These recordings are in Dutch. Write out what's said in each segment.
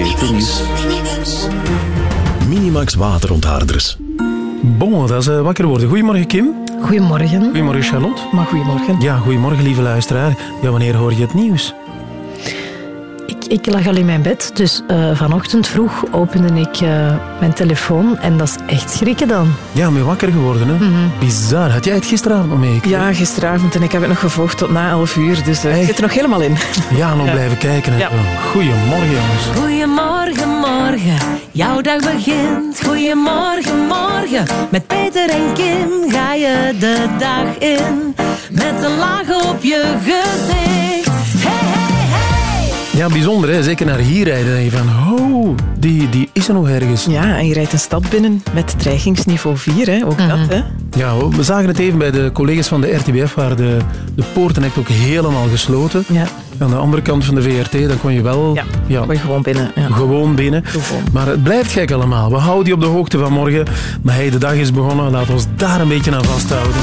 Nieuws. Minimax waterontharders. Bon, dat is uh, wakker worden. Goedemorgen, Kim. Goedemorgen. Goedemorgen, Charlotte. Maar goedemorgen. Ja, goedemorgen, lieve luisteraar. Ja, wanneer hoor je het nieuws? Ik lag al in mijn bed, dus uh, vanochtend vroeg opende ik uh, mijn telefoon en dat is echt schrikken dan. Ja, ben wakker geworden, hè? Mm -hmm. Bizar. Had jij het gisteravond nog meegekregen? Ja, gisteravond en ik heb het nog gevolgd tot na 11 uur, dus uh, ik zit er nog helemaal in. Ja, nog ja. blijven kijken. Ja. Goedemorgen, jongens. Goedemorgen, morgen. Jouw dag begint. Goedemorgen, morgen. Met Peter en Kim ga je de dag in. Met een laag op je gezicht. Ja, bijzonder. Hè? Zeker naar hier rijden. En je van, oh, die, die is er nog ergens. Ja, en je rijdt een stad binnen met dreigingsniveau 4. Hè? Ook mm -hmm. dat, hè? Ja, we zagen het even bij de collega's van de RTBF, waar de, de poorten echt ook helemaal gesloten. Ja. Aan de andere kant van de VRT, dan kon je wel... Ja, ja kon je gewoon binnen. Ja. Gewoon binnen. Gewoon. Maar het blijft gek allemaal. We houden die op de hoogte van morgen. Maar hey, de dag is begonnen. Laten we ons daar een beetje aan vasthouden.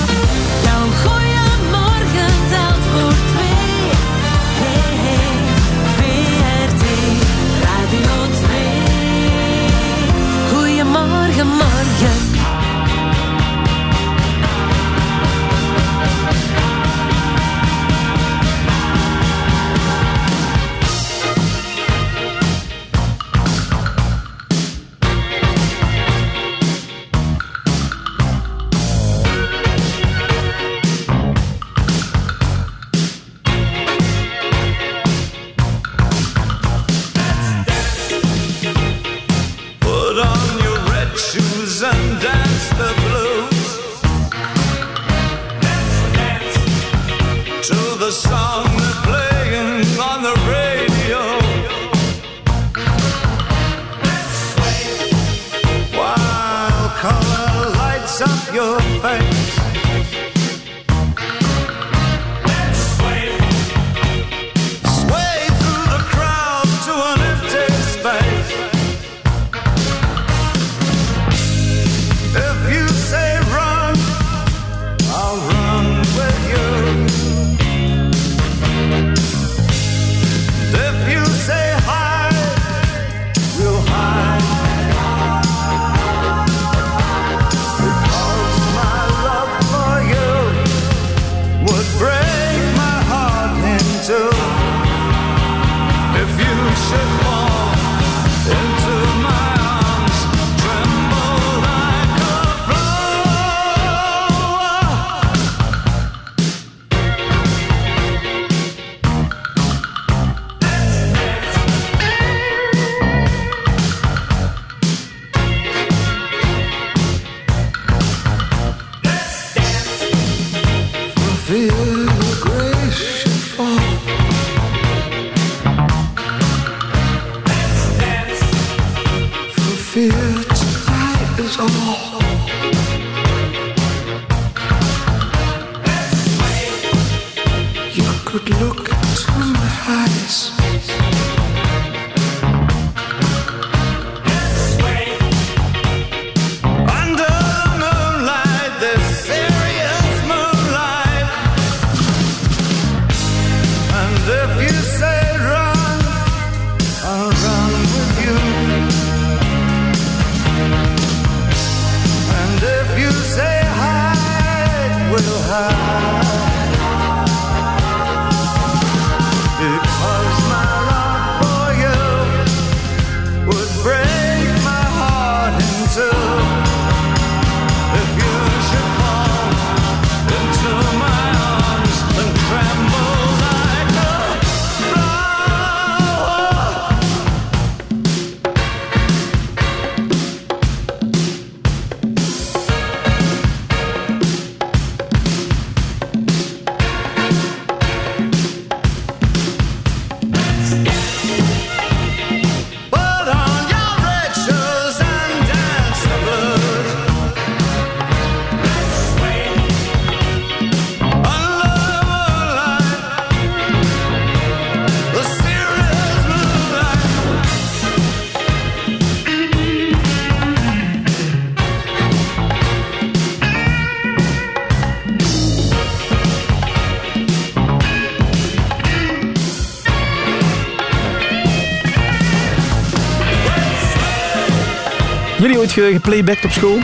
Ge- geplaybacked op school?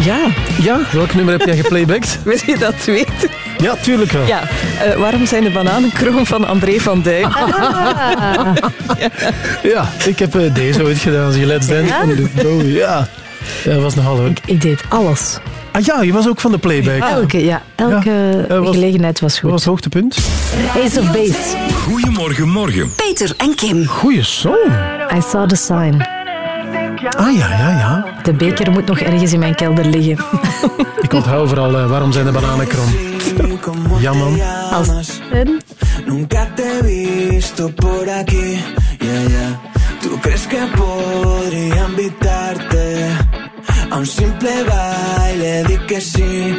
Ja, Ja? Welk nummer heb jij geplaybacked? wil je dat weten? Ja, tuurlijk wel. Ja, eh, waarom zijn de bananenkroon van André van Duin? Ja, ik heb eh, deze ooit gedaan. Zie Let's Dance van de Bowie. Ja. ja, dat was nogal leuk. Ik deed alles. Ah ja, je was ook van de playback. Elke, ja, elke dat was- gelegenheid was Dat goed. was het hoogtepunt. Ace of Base. Goedemorgen, morgen. Peter en Kim. Goeie song. I saw the sign. Ah ja, ja, ja. De beker moet nog ergens in mijn kelder liggen. Ik onthoud vooral eh, waarom zijn de bananen krom. Ja, man. Als en Nunca te he visto por aquí, yeah, yeah. ¿Tú crees que podría invitarte a un simple baile? Di que sí,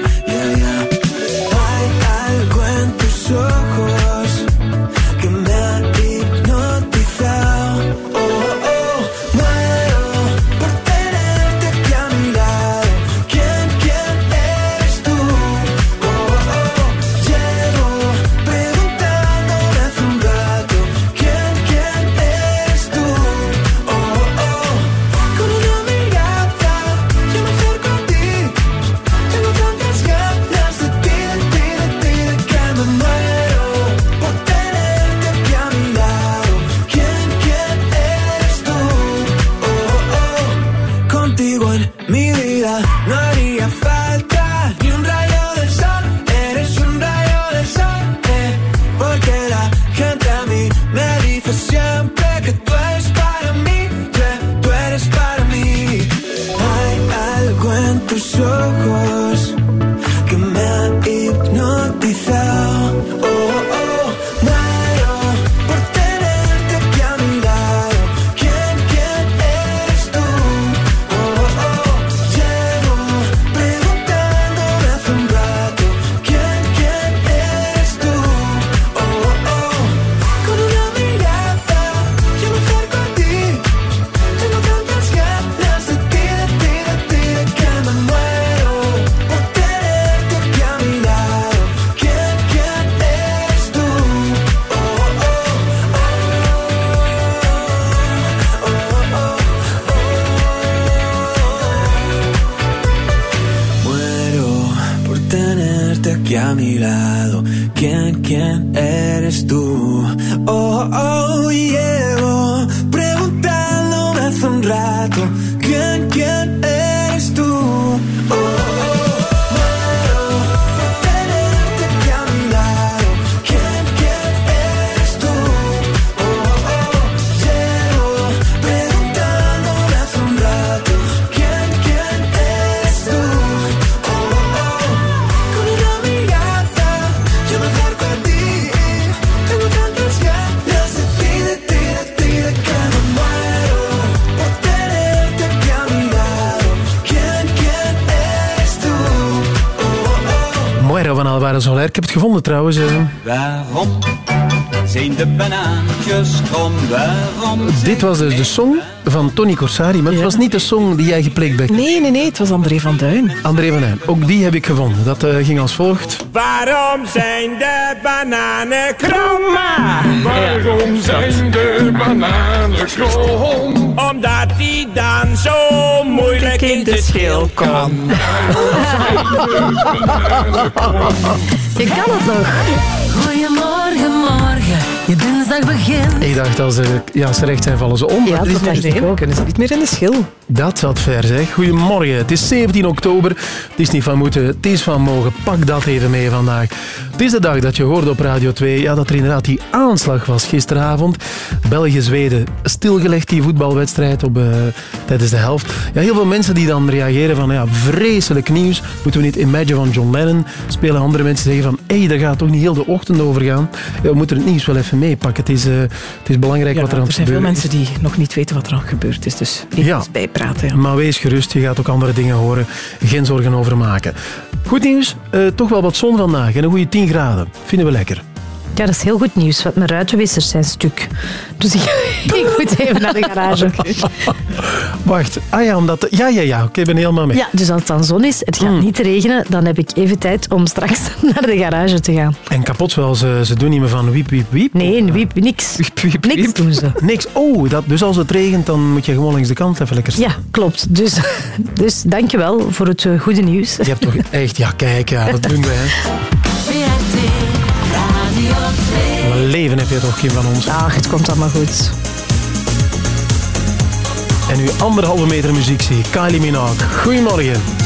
Ik heb het gevonden trouwens. eh. Waarom zijn de banaantjes krom? Waarom Dit was dus de song van Tony Corsari, maar het was niet de song die jij geplaybacked hebt. Nee, nee, nee, het was André van Duin. André van Heijn. Ook die heb ik gevonden. Dat eh, ging als volgt. Waarom zijn de bananen krom? Waarom zijn de bananen krom? Omdat die dan zo moeilijk in de schil komt. Je kan het nog. Goedemorgen, morgen. Je dinsdag begint. Ik dacht, als ze, ja, als ze recht zijn, vallen ze om. Ja, dit is dat niet- dacht ik ook. Kunnen ze niet meer in de schil? Dat zat ver, zeg. Goedemorgen. Het is 17 oktober. Het is niet van moeten, het is van mogen. Pak dat even mee vandaag. Het is de dag dat je hoorde op Radio 2 ja, dat er inderdaad die aanslag was gisteravond. België-Zweden. Stilgelegd die voetbalwedstrijd op, eh, tijdens de helft. Ja, heel veel mensen die dan reageren van ja, vreselijk nieuws. Moeten we niet Imagine van John Lennon spelen? Andere mensen zeggen van hé, hey, daar gaat toch niet heel de ochtend over gaan. Ja, we moeten het nieuws wel even meepakken. Het is, eh, het is belangrijk Ja, wat er aan er het zijn veel gebeuren is. mensen die nog niet weten wat er al gebeurd is. Dus even Ja. bijpraten. Ja. Maar wees gerust, je gaat ook andere dingen horen. Geen zorgen over maken. Goed nieuws, eh, toch wel wat zon vandaag en een goede 10 graden. Vinden we lekker. Ja, dat is heel goed nieuws, want mijn ruitenwissers zijn stuk. Dus ik, ik moet even naar de garage. Wacht. Ah ja, omdat... Ja, ja, ja. Oké, ik ben helemaal mee. Ja, dus als het dan zon is, het gaat Hmm. niet regenen, dan heb ik even tijd om straks naar de garage te gaan. En kapot wel, ze, ze doen niet meer van wiep, wiep, wiep. Nee, wiep, niks. Niks doen ze. Niks. Oh, dat, dus als het regent, dan moet je gewoon langs de kant even lekker staan. Ja, klopt. Dus, dus dankjewel voor het eh, goede nieuws. Je hebt toch echt... Ja, kijk, ja, dat doen we, hè. Leven heb je toch, Kim van ons. Ach, het komt allemaal goed. En nu anderhalve meter muziek zie ik. Kylie Minogue. Goedemorgen.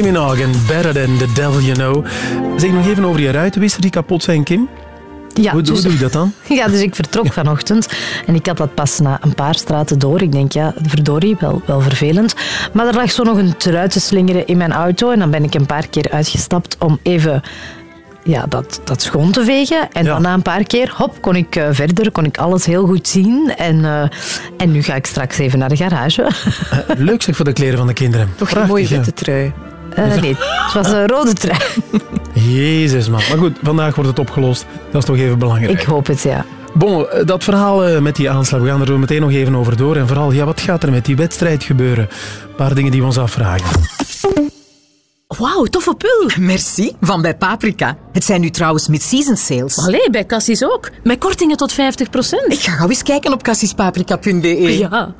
Kylie Minogue en Better Than The Devil You Know. Zeg nog even over je ruitenwisser die kapot zijn, Kim. Ja, hoe, hoe dus- doe je dat dan? Ja, dus ik vertrok vanochtend en ik had dat pas na een paar straten door. Ik denk, ja, verdorie, wel, wel vervelend. Maar er lag zo nog een trui te slingeren in mijn auto en dan ben ik een paar keer uitgestapt om even ja, dat, dat schoon te vegen. En dan na een paar keer, hop, kon ik eh, verder, kon ik alles heel goed zien. En, eh, en nu ga ik straks even naar de garage. Eh, Leuk zeg voor de kleren van de kinderen. Toch een mooie ja. witte trui. Nee, het was een rode trui. Jezus, man. Maar goed, vandaag wordt het opgelost. Dat is toch even belangrijk. Ik hoop het, ja. Bon, eh, dat verhaal eh, met die aanslag, we gaan er zo meteen nog even over door. En vooral, ja, wat gaat er met die wedstrijd gebeuren? Een paar dingen die we ons afvragen. Wauw, toffe pul. Merci, van bij Paprika. Het zijn nu trouwens mid-season sales. Allee, bij Cassis ook. Met kortingen tot 50%. Ik ga gauw eens kijken op cassispaprika.be. Ja.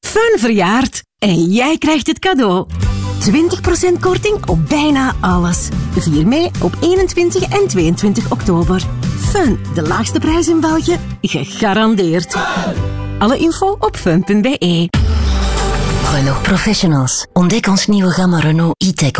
Fun verjaard en jij krijgt het cadeau. 20% korting op bijna alles. 4 mei op 21 en 22 oktober. Fun, de laagste prijs in België, gegarandeerd. Alle info op fun.be. Renault Professionals. Ontdek ons nieuwe gamma Renault e-tech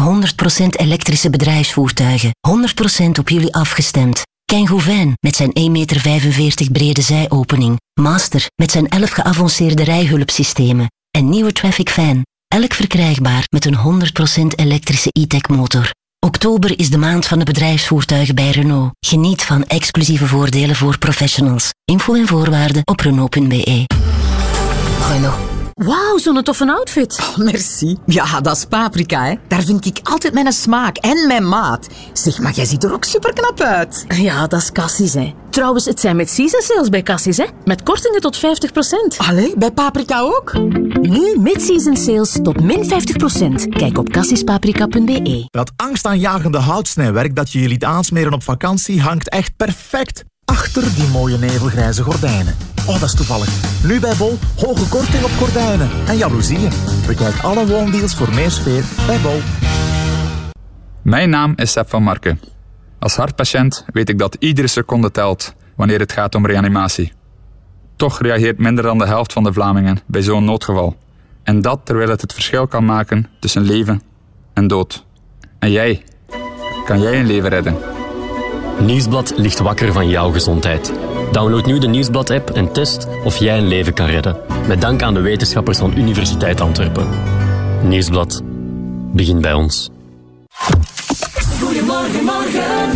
100% elektrische bedrijfsvoertuigen. 100% op jullie afgestemd. Kangoo Van met zijn 1,45 meter brede zijopening. Master met zijn 11 geavanceerde rijhulpsystemen. En nieuwe Traffic Fan. Elk verkrijgbaar met een 100% elektrische e-tech motor. Oktober is de maand van de bedrijfsvoertuigen bij Renault. Geniet van exclusieve voordelen voor professionals. Info en voorwaarden op Renault.be. Renault. Wauw, zo'n toffe outfit. Oh, merci. Ja, dat is paprika, hè. Daar vind ik altijd mijn smaak en mijn maat. Zeg, maar jij ziet er ook super knap uit. Ja, dat is Cassis, hè. Trouwens, het zijn met season sales bij Cassis, hè. Met kortingen tot 50%. Allee, bij paprika ook? Nu mid-season sales tot min 50%. Kijk op cassispaprika.be. Dat angstaanjagende houtsnijwerk dat je je liet aansmeren op vakantie hangt echt perfect achter die mooie nevelgrijze gordijnen. Oh, dat is toevallig. Nu bij Bol, hoge korting op gordijnen en jaloezieën. Bekijk alle woondeals voor meer sfeer bij Bol. Mijn naam is Seb van Marken. Als hartpatiënt weet ik dat iedere seconde telt wanneer het gaat om reanimatie. Toch reageert minder dan de helft van de Vlamingen bij zo'n noodgeval. En dat terwijl het het verschil kan maken tussen leven en dood. En jij, kan jij een leven redden? Nieuwsblad ligt wakker van jouw gezondheid. Download nu de Nieuwsblad-app en test of jij een leven kan redden. Met dank aan de wetenschappers van Universiteit Antwerpen. Nieuwsblad. Begin bij ons. Goedemorgen, morgen.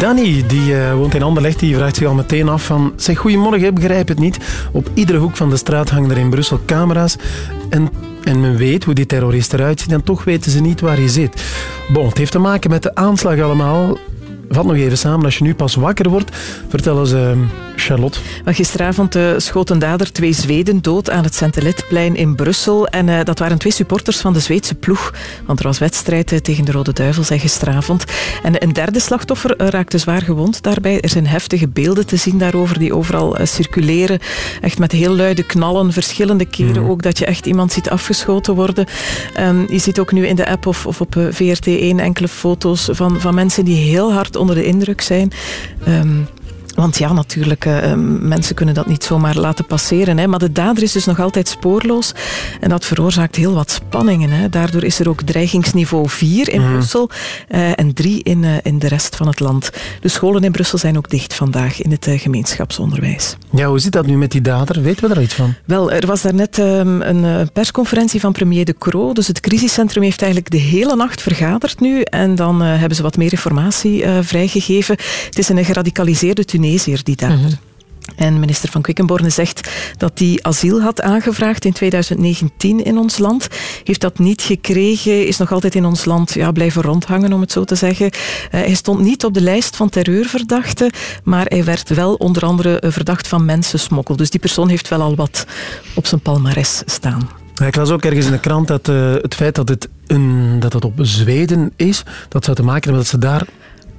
Danny, die eh, woont in Anderlecht, die vraagt zich al meteen af van... Zeg, goedemorgen, ik begrijp het niet. Op iedere hoek van de straat hangen er in Brussel camera's. En, en men weet hoe die terrorist eruit ziet en toch weten ze niet waar hij zit. Bon, het heeft te maken met de aanslag allemaal. Vat nog even samen, als je nu pas wakker wordt. Vertel eens, eh, Charlotte. Maar gisteravond eh, schoot een dader twee Zweden dood aan het Centeletplein in Brussel. En eh, dat waren twee supporters van de Zweedse ploeg. Want er was wedstrijd eh, tegen de Rode Duivels eh, gisteravond. En een derde slachtoffer eh, raakte zwaar gewond daarbij. Er zijn heftige beelden te zien daarover die overal eh, circuleren. Echt met heel luide knallen, verschillende keren ook dat je echt iemand ziet afgeschoten worden. Ehm, je ziet ook nu in de app of, of op eh, VRT1 enkele foto's van, van mensen die heel hard onder de indruk zijn. Ehm, want ja, natuurlijk, eh, eh, mensen kunnen dat niet zomaar laten passeren. Hè. Maar de dader is dus nog altijd spoorloos. En dat veroorzaakt heel wat spanningen. Hè. Daardoor is er ook dreigingsniveau 4 in Mhm. Brussel eh, en 3 in, eh, in de rest van het land. De scholen in Brussel zijn ook dicht vandaag in het gemeenschapsonderwijs. Ja, hoe zit dat nu met die dader? Weten we daar iets van? Wel, er was daarnet um, een eh, persconferentie van premier De Croo. Dus het crisiscentrum heeft eigenlijk de hele nacht vergaderd nu. En dan hebben ze wat meer informatie vrijgegeven. Het is een geradicaliseerde Tunesiër die daar. En minister van Quickenborne zegt dat hij asiel had aangevraagd in 2019 in ons land. Heeft dat niet gekregen, is nog altijd in ons land ja, blijven rondhangen, om het zo te zeggen. Eh, hij stond niet op de lijst van terreurverdachten, maar hij werd wel onder andere eh, verdacht van mensensmokkel. Dus die persoon heeft wel al wat op zijn palmares staan. Ja, Ik las ook ergens in de krant dat eh, het feit dat het, een, dat het op Zweden is, dat zou te maken hebben dat ze daar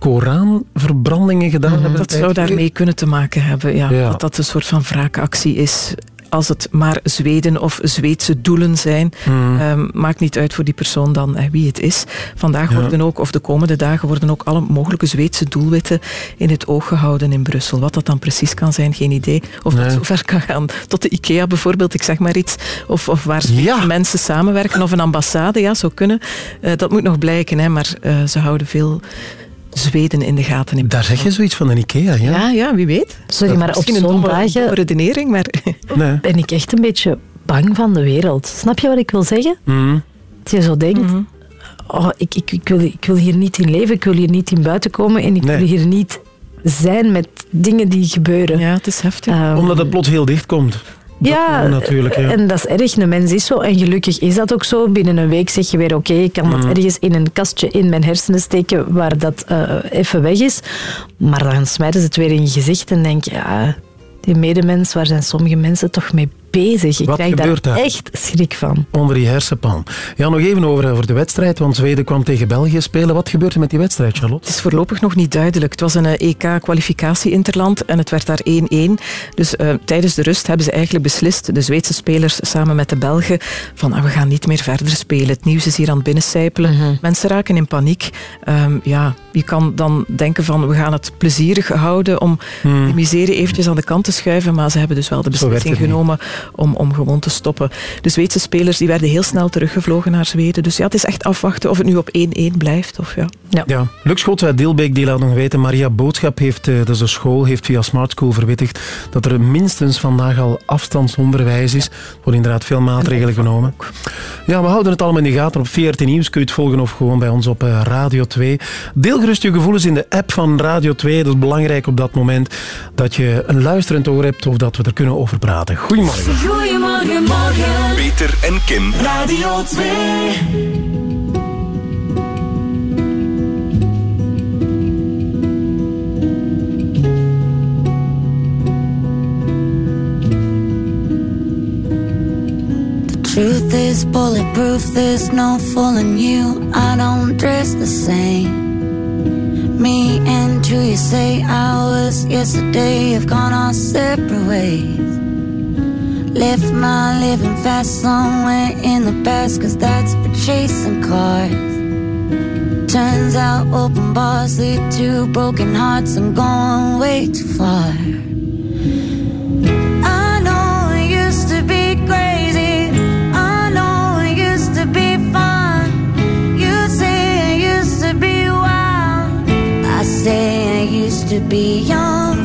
Koranverbrandingen gedaan hebben. Mhm. Dat zou daarmee kunnen te maken hebben, ja. Ja. Dat dat een soort van wraakactie is. Als het maar Zweden of Zweedse doelen zijn, Mhm. ehm, maakt niet uit voor die persoon dan eh, wie het is. Vandaag Ja. worden ook, of de komende dagen, worden ook alle mogelijke Zweedse doelwitten in het oog gehouden in Brussel. Wat dat dan precies kan zijn, geen idee. Of dat Nee. zo ver kan gaan tot de IKEA bijvoorbeeld, ik zeg maar iets. Of, of waar mensen samenwerken, of een ambassade, ja, zou kunnen. Eh, dat moet nog blijken, hè, maar eh, ze houden veel Zweden in de gaten. In Daar zeg je zoiets van een IKEA, ja? ja, ja, wie weet. Sorry, maar op zo'n dagen- redenering, maar... Nee. ben ik echt een beetje bang van de wereld. Snap je wat ik wil zeggen? Mhm. Dat je zo denkt, oh, ik, ik, ik, wil, ik wil hier niet in leven, ik wil hier niet in buiten komen en ik Nee. wil hier niet zijn met dingen die gebeuren. Ja, het is heftig. Omdat het plots heel dicht komt. Ja, natuurlijk. Ja. en dat is erg. Een mens is zo. En gelukkig is dat ook zo. Binnen een week zeg je weer, oké, ik kan dat Mhm. ergens in een kastje in mijn hersenen steken waar dat eh, even weg is. Maar dan smijten ze het weer in je gezicht en denk je, ja, die medemens, waar zijn sommige mensen toch mee bezig. Ik Wat krijg daar gebeurt daar? echt schrik van. Onder die hersenpan. Ja, nog even over, over de wedstrijd, want Zweden kwam tegen België spelen. Wat gebeurt er met die wedstrijd, Charlotte? Het is voorlopig nog niet duidelijk. Het was een eh, EK-kwalificatie-interland en het werd daar 1-1. Dus eh, tijdens de rust hebben ze eigenlijk beslist, de Zweedse spelers samen met de Belgen, van ah, we gaan niet meer verder spelen. Het nieuws is hier aan het binnencijpelen. Mensen raken in paniek. Ehm, ja, je kan dan denken van we gaan het plezierig houden om die miserie eventjes aan de kant te schuiven, maar ze hebben dus wel de Hmm. Beslissing genomen om, om gewoon te stoppen. De Zweedse spelers die werden heel snel teruggevlogen naar Zweden. Dus ja, het is echt afwachten of het nu op 1-1 blijft. Of ja. Ja. Luc Schots uit Deelbeek die laat nog weten. Maria Boodschap heeft, eh, dat is een school, heeft via Smart School verwittigd dat er minstens vandaag al afstandsonderwijs is. Er worden inderdaad veel maatregelen genomen. Ja, we houden het allemaal in de gaten. Op VRT Nieuws kun je het volgen of gewoon bij ons op eh, Radio 2. Deel gerust je gevoelens in de app van Radio 2. Dat is belangrijk op dat moment dat je een luisterend oor hebt of dat we er kunnen over praten. Goedemorgen. Goedemorgen, morgen. Peter en Kim. Radio 2. Truth is bulletproof, there's no fooling you. I don't dress the same. Me and you, you say I was yesterday have gone our separate ways. Left my living fast somewhere in the past, cause that's for chasing cars. Turns out open bars lead to broken hearts. I'm going way too far. I know it used to be crazy. I know it used to be fun. You say it used to be wild. I say I used to be young.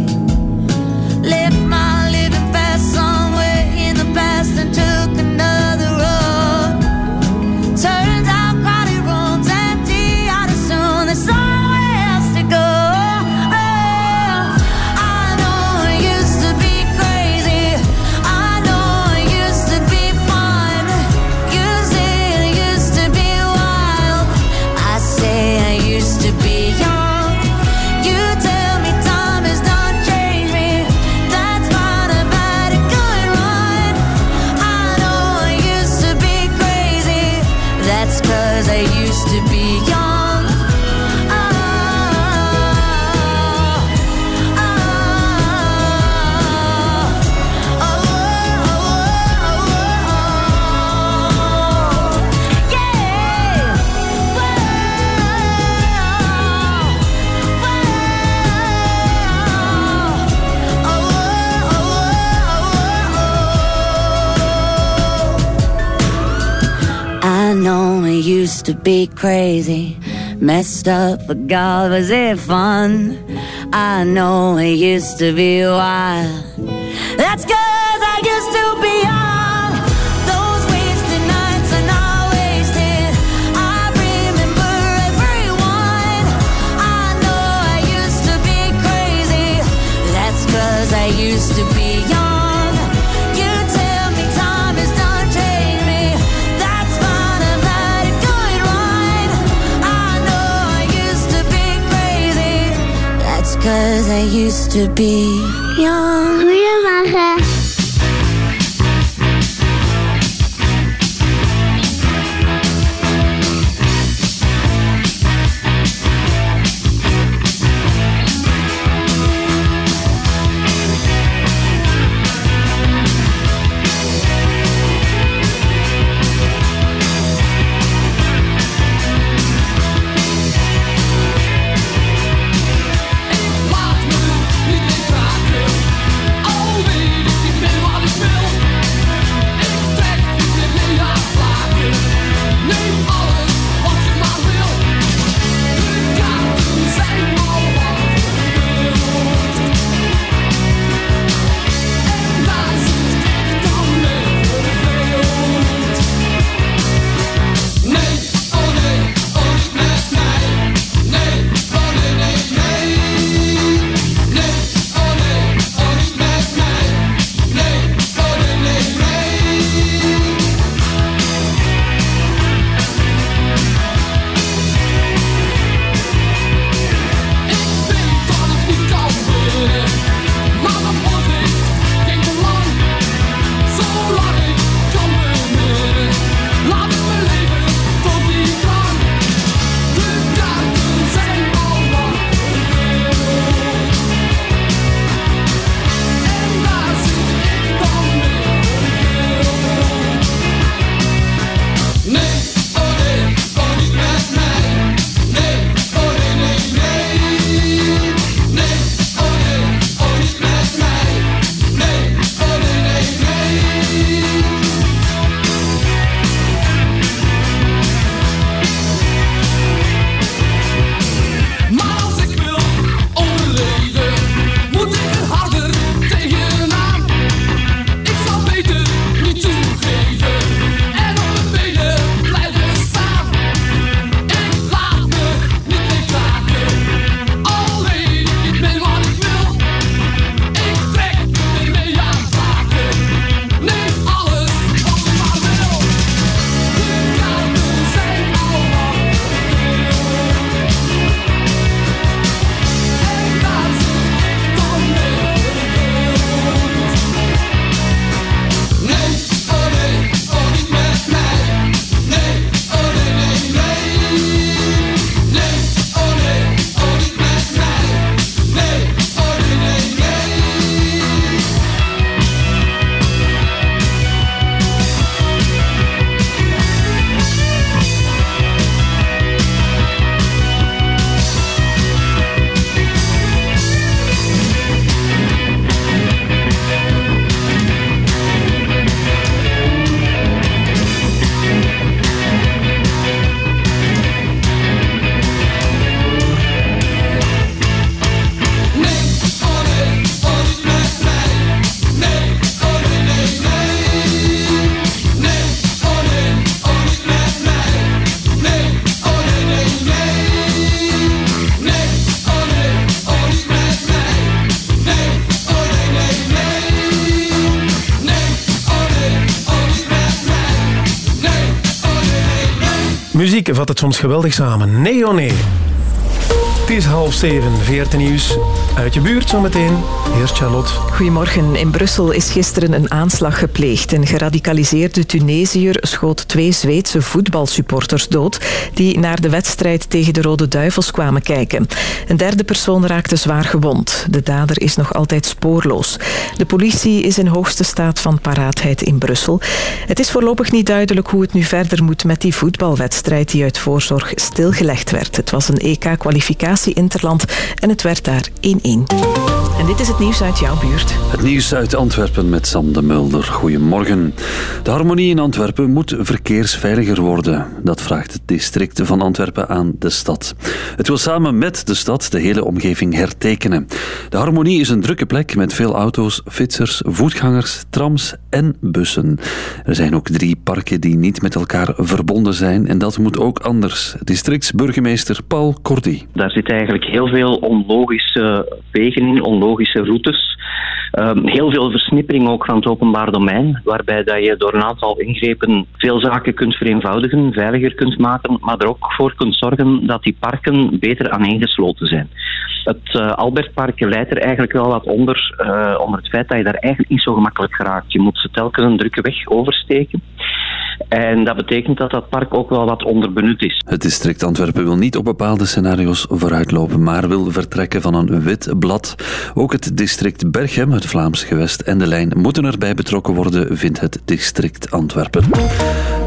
To be crazy, messed up, but God, was it fun? I know it used to be wild. That's cause I used to be young. Those wasted nights cause I used to be young. Vat het soms geweldig samen. Nee oh nee. Het is half zeven. VRT Nieuws uit je buurt zometeen. Eerst Charlotte. Goedemorgen. In Brussel is gisteren een aanslag gepleegd. Een geradicaliseerde Tunesiër schoot twee Zweedse voetbalsupporters dood die naar de wedstrijd tegen de Rode Duivels kwamen kijken. Een derde persoon raakte zwaar gewond. De dader is nog altijd spoorloos. De politie is in hoogste staat van paraatheid in Brussel. Het is voorlopig niet duidelijk hoe het nu verder moet met die voetbalwedstrijd die uit voorzorg stilgelegd werd. Het was een EK-kwalificatie Interland en het werd daar 1-1. 18. En dit is het nieuws uit jouw buurt. Het nieuws uit Antwerpen met Sam de Mulder. Goedemorgen. De harmonie in Antwerpen moet verkeersveiliger worden. Dat vraagt het district van Antwerpen aan de stad. Het wil samen met de stad de hele omgeving hertekenen. De harmonie is een drukke plek met veel auto's, fietsers, voetgangers, trams en bussen. Er zijn ook drie parken die niet met elkaar verbonden zijn en dat moet ook anders. Districtsburgemeester Paul Cordy. Daar zitten eigenlijk heel veel onlogische wegen in, onlogische routes. Ehm, heel veel versnippering ook van het openbaar domein, waarbij dat je door een aantal ingrepen veel zaken kunt vereenvoudigen, veiliger kunt maken, maar er ook voor kunt zorgen dat die parken beter aaneengesloten zijn. Het eh, Albertpark leidt er eigenlijk wel wat onder, eh, onder het feit dat je daar eigenlijk niet zo gemakkelijk geraakt. Je moet ze telkens een drukke weg oversteken. En dat betekent dat dat park ook wel wat onderbenut is. Het district Antwerpen wil niet op bepaalde scenario's vooruitlopen, maar wil vertrekken van een wit blad. Ook het district Berchem, het Vlaamse gewest en de lijn moeten erbij betrokken worden, vindt het district Antwerpen.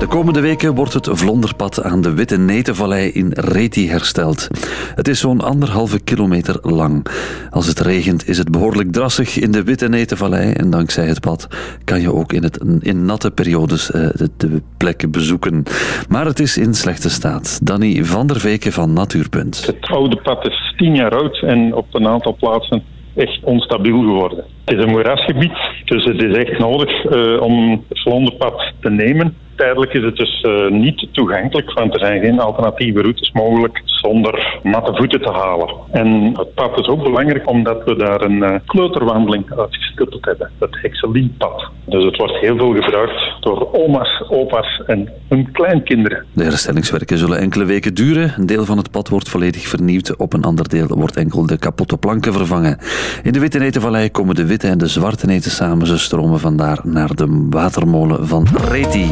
De komende weken wordt het Vlonderpad aan de Witte Netenvallei in Reti hersteld. Het is zo'n anderhalve kilometer lang. Als het regent is het behoorlijk drassig in de Witte Netenvallei en dankzij het pad kan je ook in, het, in natte periodes eh, de, de plekken bezoeken. Maar het is in slechte staat. Danny van der Veken van Natuurpunt. Het oude pad is tien jaar oud en op een aantal plaatsen echt onstabiel geworden. Het is een moerasgebied, dus het is echt nodig eh, om het Vlonderpad te nemen. Tijdelijk is het dus eh, niet toegankelijk, want er zijn geen alternatieve routes mogelijk zonder natte voeten te halen. En het pad is ook belangrijk omdat we daar een eh, kleuterwandeling uitgestippeld hebben, het Hexelienpad. Dus het wordt heel veel gebruikt door oma's, opa's en hun kleinkinderen. De herstellingswerken zullen enkele weken duren. Een deel van het pad wordt volledig vernieuwd. Op een ander deel wordt enkel de kapotte planken vervangen. In de Witte Netenvallei komen de witte en de zwarte neten samen. Ze stromen vandaar naar de watermolen van Reti.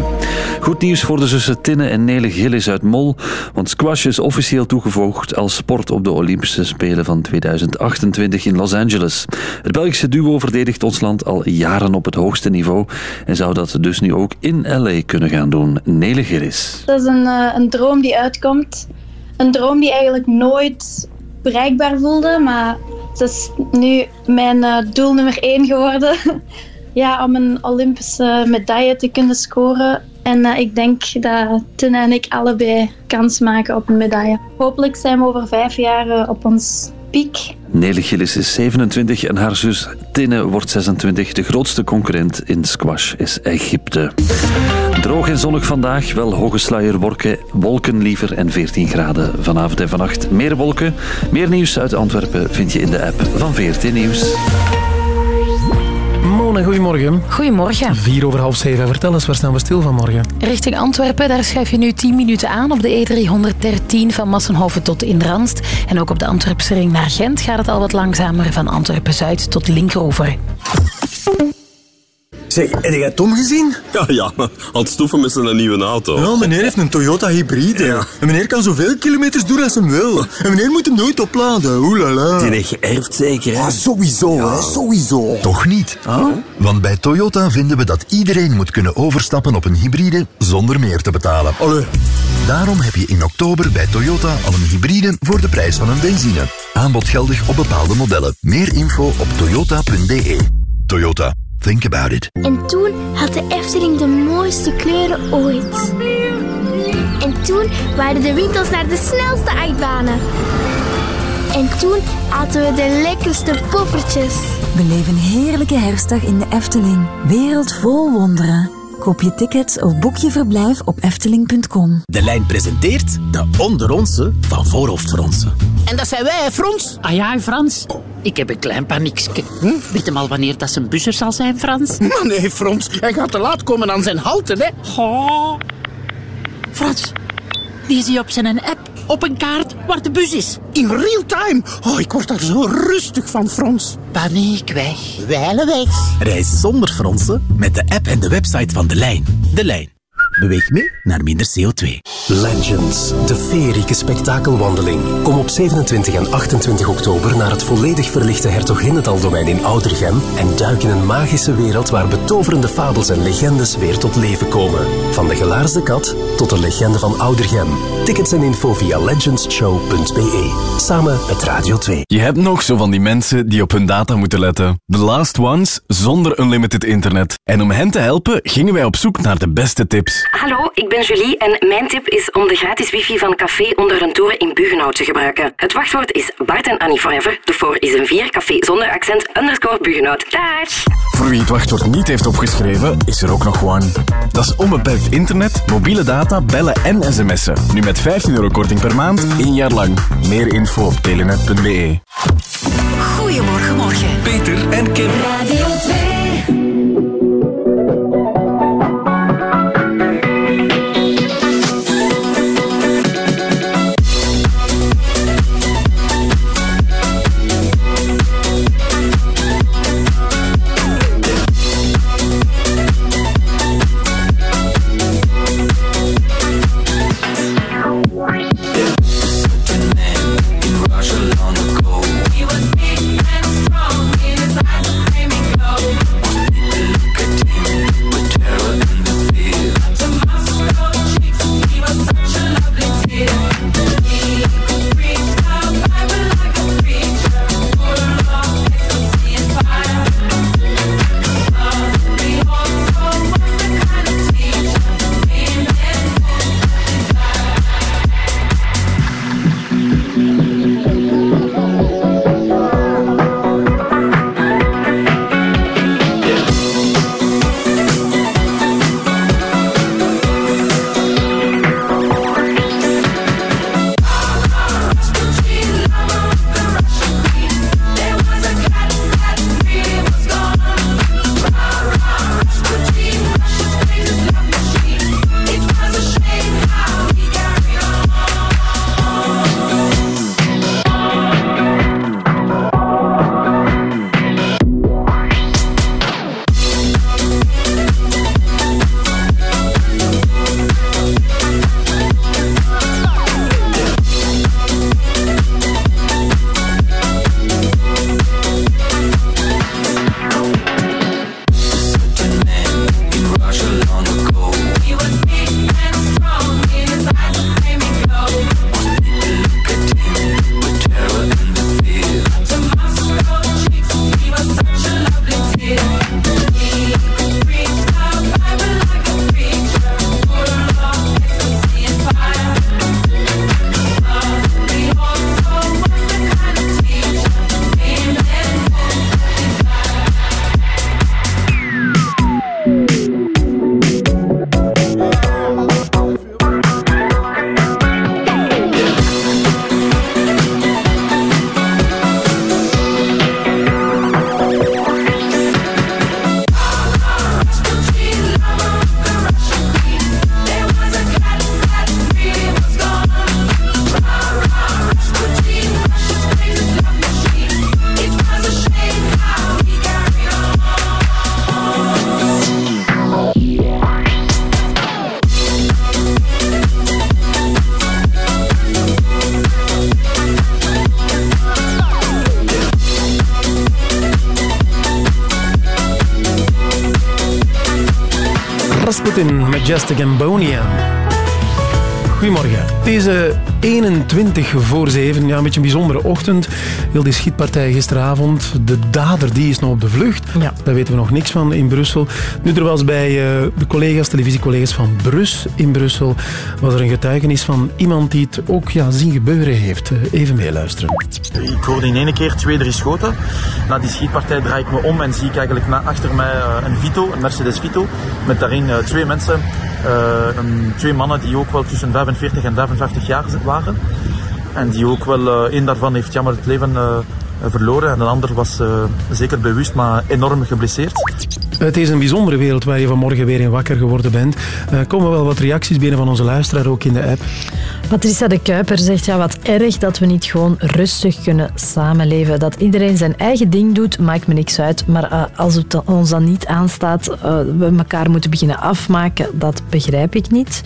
Goed nieuws voor de zussen Tinne en Nele Gillis uit Mol. Want squash is officieel toegevoegd als sport op de Olympische Spelen van 2028 in Los Angeles. Het Belgische duo verdedigt ons land al jaren op het hoogste niveau. En zou dat dus nu ook in LA kunnen gaan doen. Nele Gillis. Dat is een, eh, een droom die uitkomt. Een droom die eigenlijk nooit bereikbaar voelde, maar het is nu mijn eh, doel nummer één geworden. ja, om een Olympische medaille te kunnen scoren. En eh, ik denk dat Tina en ik allebei kans maken op een medaille. Hopelijk zijn we over vijf jaar eh, op ons piek. Nele is 27 en haar zus Tinne wordt 26. De grootste concurrent in squash is Egypte. Droog en zonnig vandaag, wel hoge sluierwolken, wolken liever en 14 graden. Vanavond en vannacht meer wolken. Meer nieuws uit Antwerpen vind je in de app van VRT Nieuws. Goedemorgen. Goedemorgen. Vier over half zeven. Vertel eens, waar staan we stil vanmorgen? Richting Antwerpen, daar schuif je nu 10 minuten aan op de E313 van Massenhoven tot Inranst. En ook op de Antwerpse ring naar Gent gaat het al wat langzamer van Antwerpen-Zuid tot Linkeroever. Zeg, heb jij Tom gezien? Ja, ja, aan het stoeven met zijn nieuwe auto. Ja, meneer heeft een Toyota hybride. En meneer kan zoveel kilometers doen als hij wil. En meneer moet hem nooit opladen. Oelala. Die heeft geërfd zeker, hè? Ah, sowieso, hè, sowieso. Toch niet. Want bij Toyota vinden we dat iedereen moet kunnen overstappen op een hybride zonder meer te betalen. Daarom heb je in oktober bij Toyota al een hybride voor de prijs van een benzine. Aanbod geldig op bepaalde modellen. Meer info op toyota.de. Toyota. Think about it. En toen had de Efteling de mooiste kleuren ooit. En toen waren de winkels naar de snelste achtbanen. En toen aten we de lekkerste poffertjes. Beleef een heerlijke herfstdag in de Efteling. Wereld vol wonderen. Koop je tickets of boek je verblijf op efteling.com. De lijn presenteert de onderonse van voorhoofdfronsen. En dat zijn wij, hè, Frans? Ah ja, Frans. Ik heb een klein paniekje. Hm? Weet hem al wanneer dat zijn buzzer zal zijn, Frans? Maar nee, Frans. Hij gaat te laat komen aan zijn houten, hè. Oh. Frans, Die zie je op zijn app, op een kaart, waar de bus is. In real time. Oh, ik word daar zo rustig van, Frans. Paniek weg. Wijlen weg. Reis zonder fronsen met de app en de website van De Lijn. De Lijn. Beweeg mee naar minder CO2. Legends, de feerieke spektakelwandeling. Kom op 27 en 28 oktober naar het volledig verlichte Hertoginnendal-domein in Oudergem en duik in een magische wereld waar betoverende fabels en legendes weer tot leven komen. Van de gelaarsde kat tot de legende van Oudergem. Tickets en info via legendsshow.be. Samen met Radio 2. Je hebt nog zo van die mensen die op hun data moeten letten. The last ones zonder unlimited internet. En om hen te helpen gingen wij op zoek naar de beste tips. Hallo, ik ben Julie en mijn tip is om de gratis wifi van Café onder een toren in Bugenhout te gebruiken. Het wachtwoord is Bart en Annie Forever. De voor is een 4, café zonder accent, underscore Bugenhout. Dag! Voor wie het wachtwoord niet heeft opgeschreven, is er ook nog One. Dat is onbeperkt internet, mobiele data, bellen en sms'en. Nu met 15 euro korting per maand, één jaar lang. Meer info op telenet.be. Goedemorgen, morgen. Peter en Kim. Radio Majestic Ambonia. Goedemorgen. Deze 21 voor 7, ja, een beetje een bijzondere ochtend. Heel die schietpartij gisteravond. De dader die is nog op de vlucht. Ja. Daar weten we nog niks van in Brussel. Nu, er was bij eh, de collega's, televisiecollega's van Brus in Brussel, was er een getuigenis van iemand die het ook ja, zien gebeuren heeft. Eh, Even meeluisteren. Ik hoorde in één keer twee, drie schoten. Na die schietpartij draai ik me om en zie ik eigenlijk na, achter mij eh, een Vito, een Mercedes Vito, met daarin twee mensen, eh, een- twee mannen die ook wel tussen 45 en 55 jaar waren. En die ook wel, eh, één daarvan heeft jammer het leven eh, verloren en de ander was eh, zeker bewust, maar enorm geblesseerd. Het is een bijzondere wereld waar je vanmorgen weer in wakker geworden bent. Er komen wel wat reacties binnen van onze luisteraar, ook in de app. Patricia de Kuiper zegt, ja, wat erg dat we niet gewoon rustig kunnen samenleven. Dat iedereen zijn eigen ding doet, maakt me niks uit. Maar uh, als het ons dan niet aanstaat, uh, we elkaar moeten beginnen afmaken, dat begrijp ik niet.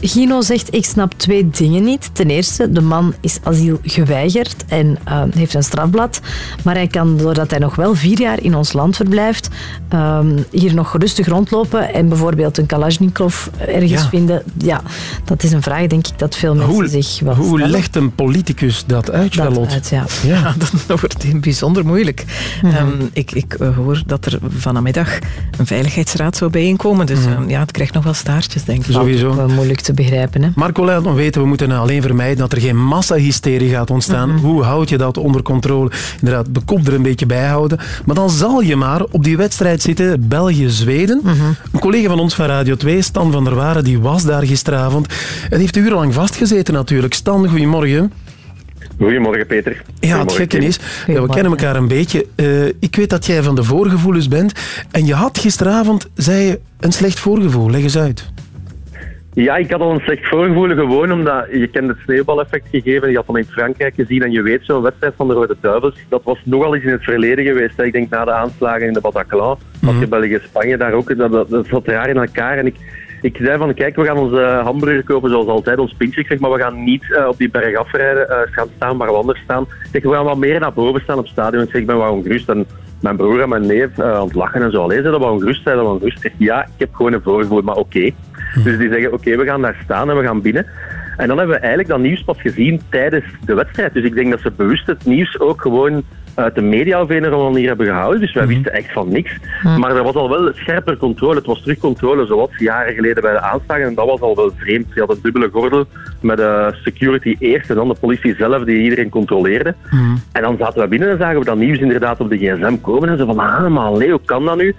Gino zegt, ik snap twee dingen niet. Ten eerste, de man is asiel geweigerd en heeft een strafblad. Maar hij kan, doordat hij nog wel vier jaar in ons land verblijft, um, hier nog rustig rondlopen en bijvoorbeeld een Kalashnikov ergens Ja. vinden. Ja, dat is een vraag, denk ik, dat veel mensen Hoe, zich wel hoe stellen. legt een politicus dat uit, Charlotte? uit, ja. Ja, dat wordt bijzonder moeilijk. Mhm. Ehm, ik, ik eh, hoor dat er vanmiddag een veiligheidsraad zou bijeenkomen. Dus ehm, ja, het krijgt nog wel staartjes, denk ik. Sowieso. Wel moeilijk te begrijpen. Hè? Marco laat nog weten, we moeten alleen vermijden dat er geen massahysterie gaat ontstaan. Mhm. Hoe houd je dat onder controle? Inderdaad, de kop er een beetje bij houden. Maar dan zal je maar op die wedstrijd zitten, België-Zweden. Mhm. Een collega van ons van Radio 2, Stan van der Waren, die was daar gisteravond. En heeft urenlang vastgezeten natuurlijk. Stan, goedemorgen. Goedemorgen, Peter. Ja, het gekke is, ja, we kennen elkaar een beetje. Eh, ik weet dat jij van de voorgevoelens bent. En je had gisteravond, zei je, een slecht voorgevoel. Leg eens uit. Ja, ik had al een slecht voorgevoel gewoon omdat je kent het sneeuwbaleffect gegeven. Je had dan in Frankrijk gezien en je weet zo'n wedstrijd van de Rode Duivels. Dat was nogal eens in het verleden geweest. hè. Ik denk na de aanslagen in de Bataclan. Had je België-Spanje daar ook. Dat, dat, dat zat raar in elkaar. En ik, ik zei van kijk, we gaan onze hamburger kopen zoals altijd, ons pintje. Ik zeg, maar we gaan niet eh, op die berg afrijden, eh, gaan staan, maar anders staan. Ik zeg, we gaan wat meer naar boven staan op het stadion. Ik zeg, ik ben wel ongerust. En mijn broer en mijn neef eh, aan het lachen en zo. Allee, zijn dat wel ongerust? Zijn dat wel ongerust? Ik zeg, ja, ik heb gewoon een voorgevoel, maar oké. Dus die zeggen, oké, we gaan daar staan en we gaan binnen. En dan hebben we eigenlijk dat nieuws pas gezien tijdens de wedstrijd. Dus ik denk dat ze bewust het nieuws ook gewoon uit de media op een of andere manier hebben gehouden. Dus wij wisten echt van niks. Maar er was al wel scherper controle. Het was terugcontrole zoals jaren geleden bij de aanslagen. En dat was al wel vreemd. Je had een dubbele gordel met de security eerst en dan de politie zelf die iedereen controleerde. En dan zaten we binnen en zagen we dat nieuws inderdaad op de gsm komen. En ze van, ah, maar allee, hoe kan dat nu?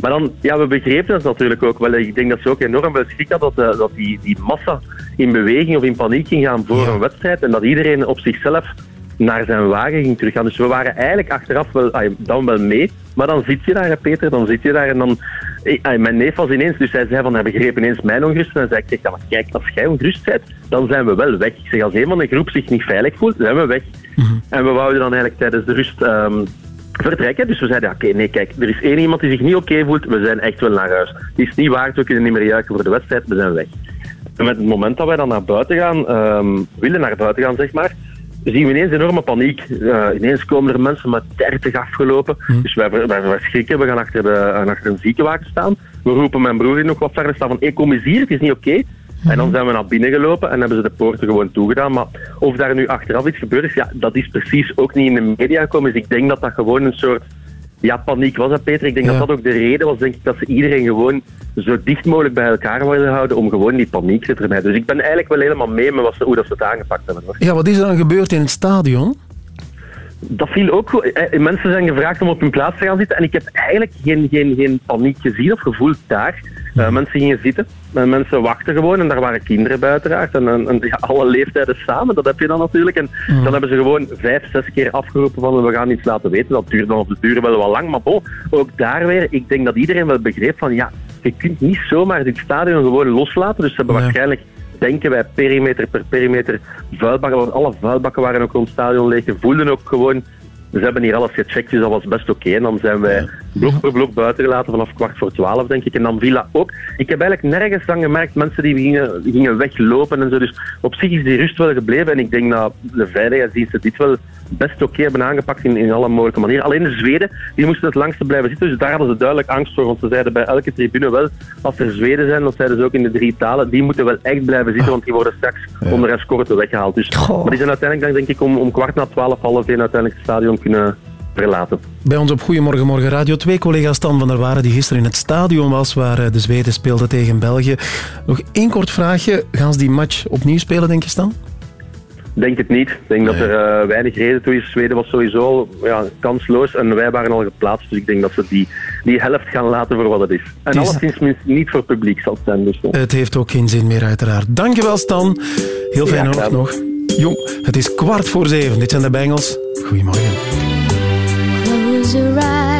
Maar dan, ja, we begrepen het natuurlijk ook wel. Ik denk dat ze ook enorm veel schrik had dat, eh, dat die, die massa in beweging of in paniek ging gaan voor een wedstrijd. En dat iedereen op zichzelf naar zijn wagen ging teruggaan. Dus we waren eigenlijk achteraf wel, dan wel mee. Maar dan zit je daar, Peter, dan zit je daar en dan... eh, mijn neef was ineens, dus hij zei van, hij begreep ineens mijn ongerust. En hij zei, ja, maar kijk, als jij ongerust bent, dan zijn we wel weg. Ik zeg, als een van de groep zich niet veilig voelt, zijn we weg. En we wouden dan eigenlijk tijdens de rust ehm, vertrekken. Dus we zeiden, ja, oké, nee, kijk, er is één iemand die zich niet oké voelt, we zijn echt wel naar huis. Die is niet waard, we kunnen niet meer juichen voor de wedstrijd, we zijn weg. En met het moment dat wij dan naar buiten gaan, ehm, willen naar buiten gaan, zeg maar, zien we ineens enorme paniek. Eh, ineens komen er mensen met 30 afgelopen. Dus wij, wij, wij schrikken, we gaan achter, de, eh, achter een ziekenwagen staan. We roepen mijn broer die nog wat verder staan van, hey, kom eens hier, het is niet oké. En dan zijn we naar binnen gelopen en hebben ze de poorten gewoon toegedaan. Maar of daar nu achteraf iets gebeurd is, ja, dat is precies ook niet in de media gekomen. Dus ik denk dat dat gewoon een soort ja, paniek was, hè, Peter. Ik denk dat dat ook de reden was, denk ik, dat ze iedereen gewoon zo dicht mogelijk bij elkaar wilden houden om gewoon die paniek te vermijden. Dus ik ben eigenlijk wel helemaal mee met hoe dat ze het aangepakt hebben. Hoor. Ja, wat is er dan gebeurd in het stadion? Dat viel ook goed. Eh, Mensen zijn gevraagd om op hun plaats te gaan zitten. En ik heb eigenlijk geen, geen, geen paniek gezien of gevoeld daar. Eh, mensen gingen zitten. En mensen wachten gewoon. En daar waren kinderen bij uiteraard. En, en, en ja, alle leeftijden samen. Dat heb je dan natuurlijk. En dan hebben ze gewoon vijf, zes keer afgeroepen van we gaan iets laten weten. Dat duurt dan op de duur wel wat lang. Maar bon, ook daar weer. Ik denk dat iedereen wel begreep van ja, je kunt niet zomaar dit stadion gewoon loslaten. Dus ze hebben waarschijnlijk denken wij perimeter per perimeter vuilbakken. Want alle vuilbakken waren ook rond het stadion leeg. Je voelde ook gewoon, ze hebben hier alles gecheckt, dus dat was best oké. En dan zijn wij blok per blok buiten gelaten vanaf kwart voor twaalf, denk ik. En dan Villa ook. Ik heb eigenlijk nergens dan gemerkt mensen die gingen, die gingen weglopen en zo. Dus op zich is die rust wel gebleven. En ik denk dat de veiligheidsdiensten dit wel best oké hebben aangepakt in, in alle mogelijke manieren. Alleen de Zweden, die moesten het langste blijven zitten. Dus daar hadden ze duidelijk angst voor. Want ze zeiden bij elke tribune wel, als er Zweden zijn, dat zeiden ze ook in de drie talen, die moeten wel echt blijven zitten, want die worden straks onder escorte weggehaald. Dus, maar die zijn uiteindelijk, denk ik, om, om kwart na twaalf, half één uiteindelijk het stadion kunnen verlaten. Bij ons op Goedemorgen Morgen Radio 2 collega Stan van der Waren die gisteren in het stadion was waar eh, de Zweden speelden tegen België. Nog één kort vraagje. Gaan ze die match opnieuw spelen, denk je Stan? Denk het niet. Ik denk dat er eh, weinig reden toe is. Zweden was sowieso ja, kansloos en wij waren al geplaatst. Dus ik denk dat ze die, die helft gaan laten voor wat het is. En Het is- alleszins niet voor publiek zal het zijn. Dus. Het heeft ook geen zin meer uiteraard. Dankjewel Stan. Heel fijn Ja, graag. nog. Jong, het is kwart voor zeven. Dit zijn de Bengals. Goedemorgen. Close your eyes,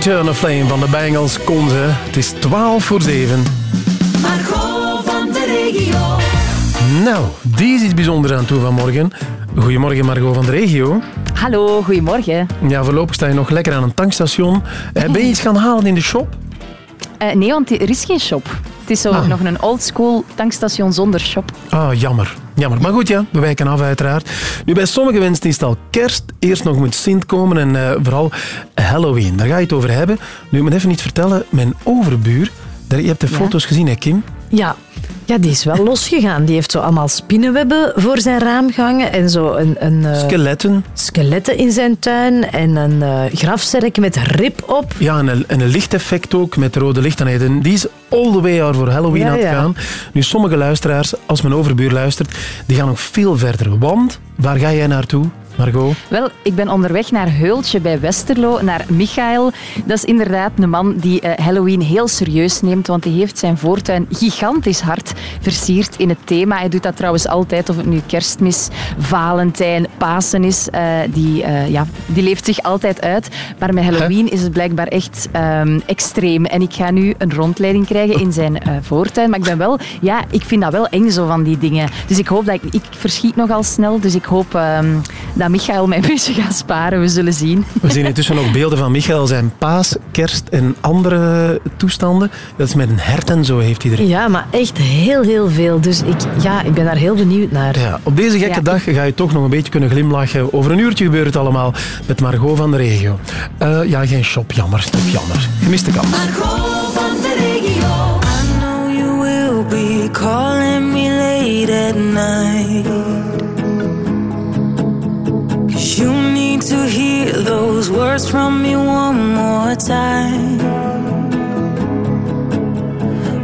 Eternal Flame van de Bengals kon ze. Het is 12 voor 7. Margot van de regio. Nou, die is iets bijzonders aan toe vanmorgen. Goedemorgen Margot van de regio. Hallo, goedemorgen. Ja, voorlopig sta je nog lekker aan een tankstation. Eh, Ben je iets gaan halen in de shop? Eh, nee, want er is geen shop. Het is zo Ah. nog een oldschool tankstation zonder shop. Ah, jammer. Jammer. Maar goed, ja, we wijken af uiteraard. Nu, bij sommige mensen is het al kerst. Eerst nog moet Sint komen en eh, vooral Halloween. Daar ga je het over hebben. Nu, ik moet even niet vertellen, mijn overbuur... daar- Je hebt de foto's gezien, hè, Kim? Ja. ja, die is wel losgegaan. Die heeft zo allemaal spinnenwebben voor zijn raam gehangen en zo een... een eh, Skeletten. skeletten in zijn tuin en een eh, grafzerk met rib op. Ja, en een, en een lichteffect ook met rode licht. En die is all the way out voor Halloween Ja, aan het ja. gaan. Nu, sommige luisteraars, als mijn overbuur luistert, die gaan nog veel verder. Want, waar ga jij naartoe, Margot? Wel, ik ben onderweg naar Heultje bij Westerlo, naar Michael. Dat is inderdaad een man die eh, Halloween heel serieus neemt, want hij heeft zijn voortuin gigantisch hard versierd in het thema. Hij doet dat trouwens altijd, of het nu kerstmis, Valentijn, Pasen is. eh, die, eh, ja, die leeft zich altijd uit. Maar met Halloween is het blijkbaar echt ehm, extreem. En ik ga nu een rondleiding krijgen in zijn voortuin. Maar ik ben wel, ja, ik vind dat wel eng zo van die dingen. Dus ik hoop dat ik, ik verschiet nogal snel. Dus ik hoop ehm, dat Michael mij een beetje gaat sparen. We zullen zien. We zien intussen ook beelden van Michael, zijn paas, kerst en andere toestanden. Dat is met een hert en zo heeft hij er. Ja, maar echt heel, heel veel. Dus ik, ja, ik ben daar heel benieuwd naar. Ja, op deze gekke Ja, dag ga je toch nog een beetje kunnen glimlachen. Over een uurtje gebeurt het allemaal met Margot van de regio. Eh, ja, geen shop, jammer. Toch jammer. Gemiste kans. Margot van de regio. I know you will be calling me late at night. You need to hear those words from me one more time.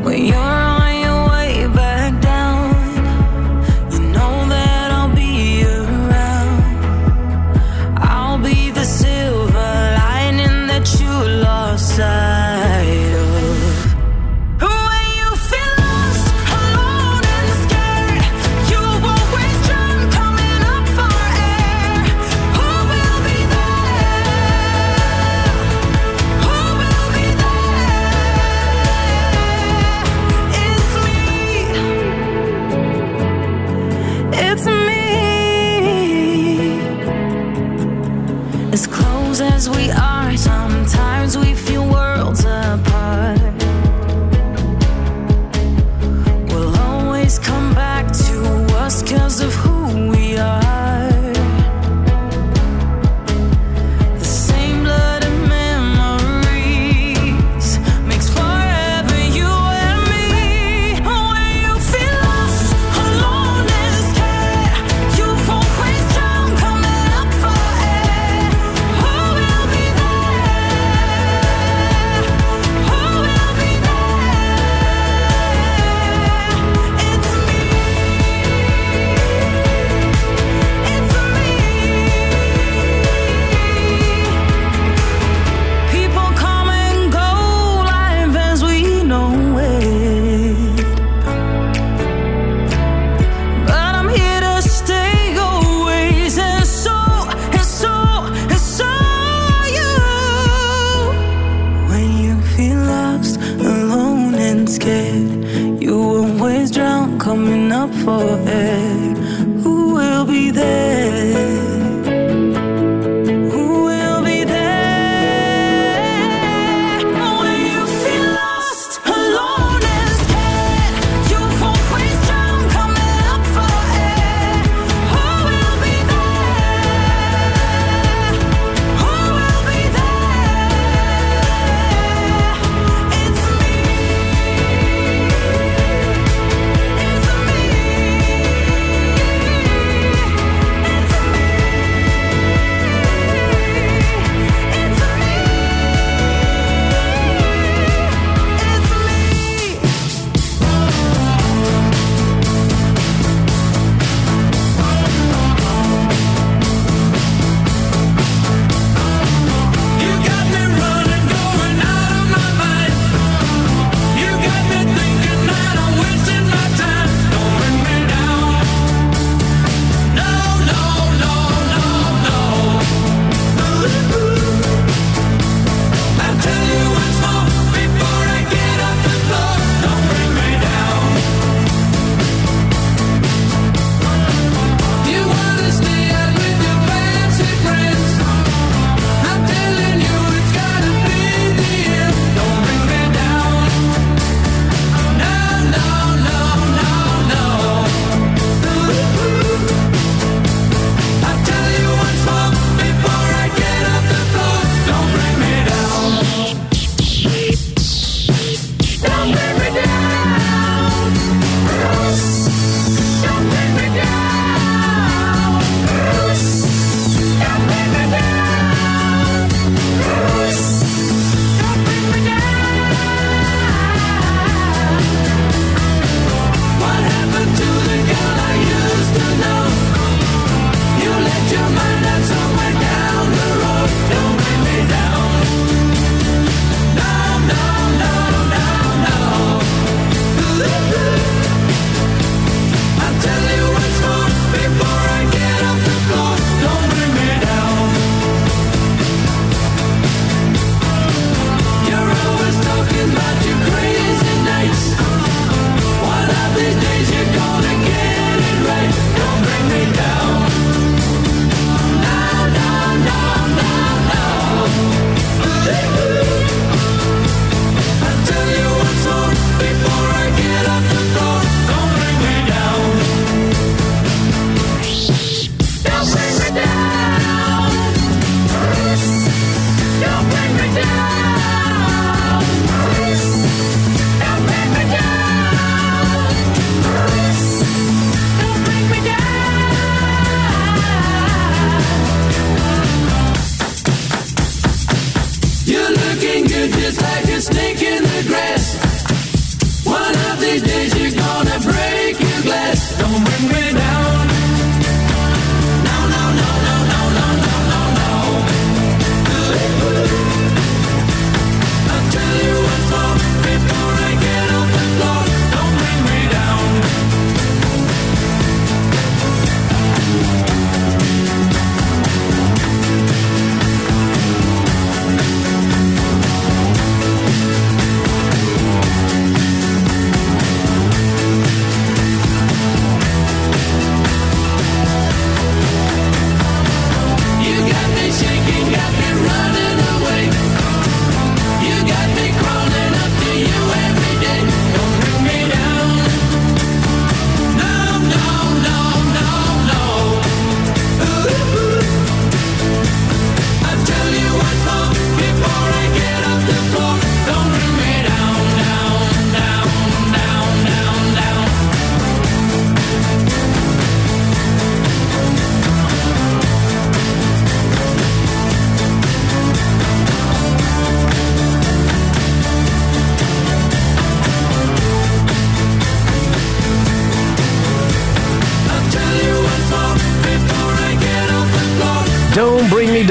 When you're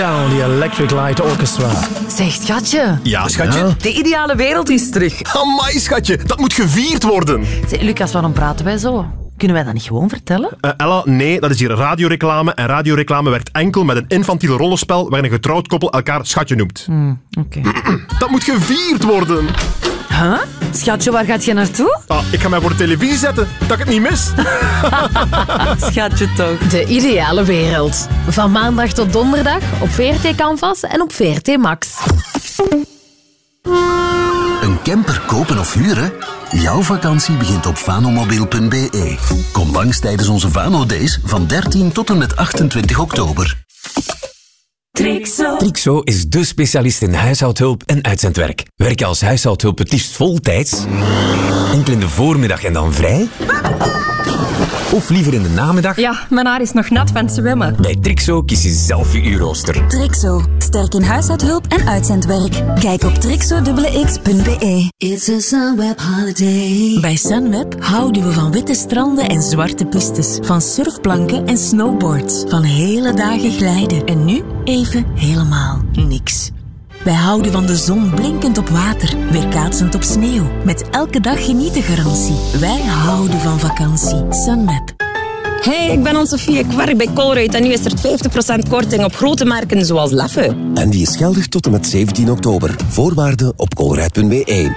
Down, die Electric Light Orchestra. Zeg, schatje. Ja, schatje? Ja. De ideale wereld is terug. Amai, schatje. Dat moet gevierd worden. Zeg, Lucas, waarom praten wij zo? Kunnen wij dat niet gewoon vertellen? Eh, Ella, nee, dat is hier radioreclame. En radioreclame werkt enkel met een infantiel rollenspel waarin een getrouwd koppel elkaar schatje noemt. Hmm, Oké. Dat moet gevierd worden. Huh? Schatje, waar gaat je naartoe? Ah, ik ga mij voor de televisie zetten, dat ik het niet mis. Schatje toch. De ideale wereld. Van maandag tot donderdag op VRT Canvas en op VRT Max. Een camper kopen of huren? Jouw vakantie begint op vanomobiel.be. Kom langs tijdens onze Vano Days van 13 tot en met 28 oktober. Trixo. Trixo is de specialist in huishoudhulp en uitzendwerk. Werk je als huishoudhulp het liefst voltijds? Enkel in de voormiddag en dan vrij? Of liever in de namiddag? Ja, mijn haar is nog nat van het zwemmen. Bij Trixo kies je zelf je uurrooster. Trixo. Sterk in huishoudhulp en uitzendwerk. Kijk op trixo.x.be. It's a Sunweb holiday. Bij Sunweb houden we van witte stranden en zwarte pistes. Van surfplanken en snowboards. Van hele dagen glijden. En nu even helemaal niks. Wij houden van de zon blinkend op water, weerkaatsend op sneeuw. Met elke dag genieten garantie. Wij houden van vakantie. Sunweb. Hey, ik ben Anne-Sophie, ik werk bij Colruyt en nu is er 50% korting op grote merken zoals Leffe. En die is geldig tot en met 17 oktober. Voorwaarden op colruyt.be.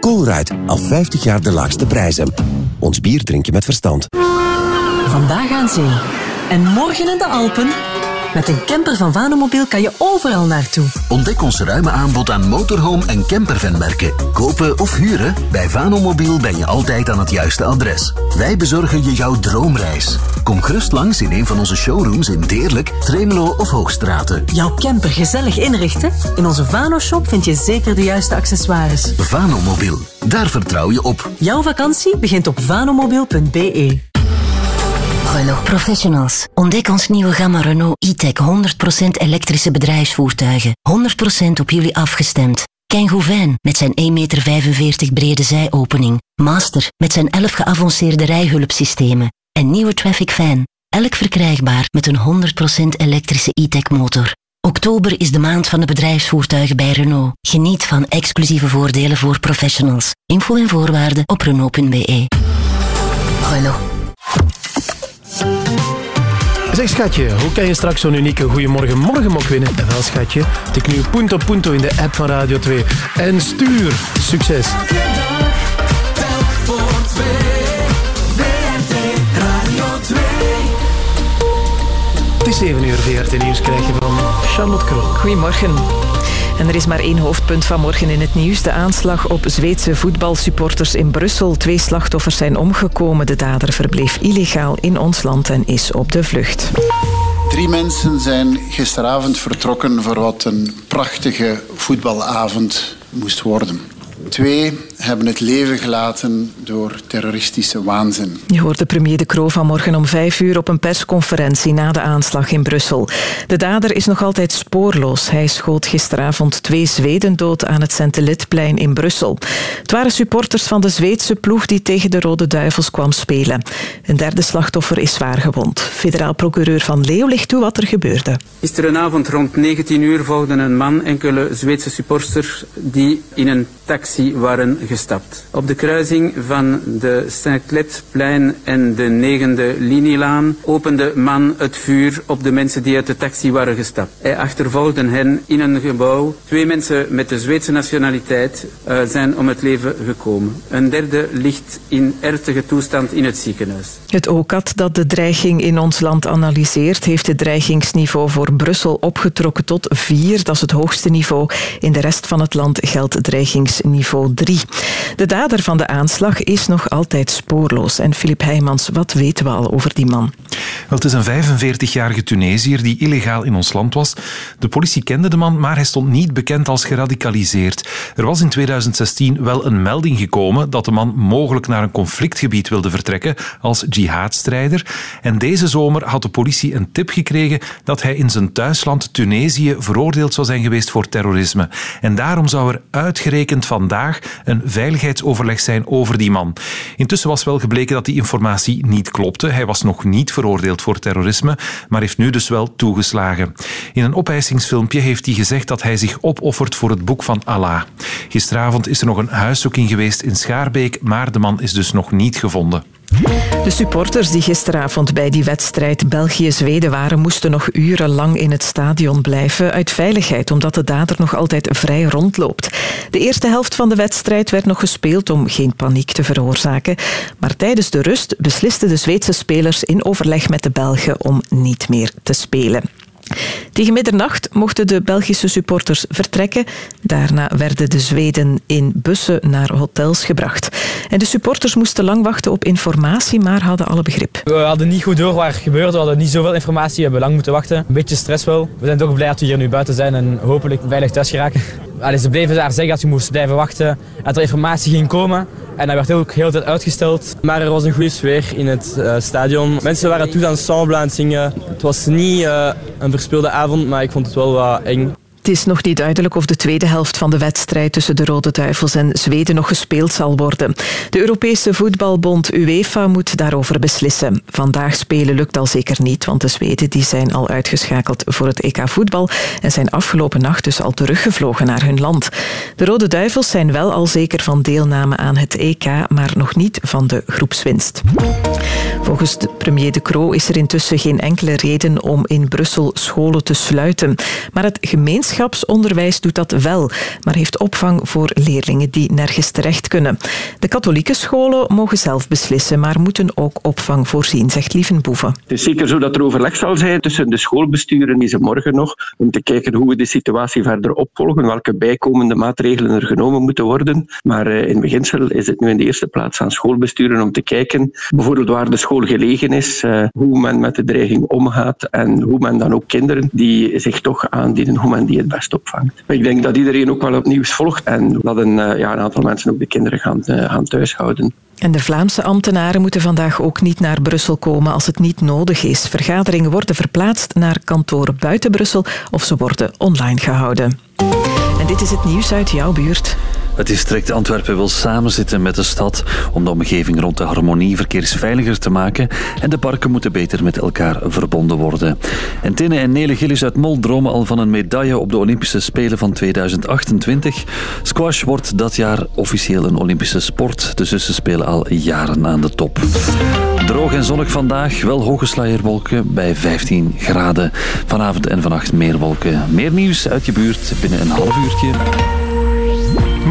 Colruyt, al 50 jaar de laagste prijzen. Ons bier drink je met verstand. Vandaag aan zee. En morgen in de Alpen. Met een camper van Vanomobiel kan je overal naartoe. Ontdek ons ruime aanbod aan motorhome en campervanmerken. Kopen of huren? Bij Vanomobiel ben je altijd aan het juiste adres. Wij bezorgen je jouw droomreis. Kom gerust langs in een van onze showrooms in Deerlijk, Tremelo of Hoogstraten. Jouw camper gezellig inrichten? In onze Vano-shop vind je zeker de juiste accessoires. Vanomobiel, daar vertrouw je op. Jouw vakantie begint op vanomobiel.be. Professionals. Ontdek ons nieuwe gamma Renault e-tech 100% elektrische bedrijfsvoertuigen. 100% op jullie afgestemd. Kangoo Van met zijn 1,45 meter brede zijopening. Master met zijn 11 geavanceerde rijhulpsystemen. En nieuwe Traffic Van. Elk verkrijgbaar met een 100% elektrische e-tech motor. Oktober is de maand van de bedrijfsvoertuigen bij Renault. Geniet van exclusieve voordelen voor professionals. Info en voorwaarden op Renault.be. Renault. Zeg schatje, hoe kan je straks zo'n unieke Goeiemorgen Morgenmok winnen? En wel schatje, tik nu Punto Punto in de app van Radio 2 en stuur. Succes! voor twee. VRT Radio 2. Het is 7 uur VRT Nieuws krijg je van Charlotte Kroon. Goedemorgen. En er is maar één hoofdpunt vanmorgen in het nieuws. De aanslag op Zweedse voetbalsupporters in Brussel. Twee slachtoffers zijn omgekomen. De dader verbleef illegaal in ons land en is op de vlucht. Drie mensen zijn gisteravond vertrokken voor wat een prachtige voetbalavond moest worden. Twee hebben het leven gelaten door terroristische waanzin. Je hoorde premier De Croo vanmorgen om vijf uur op een persconferentie na de aanslag in Brussel. De dader is nog altijd spoorloos. Hij schoot gisteravond twee Zweden dood aan het Sentelitplein in Brussel. Het waren supporters van de Zweedse ploeg die tegen de Rode Duivels kwam spelen. Een derde slachtoffer is zwaar gewond. Federaal procureur Van Leeuw legt toe wat er gebeurde. Gisterenavond rond 19 uur volgden een man enkele Zweedse supporters die in een taxi waren gestapt. Op de kruising van de Saint-Cletplein en de negende linielaan opende man het vuur op de mensen die uit de taxi waren gestapt. Hij achtervolgde hen in een gebouw. Twee mensen met de Zweedse nationaliteit eh, zijn om het leven gekomen. Een derde ligt in ernstige toestand in het ziekenhuis. Het OCAT dat de dreiging in ons land analyseert, heeft het dreigingsniveau voor Brussel opgetrokken tot 4. Dat is het hoogste niveau. In de rest van het land geldt dreigingsniveau 3. De dader van de aanslag is nog altijd spoorloos. En Filip Heijmans, wat weten we al over die man? Het is een 45-jarige Tunesiër die illegaal in ons land was. De politie kende de man, maar hij stond niet bekend als geradicaliseerd. Er was in 2016 wel een melding gekomen dat de man mogelijk naar een conflictgebied wilde vertrekken als jihadstrijder. En deze zomer had de politie een tip gekregen dat hij in zijn thuisland Tunesië veroordeeld zou zijn geweest voor terrorisme. En daarom zou er uitgerekend vandaag een veiligheidsoverleg zijn over die man. Intussen was wel gebleken dat die informatie niet klopte. Hij was nog niet veroordeeld voor terrorisme, maar heeft nu dus wel toegeslagen. In een opeisingsfilmpje heeft hij gezegd dat hij zich opoffert voor het boek van Allah. Gisteravond is er nog een huiszoeking geweest in Schaarbeek, maar de man is dus nog niet gevonden. De supporters die gisteravond bij die wedstrijd België-Zweden waren, moesten nog urenlang in het stadion blijven uit veiligheid, omdat de dader nog altijd vrij rondloopt. De eerste helft van de wedstrijd werd nog gespeeld om geen paniek te veroorzaken. Maar tijdens de rust beslisten de Zweedse spelers in overleg met de Belgen om niet meer te spelen. Tegen middernacht mochten de Belgische supporters vertrekken. Daarna werden de Zweden in bussen naar hotels gebracht. En de supporters moesten lang wachten op informatie, maar hadden alle begrip. We hadden niet goed door wat er gebeurde. We hadden niet zoveel informatie. We hebben lang moeten wachten. Een beetje stress wel. We zijn toch blij dat we hier nu buiten zijn en hopelijk veilig thuis geraken. Allee, ze bleven daar zeggen dat je moest blijven wachten. Dat er informatie ging komen. En dat werd ook heel de uitgesteld. Maar er was een goede sfeer in het eh, stadion. Mensen waren toen ensemble aan het zingen. Het was niet eh, een verspeelde avond, maar ik vond het wel wat eng. Het is nog niet duidelijk of de tweede helft van de wedstrijd tussen de Rode Duivels en Zweden nog gespeeld zal worden. De Europese voetbalbond UEFA moet daarover beslissen. Vandaag spelen lukt al zeker niet, want de Zweden die zijn al uitgeschakeld voor het EK voetbal en zijn afgelopen nacht dus al teruggevlogen naar hun land. De Rode Duivels zijn wel al zeker van deelname aan het EK, maar nog niet van de groepswinst. Volgens de premier De Croo is er intussen geen enkele reden om in Brussel scholen te sluiten. Maar het gemeenschapsonderwijs doet dat wel, maar heeft opvang voor leerlingen die nergens terecht kunnen. De katholieke scholen mogen zelf beslissen, maar moeten ook opvang voorzien, zegt Lieven Boeven. Het is zeker zo dat er overleg zal zijn tussen de schoolbesturen deze morgen nog, om te kijken hoe we de situatie verder opvolgen, welke bijkomende maatregelen er genomen moeten worden. Maar eh, in beginsel is het nu in de eerste plaats aan schoolbesturen om te kijken, bijvoorbeeld waar de school gelegen is, eh, hoe men met de dreiging omgaat en hoe men dan ook kinderen die zich toch aandienen, hoe men die best opvangt. Ik denk dat iedereen ook wel op nieuws volgt en dat een, eh, ja, aantal mensen ook de kinderen gaan, eh, gaan thuishouden. En de Vlaamse ambtenaren moeten vandaag ook niet naar Brussel komen als het niet nodig is. Vergaderingen worden verplaatst naar kantoren buiten Brussel of ze worden online gehouden. En dit is het nieuws uit jouw buurt. Het district Antwerpen wil samenzitten met de stad om de omgeving rond de harmonie verkeersveiliger te maken en de parken moeten beter met elkaar verbonden worden. En Tinne en Nele Gillis uit Mol dromen al van een medaille op de Olympische Spelen van 2028. Squash wordt dat jaar officieel een Olympische sport. De zussen spelen al jaren aan de top. Droog en zonnig vandaag, wel hoge sluierwolken bij 15 graden. Vanavond en vannacht meer wolken. Meer nieuws uit je buurt binnen een half uurtje.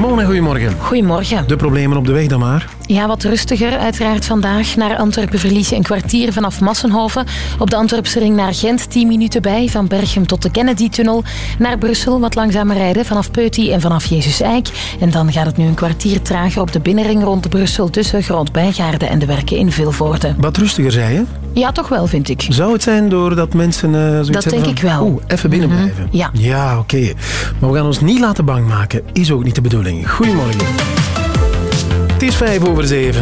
Goedemorgen. Goedemorgen. De problemen op de weg dan maar. Ja, wat rustiger uiteraard vandaag. Naar Antwerpen verliezen een kwartier vanaf Massenhoven. Op de Antwerpse ring naar Gent 10 minuten bij. Van Berchem tot de Kennedy-tunnel. Naar Brussel wat langzamer rijden vanaf Peuty en vanaf Jezus Eik. En dan gaat het nu een kwartier trager op de binnenring rond Brussel tussen Groot-Bijgaarden en de werken in Vilvoorde. Wat rustiger, zei je? Ja, toch wel, vind ik. Zou het zijn doordat mensen eh, zoiets Dat denk van, ik wel. Oeh, even binnen Mhm, blijven. ja. Ja, oké. Maar we gaan ons niet laten bang maken. Is ook niet de bedoeling. Goedemorgen. Het is vijf over zeven.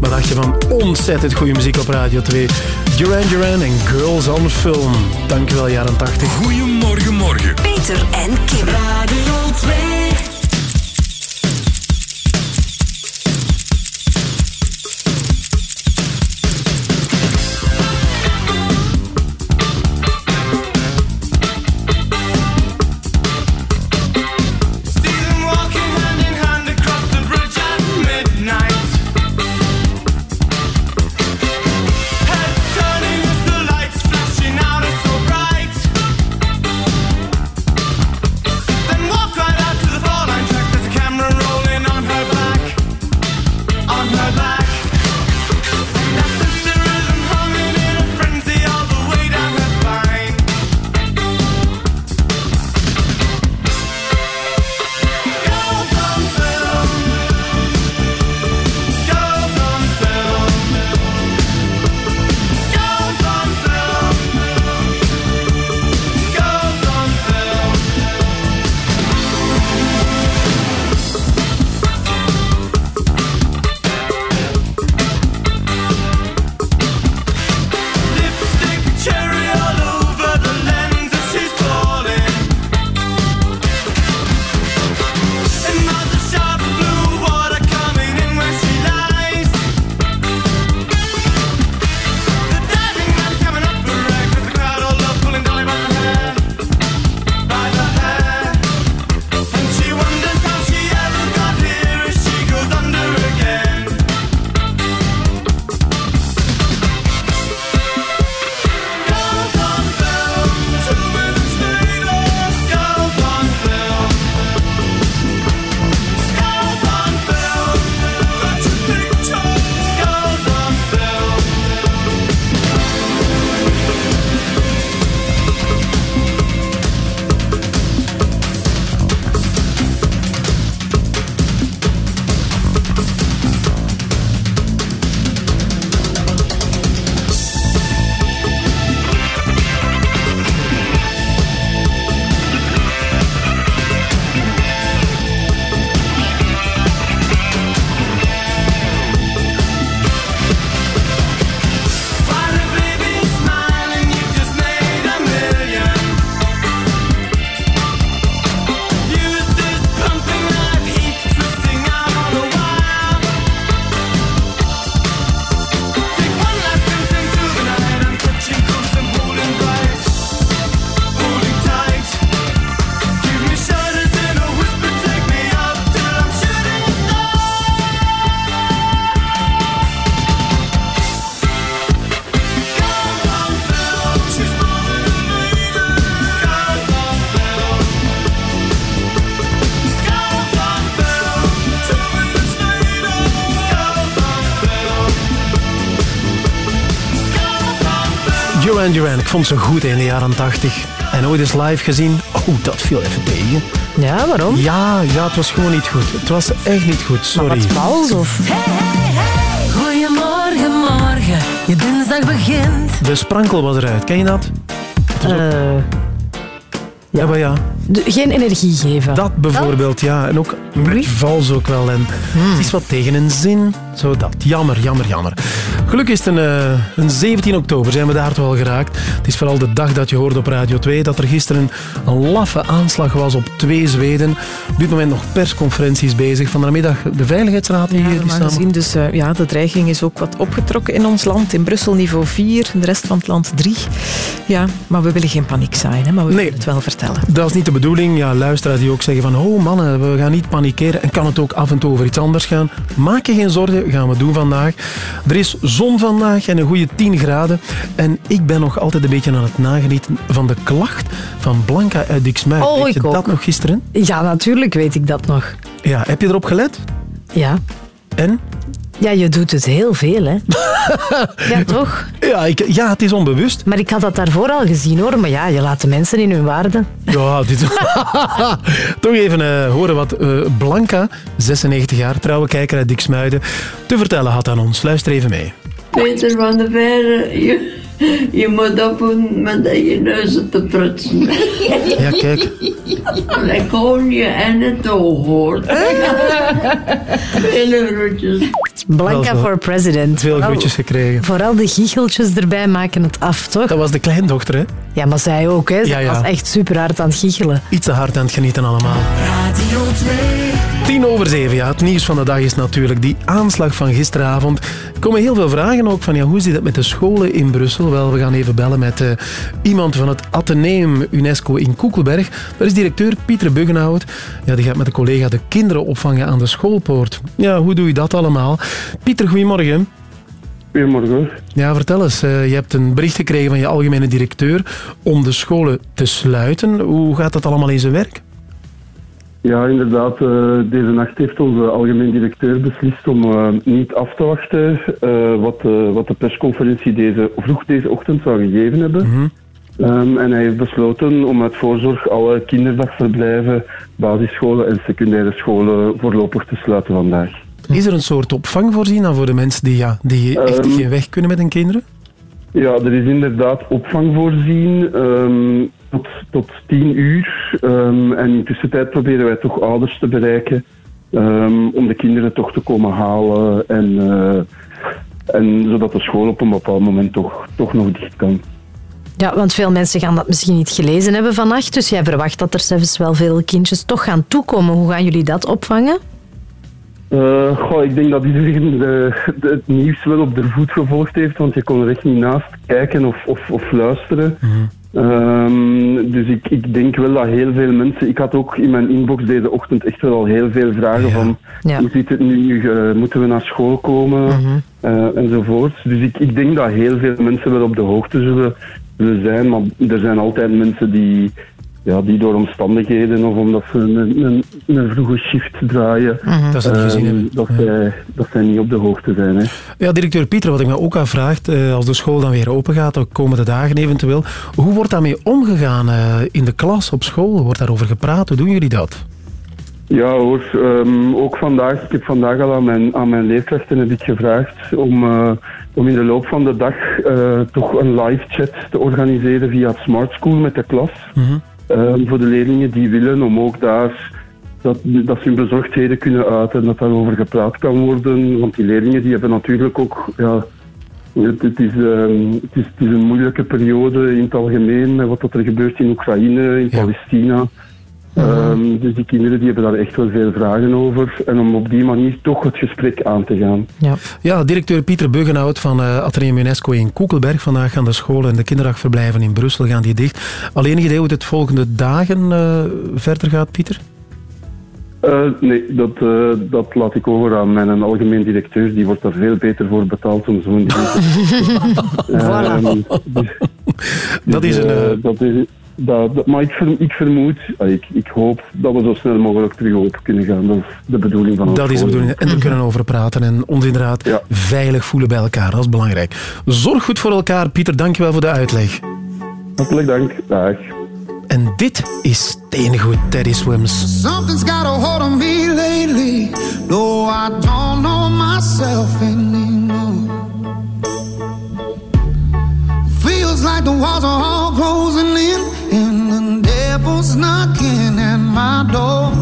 Wat dacht je van ontzettend goede muziek op Radio 2? Duran Duran en Girls on Film. Dankjewel, jaren 80. Goedemorgen, morgen. Peter en Kim. Radio 2. Duran Duran, ik vond ze goed in de jaren 80. En ooit eens live gezien, oh, dat viel even tegen. Ja, waarom? Ja, ja, het was gewoon niet goed. Het was echt niet goed, sorry. wat vals of... Goedemorgen, morgen. Je dinsdag begint. De sprankel was eruit, ken je dat? Eh, ja, maar ja. de- geen energie geven. Dat bijvoorbeeld, ja. En ook met vals ook wel. En Hmm. Het is wat tegen een zin. Zo dat. Jammer, jammer, jammer. Gelukkig is het een, eh, een 17 oktober, zijn we daar toch al geraakt. Het is vooral de dag dat je hoorde op Radio 2 dat er gisteren een laffe aanslag was op twee Zweden. Op dit moment nog persconferenties bezig. Vanmiddag de Veiligheidsraad die, die Normaal samen... gezien, dus eh, ja, de dreiging is ook wat opgetrokken in ons land. In Brussel niveau 4, in de rest van het land 3. Ja, maar we willen geen paniek zaaien, hè, maar we willen het wel vertellen. Dat is niet de bedoeling. Ja, luisteraars die ook zeggen van oh mannen, we gaan niet panikeren. En kan het ook af en toe over iets anders gaan. Maak je geen zorgen, gaan we doen vandaag. Er is zon vandaag en een goede 10 graden. En ik ben nog altijd een beetje aan het nagenieten van de klacht van Blanca uit Diksmuid. Oh, Weet je dat nog gisteren? Ja, natuurlijk weet ik dat nog. Ja, heb je erop gelet? Ja. En? Ja, je doet het heel veel, hè? ja, toch? Ja, ik, ja, het is onbewust. Maar ik had dat daarvoor al gezien, hoor. Maar ja, je laat de mensen in hun waarde. Ja, dit... Toch even eh, horen wat eh, Blanca, 96 jaar, trouwe kijker uit Diksmuiden, te vertellen had aan ons. Luister even mee. Peter van de Verre, je, Je moet ophouden met dat je neuzen te prutsen. Ja, kijk. Gewoon je en het oog hoort. Hele groetjes. Blanca for president. Veel Vooral- groetjes gekregen. Vooral de giecheltjes erbij maken het af, toch? Dat was de kleindochter, hè? Ja, maar zij ook, hè? Ze Ja, ja. was echt super hard aan het giechelen. Iets te hard aan het genieten allemaal. Radio 2. Tien over zeven, ja. Het nieuws van de dag is natuurlijk die aanslag van gisteravond. Er komen heel veel vragen ook van, ja, hoe zit het met de scholen in Brussel? Wel, we gaan even bellen met eh, iemand van het Atheneum UNESCO in Koekelberg. Dat is directeur Pieter Buggenhout. Ja, die gaat met een collega de kinderen opvangen aan de schoolpoort. Ja, hoe doe je dat allemaal? Pieter, goedemorgen. Goedemorgen. Ja, vertel eens. eh, je hebt een bericht gekregen van je algemene directeur om de scholen te sluiten. Hoe gaat dat allemaal in zijn werk? Ja, inderdaad. eh, deze nacht heeft onze algemeen directeur beslist om eh, niet af te wachten eh, wat, wat de persconferentie deze, vroeg deze ochtend zou gegeven hebben. Ehm, en hij heeft besloten om uit voorzorg alle kinderdagverblijven, basisscholen en secundaire scholen voorlopig te sluiten vandaag. Is er een soort opvang voorzien dan voor de mensen die, ja, die echt Ehm, geen weg kunnen met hun kinderen? Ja, er is inderdaad opvang voorzien ehm, tot, tot tien uur. Ehm, en in de tussentijd proberen wij toch ouders te bereiken ehm, om de kinderen toch te komen halen. En, eh, en zodat de school op een bepaald moment toch, toch nog dicht kan. Ja, want veel mensen gaan dat misschien niet gelezen hebben vannacht. Dus jij verwacht dat er zelfs wel veel kindjes toch gaan toekomen. Hoe gaan jullie dat opvangen? Eh, goh, ik denk dat iedereen de, de- het nieuws wel op de voet gevolgd heeft, want je kon er echt niet naast kijken of, of, of luisteren. Ehm, dus ik, ik denk wel dat heel veel mensen... Ik had ook in mijn inbox deze ochtend echt wel al heel veel vragen van... Hoe zit het nu? Eh, moeten we naar school komen? Eh, enzovoort. Dus ik, ik denk dat heel veel mensen wel op de hoogte zullen, zullen zijn. Maar er zijn altijd mensen die, ja, die door omstandigheden of omdat ze een, een, een vroege shift draaien... Dat ze gezien ehm, dat, zij, dat zij niet op de hoogte zijn. Hè. Ja, directeur Pieter, wat ik me ook afvraag, eh, als de school dan weer open gaat, de komende dagen eventueel, hoe wordt daarmee omgegaan eh, in de klas, op school? Wordt daarover gepraat? Hoe doen jullie dat? Ja hoor, ehm, ook vandaag, ik heb vandaag al aan mijn, aan mijn leerkrachten een beetje gevraagd om, eh, om in de loop van de dag toch een live chat te organiseren via Smart School met de klas. Ehm, voor de leerlingen die willen, om ook daar dat, dat ze hun bezorgdheden kunnen uiten en dat daarover gepraat kan worden. Want die leerlingen die hebben natuurlijk ook, ja, het, het is, ehm, het, is, het is een moeilijke periode in het algemeen met wat er gebeurt in Oekraïne, in Palestina. Ehm, dus die kinderen die hebben daar echt wel veel vragen over. En om op die manier toch het gesprek aan te gaan. Ja, ja directeur Pieter Buggenhout van eh Atheneum UNESCO in Koekelberg. Vandaag gaan de scholen en de kinderdagverblijven in Brussel gaan die dicht. Alleen idee hoe het volgende dagen eh, verder gaat, Pieter? Eh, nee, dat, eh, dat laat ik over aan mijn algemeen directeur. Die wordt daar veel beter voor betaald om zo'n. Ehm, dus- Dat is dus, een, dat is, dat, dat- maar ik, ver- ik vermoed, ik, ik hoop dat we zo snel mogelijk terug open kunnen gaan. Dat is de bedoeling van ons. Dat is de bedoeling. En er kunnen over praten en ons inderdaad veilig voelen bij elkaar. Dat is belangrijk. Zorg goed voor elkaar, Pieter. Dankjewel voor de uitleg. Hartelijk dank. Dag. En dit is steengoed Teddy Swims. Something's got a hold on me lately. I don't know myself anymore. Feels like the walls are all closing in, and the devil's knocking at my door.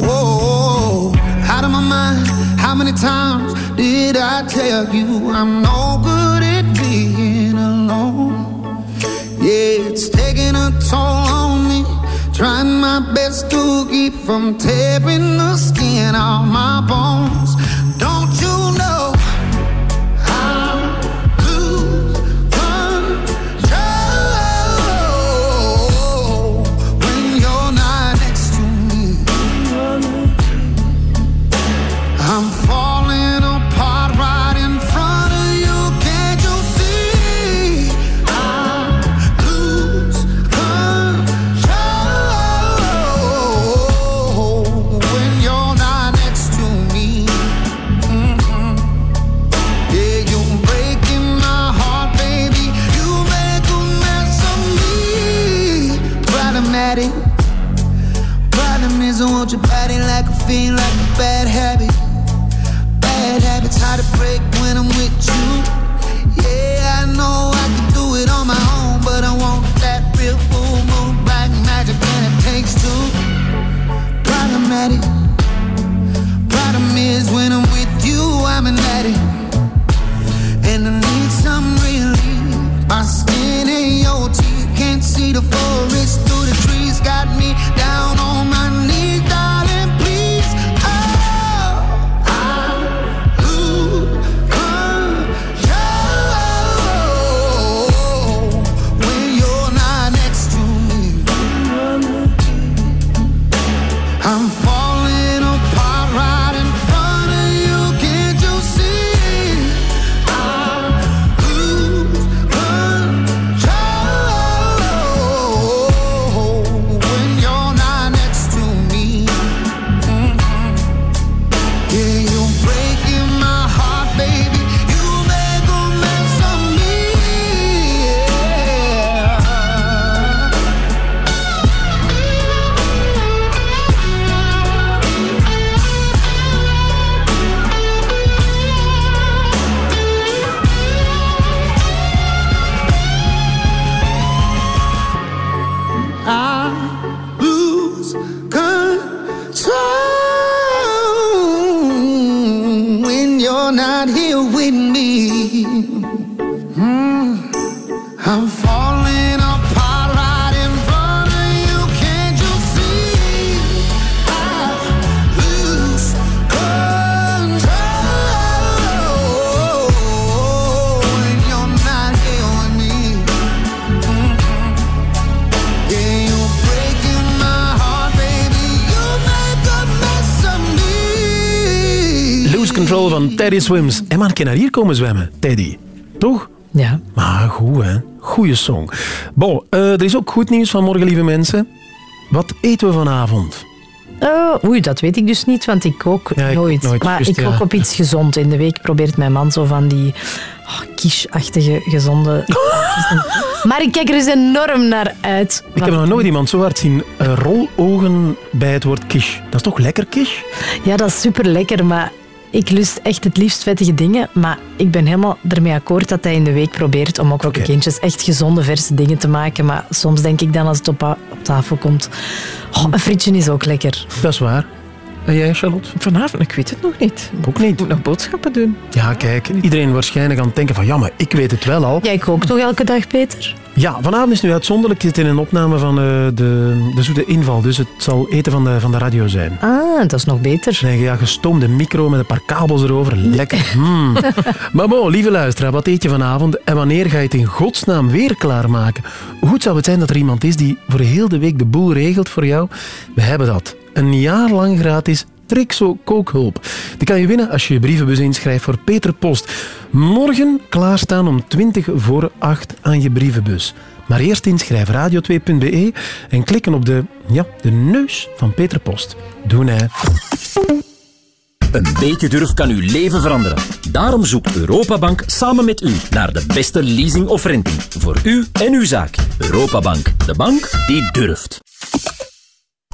Whoa, out of my mind. How many times did I tell you I'm no good at being alone? Yeah, it's taking a toll on me. Trying my best to keep from tearing the skin off my bones. the forest, through the trees, got me down on my Teddy Swims. En man, kan naar hier komen zwemmen, Teddy. Toch? Ja. Maar goed, hè. Goeie song. Bon, eh, er is ook goed nieuws vanmorgen, lieve mensen. Wat eten we vanavond? Oh, oei, dat weet ik dus niet, want ik kook Ja, ik nooit. nooit, Maar ik kook ja. op iets gezond. In de week probeert mijn man zo van die oh, quiche-achtige, gezonde... maar ik kijk er dus enorm naar uit. Ik heb nog nooit iemand zo hard zien eh, rologen bij het woord kish. Dat is toch lekker, kish? Ja, dat is super lekker, maar ik lust echt het liefst vettige dingen. Maar ik ben helemaal ermee akkoord dat hij in de week probeert om ook voor de kindjes echt gezonde, verse dingen te maken. Maar soms denk ik dan als het op, op tafel komt, oh, een frietje is ook lekker. Dat is waar. En jij, Charlotte? Vanavond, ik weet het nog niet. Ook niet. Ik moet nog boodschappen doen. Ja, kijk, iedereen waarschijnlijk aan het denken van ja, maar ik weet het wel al. Jij kookt toch elke dag, Peter? Ja, vanavond is nu uitzonderlijk. Ik zit in een opname van eh, de, de Zoete Inval, dus het zal eten van de, van de radio zijn. Ah, dat is nog beter. Nee, ja, gestoomde micro met een paar kabels erover. Lekker. Mm. maar bon, lieve luisteraar, wat eet je vanavond en wanneer ga je het in godsnaam weer klaarmaken? Hoe goed zou het zijn dat er iemand is die voor heel de week de boel regelt voor jou? We hebben dat. Een jaar lang gratis Trixo kookhulp. Die kan je winnen als je je brievenbus inschrijft voor Peter Post. Morgen klaarstaan om 20 voor 8 aan je brievenbus. Maar eerst inschrijven radio2.be en klikken op de, ja, de neus van Peter Post. Doen hè. Een beetje durf kan uw leven veranderen. Daarom zoekt Europabank samen met u naar de beste leasing of renting. Voor u en uw zaak. Europabank, de bank die durft.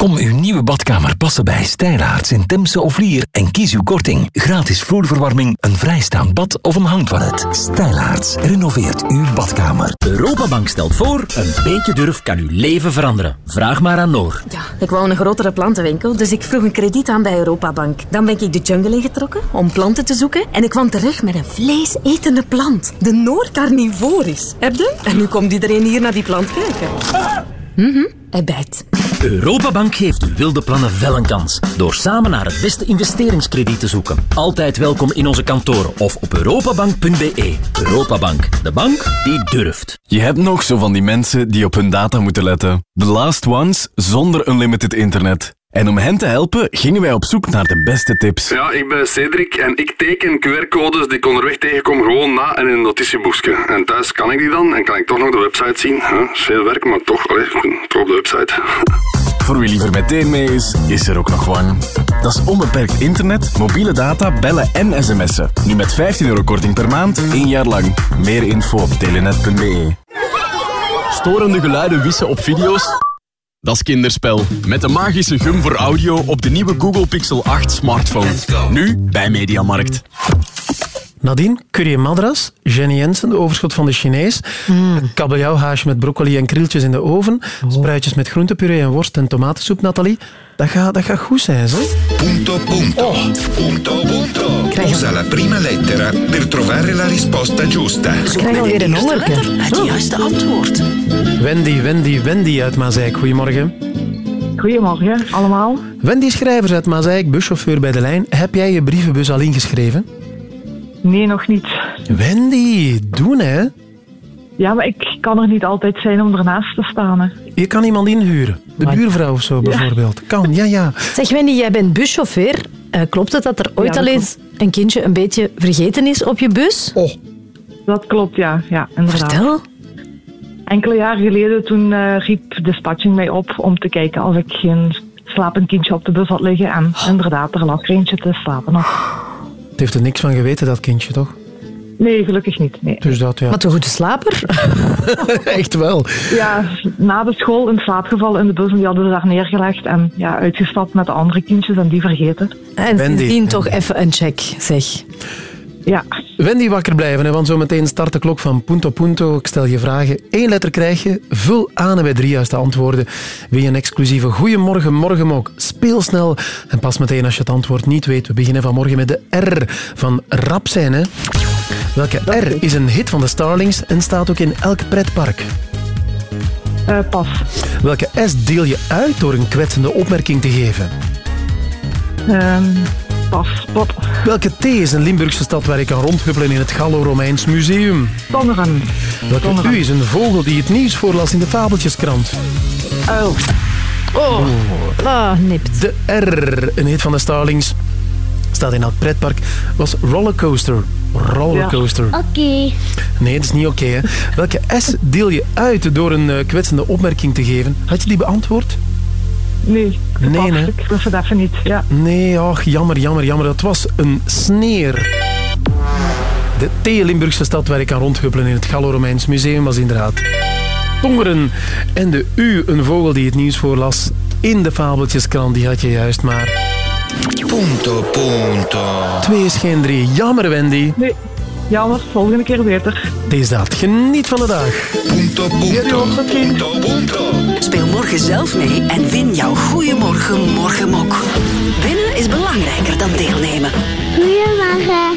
Kom uw nieuwe badkamer passen bij Stijlaarts in Temse of Lier en kies uw korting. Gratis vloerverwarming, een vrijstaand bad of een hangtoilet. Stijlaarts renoveert uw badkamer. Europabank stelt voor, een beetje durf kan uw leven veranderen. Vraag maar aan Noor. Ja, ik wou een grotere plantenwinkel, dus ik vroeg een krediet aan bij Europabank. Dan ben ik de jungle ingetrokken om planten te zoeken en ik kwam terecht met een vleesetende plant. De Noor carnivoris. Heb je? En nu komt iedereen hier naar die plant kijken. Mhm, hij bijt. Europabank geeft uw wilde plannen wel een kans. Door samen naar het beste investeringskrediet te zoeken. Altijd welkom in onze kantoren of op europabank.be. Europabank, de bank die durft. Je hebt nog zo van die mensen die op hun data moeten letten. The last ones zonder unlimited internet. En om hen te helpen gingen wij op zoek naar de beste tips. Ja, ik ben Cedric en ik teken QR-codes die ik onderweg tegenkom gewoon na en in een notitieboekje. En thuis kan ik die dan en kan ik toch nog de website zien. Huh? is veel werk, maar toch, allee, toch op de website. Voor wie liever meteen mee is, is er ook nog One. Dat is onbeperkt internet, mobiele data, bellen en sms'en. Nu met 15 euro korting per maand, één jaar lang. Meer info op telenet.be. Storende geluiden wissen op video's? Dat is kinderspel. Met de magische gum voor audio op de nieuwe Google Pixel 8 smartphone. Nu bij Mediamarkt. Nadine, curry madras, Jenny Jensen, de overschot van de Chinees, kabeljauwhaasje met broccoli en krieltjes in de oven, spruitjes met groentepuree en worst en tomatensoep, Nathalie. Dat gaat, dat gaat goed zijn, zo. Punto punto. Punto punto. Usa la prima lettera per trovare la risposta giusta. krijg alweer een hongerke. Het juiste antwoord. Wendy, Wendy, Wendy uit Mazeik. Goedemorgen. Goedemorgen, allemaal. Wendy Schrijvers uit Mazeik, buschauffeur bij de lijn. Heb jij je brievenbus al ingeschreven? Nee, nog niet. Wendy, doen hè. Ja, maar ik kan er niet altijd zijn om ernaast te staan. Hè. Je kan iemand inhuren. De buurvrouw of zo bijvoorbeeld. Kan, ja, ja. Zeg Wendy, jij bent buschauffeur. Eh, klopt het dat er ooit Ja, al eens een kindje een beetje vergeten is op je bus? Oh. Dat klopt, ja. ja inderdaad. Vertel. Enkele jaren geleden toen eh, riep dispatching mij op om te kijken of ik geen slapend kindje op de bus had liggen. En inderdaad, er lag er eentje te slapen nog. Het heeft er niks van geweten, dat kindje, toch? Nee, gelukkig niet. Nee. Dus dat, ja. Wat een goede slaper. Echt wel. Ja, na de school in slaap gevallen in de bus en die hadden ze daar neergelegd en ja, uitgestapt met de andere kindjes en die vergeten. En sindsdien toch even een check, zeg. Ja. Wendy, wakker blijven, hè, want zometeen start de klok van Punto Punto. Ik stel je vragen. Eén letter krijg je. Vul aan en bij drie juiste antwoorden. Wil je een exclusieve Goeiemorgen, morgen ook. Speel snel en pas meteen als je het antwoord niet weet. We beginnen vanmorgen met de R van rap zijn. Hè? Welke R is een hit van de Starlings en staat ook in elk pretpark? Eh, pas. Welke S deel je uit door een kwetsende opmerking te geven? Ehm, pas. Pop. Welke T is een Limburgse stad waar je kan rondhuppelen in het Gallo-Romeins Museum? Tongeren. Welke Tongeren. U is een vogel die het nieuws voorlas in de Fabeltjeskrant? Uil. Oh. Ah, nipt. De R, een hit van de Starlings, staat in elk pretpark, was Rollercoaster. Rollercoaster. Oké. Nee, dat is niet oké. hè. Welke S deel je uit door een eh, kwetsende opmerking te geven? Had je die beantwoord? Nee. Nee? Ik wist het even niet. Ja. Nee, ach, jammer, jammer, jammer. Dat was een sneer. De T Limburgse stad waar ik kan rondhuppelen in het Gallo-Romeins Museum was inderdaad Tongeren. En de U, een vogel die het nieuws voorlas in de fabeltjeskrant, die had je juist maar. Punto, punto. Twee is geen drie. Jammer, Wendy. Nee. Jammer, volgende keer beter. Deze dat. Geniet van de dag. Punto, punto. Punto, punto. Speel morgen zelf mee en win jouw Goeiemorgen Morgenmok. Winnen is belangrijker dan deelnemen. Goedemorgen.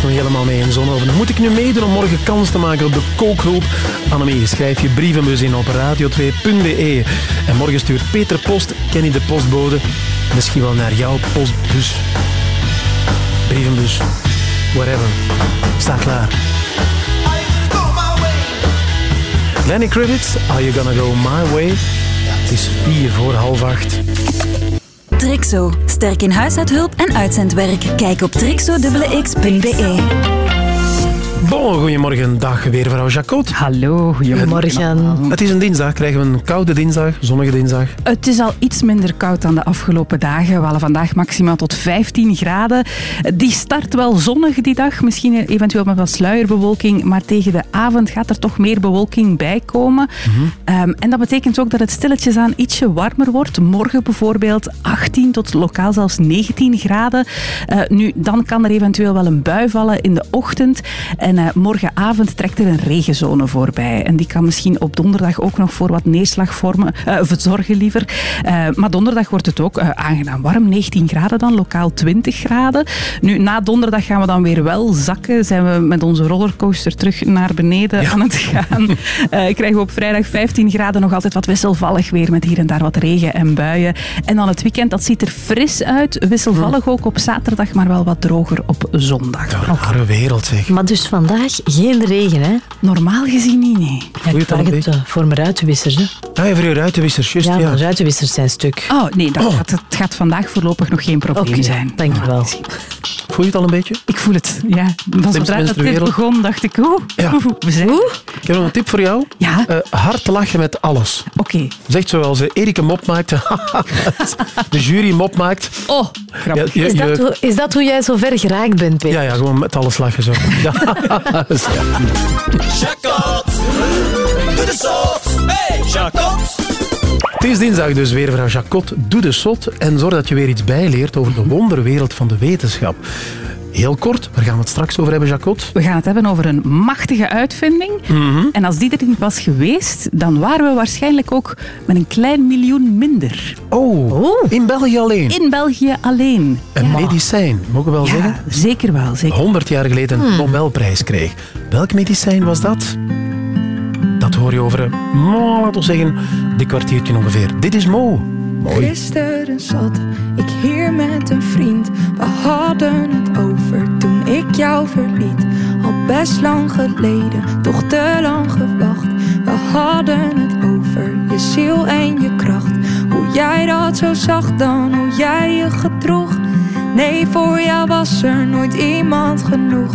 Is nog helemaal mee in Zonhoven. Moet ik nu meedoen om morgen kans te maken op de kookhulp? Annemie, schrijf je brievenbus in op radio2.be. En morgen stuurt Peter Post, Kenny de postbode, misschien wel naar jouw postbus. Brievenbus, whatever. Sta klaar. Lenny Kravitz, Are You Gonna Go My Way? Het is vier voor half acht. Trixo. Sterk in huishoudhulp en uitzendwerk. Kijk op trixo.x.be. Bon, goedemorgen, dag weer mevrouw Jacot. Hallo, goedemorgen. Het is een dinsdag, krijgen we een koude dinsdag, zonnige dinsdag. Het is al iets minder koud dan de afgelopen dagen. We hadden vandaag maximaal tot 15 graden. Die start wel zonnig die dag, misschien eventueel met wat sluierbewolking, maar tegen de avond gaat er toch meer bewolking bij komen. Ehm, en dat betekent ook dat het stilletjes aan ietsje warmer wordt. Morgen bijvoorbeeld 18 tot lokaal zelfs 19 graden. Eh, nu, dan kan er eventueel wel een bui vallen in de ochtend. En eh, morgenavond trekt er een regenzone voorbij. En die kan misschien op donderdag ook nog voor wat neerslag vormen, eh, of zorgen liever. Maar donderdag wordt het ook aangenaam warm. 19 graden dan, lokaal 20 graden. Nu, na donderdag gaan we dan weer wel zakken. Zijn we met onze rollercoaster terug naar beneden aan het gaan. Krijgen we op vrijdag 15 graden nog altijd wat wisselvallig weer met hier en daar wat regen en buien. En dan het weekend, dat ziet er fris uit. Wisselvallig ook op zaterdag, maar wel wat droger op zondag. Rare wereld zeg. Maar dus vandaag geen regen, hè? Normaal gezien niet, nee. Ja, ik vraag het eh, voor mijn ruitenwissers, hè? Ah, ja, voor uw ruitenwissers, juist. Ja, Ja, mijn ruitenwissers zijn stuk. Oh, nee, dat Gaat, het gaat vandaag voorlopig nog geen probleem Oké, zijn. dankjewel. Voel je het al een beetje? Ik voel het, ja. Van zodra dat dit wereld. begon, dacht ik, oeh, we zijn... Ik heb nog een tip voor jou. Ja? Eh, hard lachen met alles. Oké. Zegt zoals Erik een mop maakt. de jury mop maakt. Oh, Ja, je- Is dat, hoe, is dat hoe jij zo ver geraakt bent, Peter? ja, ja, gewoon met alles lachen zo. Ja. Doe de zot. Hey, Chakot. Het is dinsdag dus weer mevrouw Jacot. Doe de zot en zorg dat je weer iets bijleert over de wonderwereld van de wetenschap. Heel kort, waar gaan we het straks over hebben, Jacot? We gaan het hebben over een machtige uitvinding. Mhm. En als die er niet was geweest, dan waren we waarschijnlijk ook met een klein miljoen minder. Oh, in België alleen? In België alleen. Een medicijn, mogen we wel Ja, zeggen? zeker wel. Zeker. 100 jaar geleden een Hmm. Nobelprijs kreeg. Welk medicijn was dat? Dat hoor je over, een, nou, laten we zeggen, dit kwartiertje ongeveer. Dit is Mo. Mooi. Gisteren zat ik hier met een vriend. We hadden het over toen ik jou verliet. Al best lang geleden, toch te lang gewacht. We hadden het over je ziel en je kracht. Hoe jij dat zo zag dan, hoe jij je gedroeg. Nee, voor jou was er nooit iemand genoeg.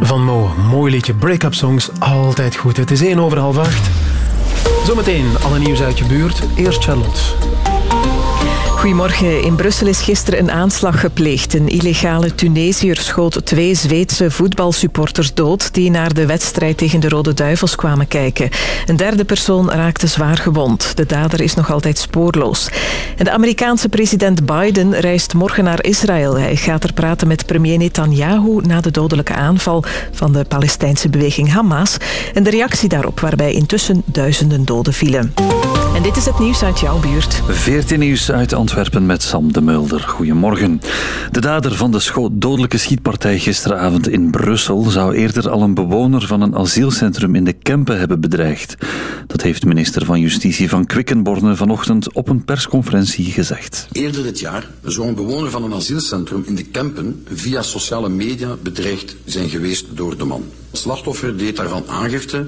Van Mo, mooi liedje. Break-up songs, altijd goed. Het is 1 over half 8. Zometeen alle nieuws uit je buurt. Eerst Charlotte. Goedemorgen. In Brussel is gisteren een aanslag gepleegd. Een illegale Tunesiër schoot twee Zweedse voetbalsupporters dood die naar de wedstrijd tegen de Rode Duivels kwamen kijken. Een derde persoon raakte zwaar gewond. De dader is nog altijd spoorloos. En de Amerikaanse president Biden reist morgen naar Israël. Hij gaat er praten met premier Netanyahu na de dodelijke aanval van de Palestijnse beweging Hamas en de reactie daarop waarbij intussen duizenden doden vielen. En dit is het nieuws uit jouw buurt. 14 nieuws uit Antwerpen met Sam de Mulder. Goedemorgen. De dader van de scho- dodelijke schietpartij gisteravond in Brussel zou eerder al een bewoner van een asielcentrum in de Kempen hebben bedreigd. Dat heeft minister van Justitie van Quickenborne vanochtend op een persconferentie gezegd. Eerder dit jaar zou een bewoner van een asielcentrum in de Kempen via sociale media bedreigd zijn geweest door de man. Het slachtoffer deed daarvan aangifte,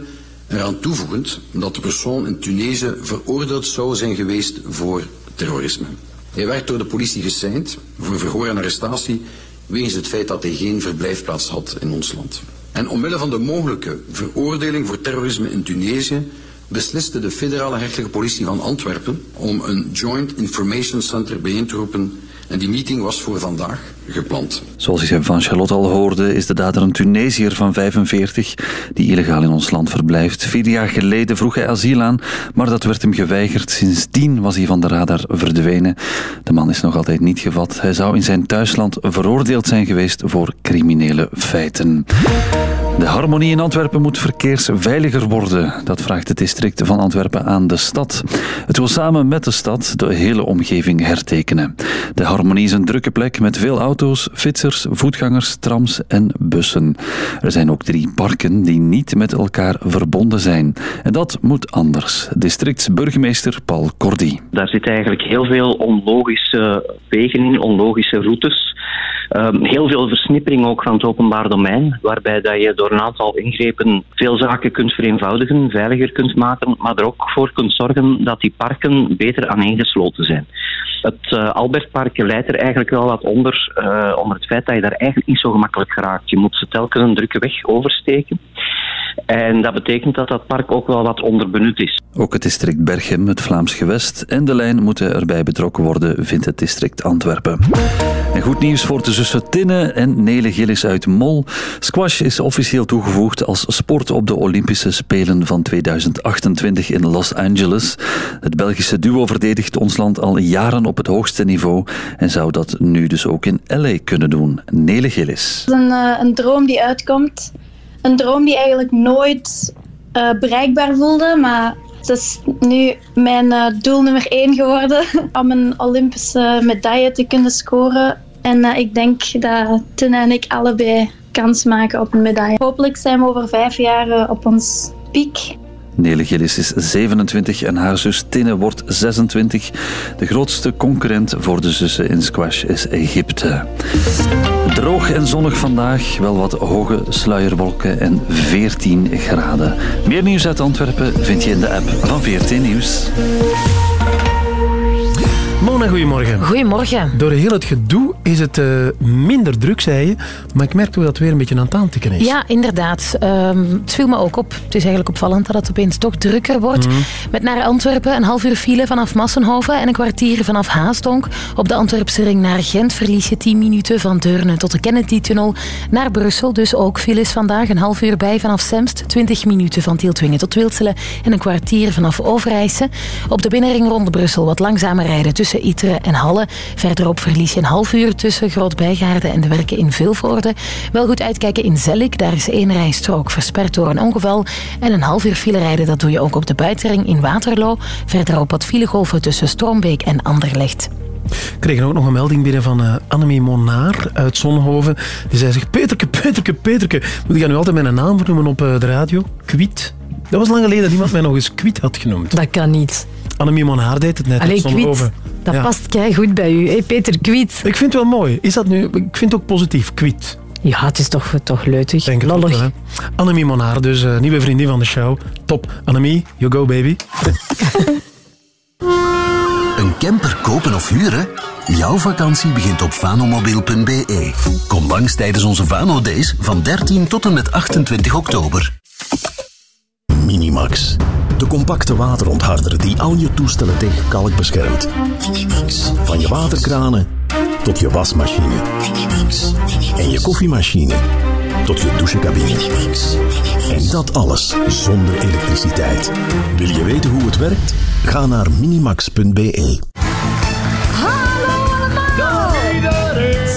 eraan toevoegend dat de persoon in Tunesië veroordeeld zou zijn geweest voor terrorisme. Hij werd door de politie geseind voor verhoor en arrestatie wegens het feit dat hij geen verblijfplaats had in ons land. En omwille van de mogelijke veroordeling voor terrorisme in Tunesië besliste de federale rechtelijke politie van Antwerpen om een Joint Information Center bijeen te roepen en die meeting was voor vandaag gepland. Zoals je van Charlotte al hoorde, is de dader een Tunesiër van 45 die illegaal in ons land verblijft. Vier jaar geleden vroeg hij asiel aan, maar dat werd hem geweigerd. Sindsdien was hij van de radar verdwenen. De man is nog altijd niet gevat. Hij zou in zijn thuisland veroordeeld zijn geweest voor criminele feiten. De harmonie in Antwerpen moet verkeersveiliger worden. Dat vraagt het district van Antwerpen aan de stad. Het wil samen met de stad de hele omgeving hertekenen. De harmonie is een drukke plek met veel auto's, fietsers, voetgangers, trams en bussen. Er zijn ook drie parken die niet met elkaar verbonden zijn. En dat moet anders. Districtsburgemeester Paul Cordy. Daar zitten eigenlijk heel veel onlogische wegen in, onlogische routes. Ehm, heel veel versnippering ook van het openbaar domein, waarbij dat je door een aantal ingrepen veel zaken kunt vereenvoudigen, veiliger kunt maken, maar er ook voor kunt zorgen dat die parken beter aaneengesloten zijn. Het eh, Albertpark leidt er eigenlijk wel wat onder, eh, onder het feit dat je daar eigenlijk niet zo gemakkelijk geraakt. Je moet ze telkens een drukke weg oversteken. En dat betekent dat dat park ook wel wat onderbenut is. Ook het district Berchem, het Vlaams gewest en de lijn moeten erbij betrokken worden, vindt het district Antwerpen. En goed nieuws voor de zussen Tinne en Nele Gillis uit Mol. Squash is officieel toegevoegd als sport op de Olympische Spelen van 2028 in Los Angeles. Het Belgische duo verdedigt ons land al jaren op het hoogste niveau en zou dat nu dus ook in LA kunnen doen. Nele Gillis. Het is een, eh, een droom die uitkomt. Een droom die eigenlijk nooit eh, bereikbaar voelde, maar het is nu mijn eh, doel nummer één geworden om een Olympische medaille te kunnen scoren. En eh, ik denk dat Tine en ik allebei kans maken op een medaille. Hopelijk zijn we over vijf jaar op ons piek. Nele Gillis is 27 en haar zus Tinne wordt 26. De grootste concurrent voor de zussen in squash is Egypte. Droog en zonnig vandaag, wel wat hoge sluierwolken en 14 graden. Meer nieuws uit Antwerpen vind je in de app van 14 Nieuws. Mona, goedemorgen. Goedemorgen. Door heel het gedoe is het eh, minder druk, zei je. Maar ik merk toch dat weer een beetje aan het aantikken is. Ja, inderdaad. Ehm, het viel me ook op. Het is eigenlijk opvallend dat het opeens toch drukker wordt. Mhm. Met naar Antwerpen een half uur file vanaf Massenhoven en een kwartier vanaf Haastonk. Op de Antwerpse ring naar Gent verlies je 10 minuten van Deurne tot de Kennedy-tunnel. Naar Brussel dus ook files vandaag. Een half uur bij vanaf Semst. 20 minuten van Tieltwingen tot Wilselen. En een kwartier vanaf Overijse. Op de binnenring rond Brussel wat langzamer rijden tussen Iteren en Halle. Verderop verlies je een half uur tussen Groot-Bijgaarden en de werken in Vilvoorde. Wel goed uitkijken in Zellik. Daar is één rijstrook versperd door een ongeval. En een half uur file rijden, dat doe je ook op de buitenring in Waterloo. Verderop wat filegolven tussen Strombeek en Anderlecht. Ik kreeg ook nog een melding binnen van eh Annemie Monaar uit Zonhoven. Die zei zich, Peterke, Peterke, Peterke. Moet ik nu altijd mijn naam vernoemen op eh, de radio? Kwiet. Dat was lang geleden dat iemand mij nog eens Kwiet had genoemd. Dat kan niet. Annemie Monaar deed het net Allee, Kwiet, dat Ja. past kei goed bij u. Hey, Peter Kwiet. Ik vind het wel mooi. Is dat nu... Ik vind het ook positief, Kwiet. Ja, het is toch, toch leutig. Denk het ook Lollig. Annemie Monaar, dus eh, nieuwe vriendin van de show. Top. Annemie, you go baby. Een camper kopen of huren? Jouw vakantie begint op vanomobiel.be. Kom langs tijdens onze Vano Days van 13 tot en met 28 oktober. Minimax. De compacte waterontharder die al je toestellen tegen kalk beschermt. Van je waterkranen tot je wasmachine. En je koffiemachine tot je douchecabine. En dat alles zonder elektriciteit. Wil je weten hoe het werkt? Ga naar minimax.be.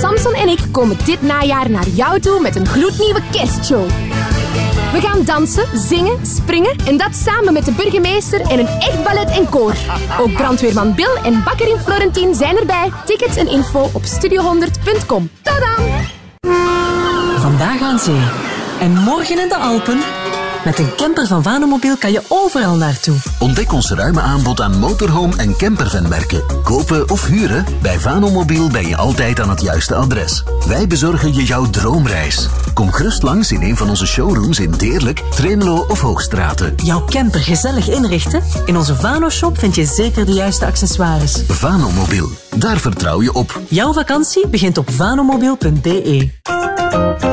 Samson en ik komen dit najaar naar jou toe met een gloednieuwe kerstshow. We gaan dansen, zingen, springen en dat samen met de burgemeester en een echt ballet en koor. Ook brandweerman Bill en bakkerin Florentien zijn erbij. Tickets en info op studio100.com. Tada! Vandaag aan zee. En morgen in de Alpen. Met een camper van Vanomobiel kan je overal naartoe. Ontdek ons ruime aanbod aan motorhome en campervanmerken. Kopen of huren? Bij Vanomobiel ben je altijd aan het juiste adres. Wij bezorgen je jouw droomreis. Kom gerust langs in een van onze showrooms in Deerlijk, Tremelo of Hoogstraten. Jouw camper gezellig inrichten? In onze Vano-shop vind je zeker de juiste accessoires. Vanomobiel, daar vertrouw je op. Jouw vakantie begint op vanomobiel.be.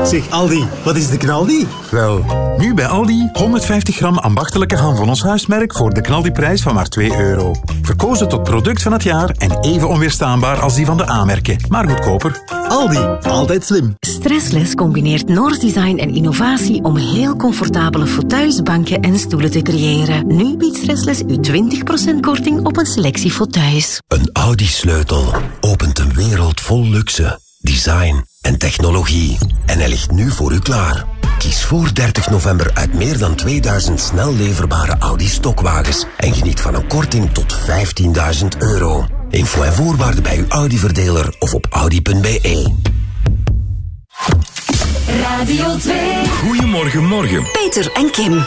Zeg Aldi, wat is de knaldi? Wel, nu bij Aldi 150 gram ambachtelijke ham van ons huismerk voor de knaldiprijs van maar 2 euro. Verkozen tot product van het jaar en even onweerstaanbaar als die van de A-merken, maar goedkoper. Aldi, altijd slim. Stressless combineert Noors design en innovatie om heel comfortabele fauteuils, banken en stoelen te creëren. Nu biedt Stressless u 20% korting op een selectie fauteuils. Een Audi-sleutel opent een wereld vol luxe, design en technologie. En hij ligt nu voor u klaar. Kies voor 30 november uit meer dan 2000 snel leverbare Audi stokwagens en geniet van een korting tot 15.000 euro. Info en voorwaarden bij uw Audi-verdeler of op audi.be. Radio 2. Goedemorgen, morgen. Peter en Kim.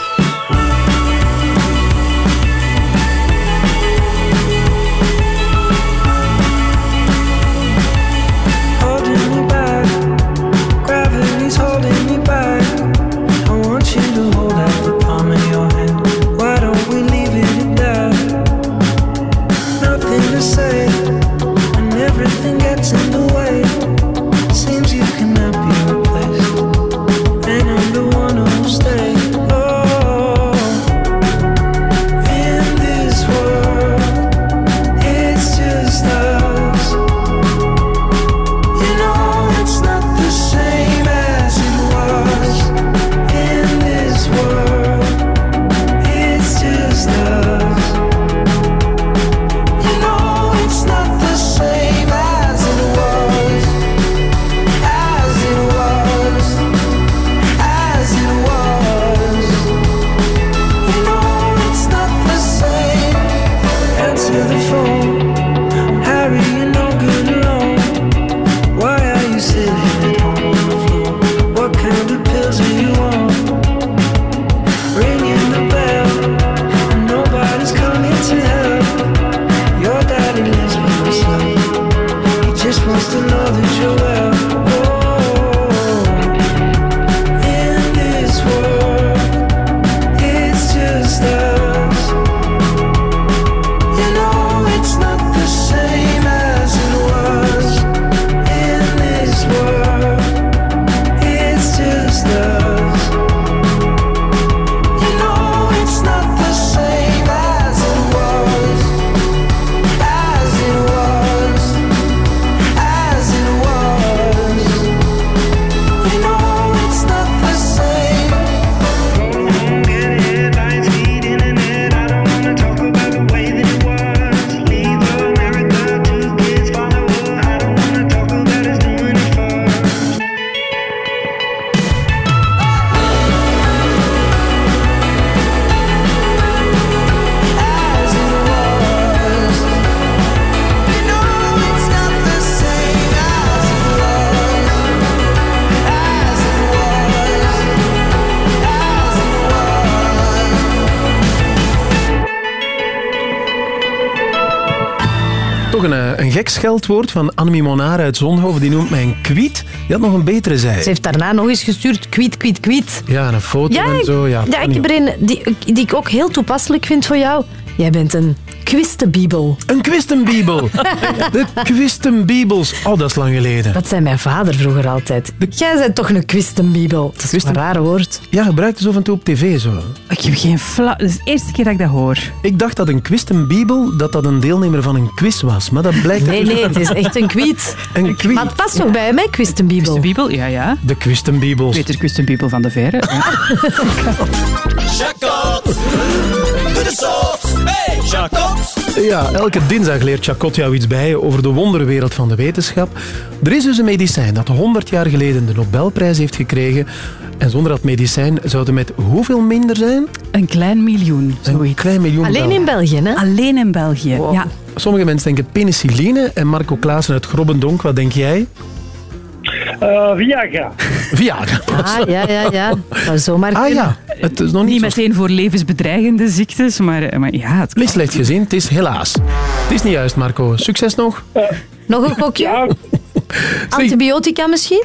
Van Annemie Monaar uit Zonhoven. Die noemt mij een kwiet. Die had nog een betere zij. Ze heeft daarna nog eens gestuurd, kwiet, kwiet, kwiet. Ja, een foto Ja, en zo. Ja, ja, ik heb er een die, die ik ook heel toepasselijk vind voor jou. Jij bent een kwistenbibel. Een kwistenbibel. De kwistenbibels. Oh, dat is lang geleden. Dat zei mijn vader vroeger altijd. Jij bent toch een kwistenbibel. Dat is een raar woord. Ja, gebruikt dus af en toe op tv zo. Ik heb geen flauw... Dat is de eerste keer dat ik dat hoor. Ik dacht dat een kwistenbibel dat dat een deelnemer van een quiz was. Maar dat blijkt... Nee, nee, het is echt een kwiet. Een kwiet. Maar het past toch bij hem, hè, kwistenbibel? Ja, ja. De kwistenbibels. Peter Kustenbibel van de Verre. Chacot, doe de soort. Hey, Chacot. Ja, elke dinsdag leert Chacot jou iets bij over de wonderwereld van de wetenschap. Er is dus een medicijn dat 100 jaar geleden de Nobelprijs heeft gekregen. En zonder dat medicijn zou het met hoeveel minder zijn? Een klein miljoen, Een klein miljoen. Alleen in België, hè? Alleen in België, ja. Sommige mensen denken penicilline en Marco Klaassen uit Grobbendonk. Wat denk jij? Eh, Viagra. Viagra. Ah, ja, ja, ja. Zou zomaar Ah ja, het is nog niet, Niet zo meteen voor levensbedreigende ziektes, maar, eh, maar ja, het Licht slecht gezien, het is helaas. Het is niet juist, Marco. Succes nog. Nog een gokje? Antibiotica misschien?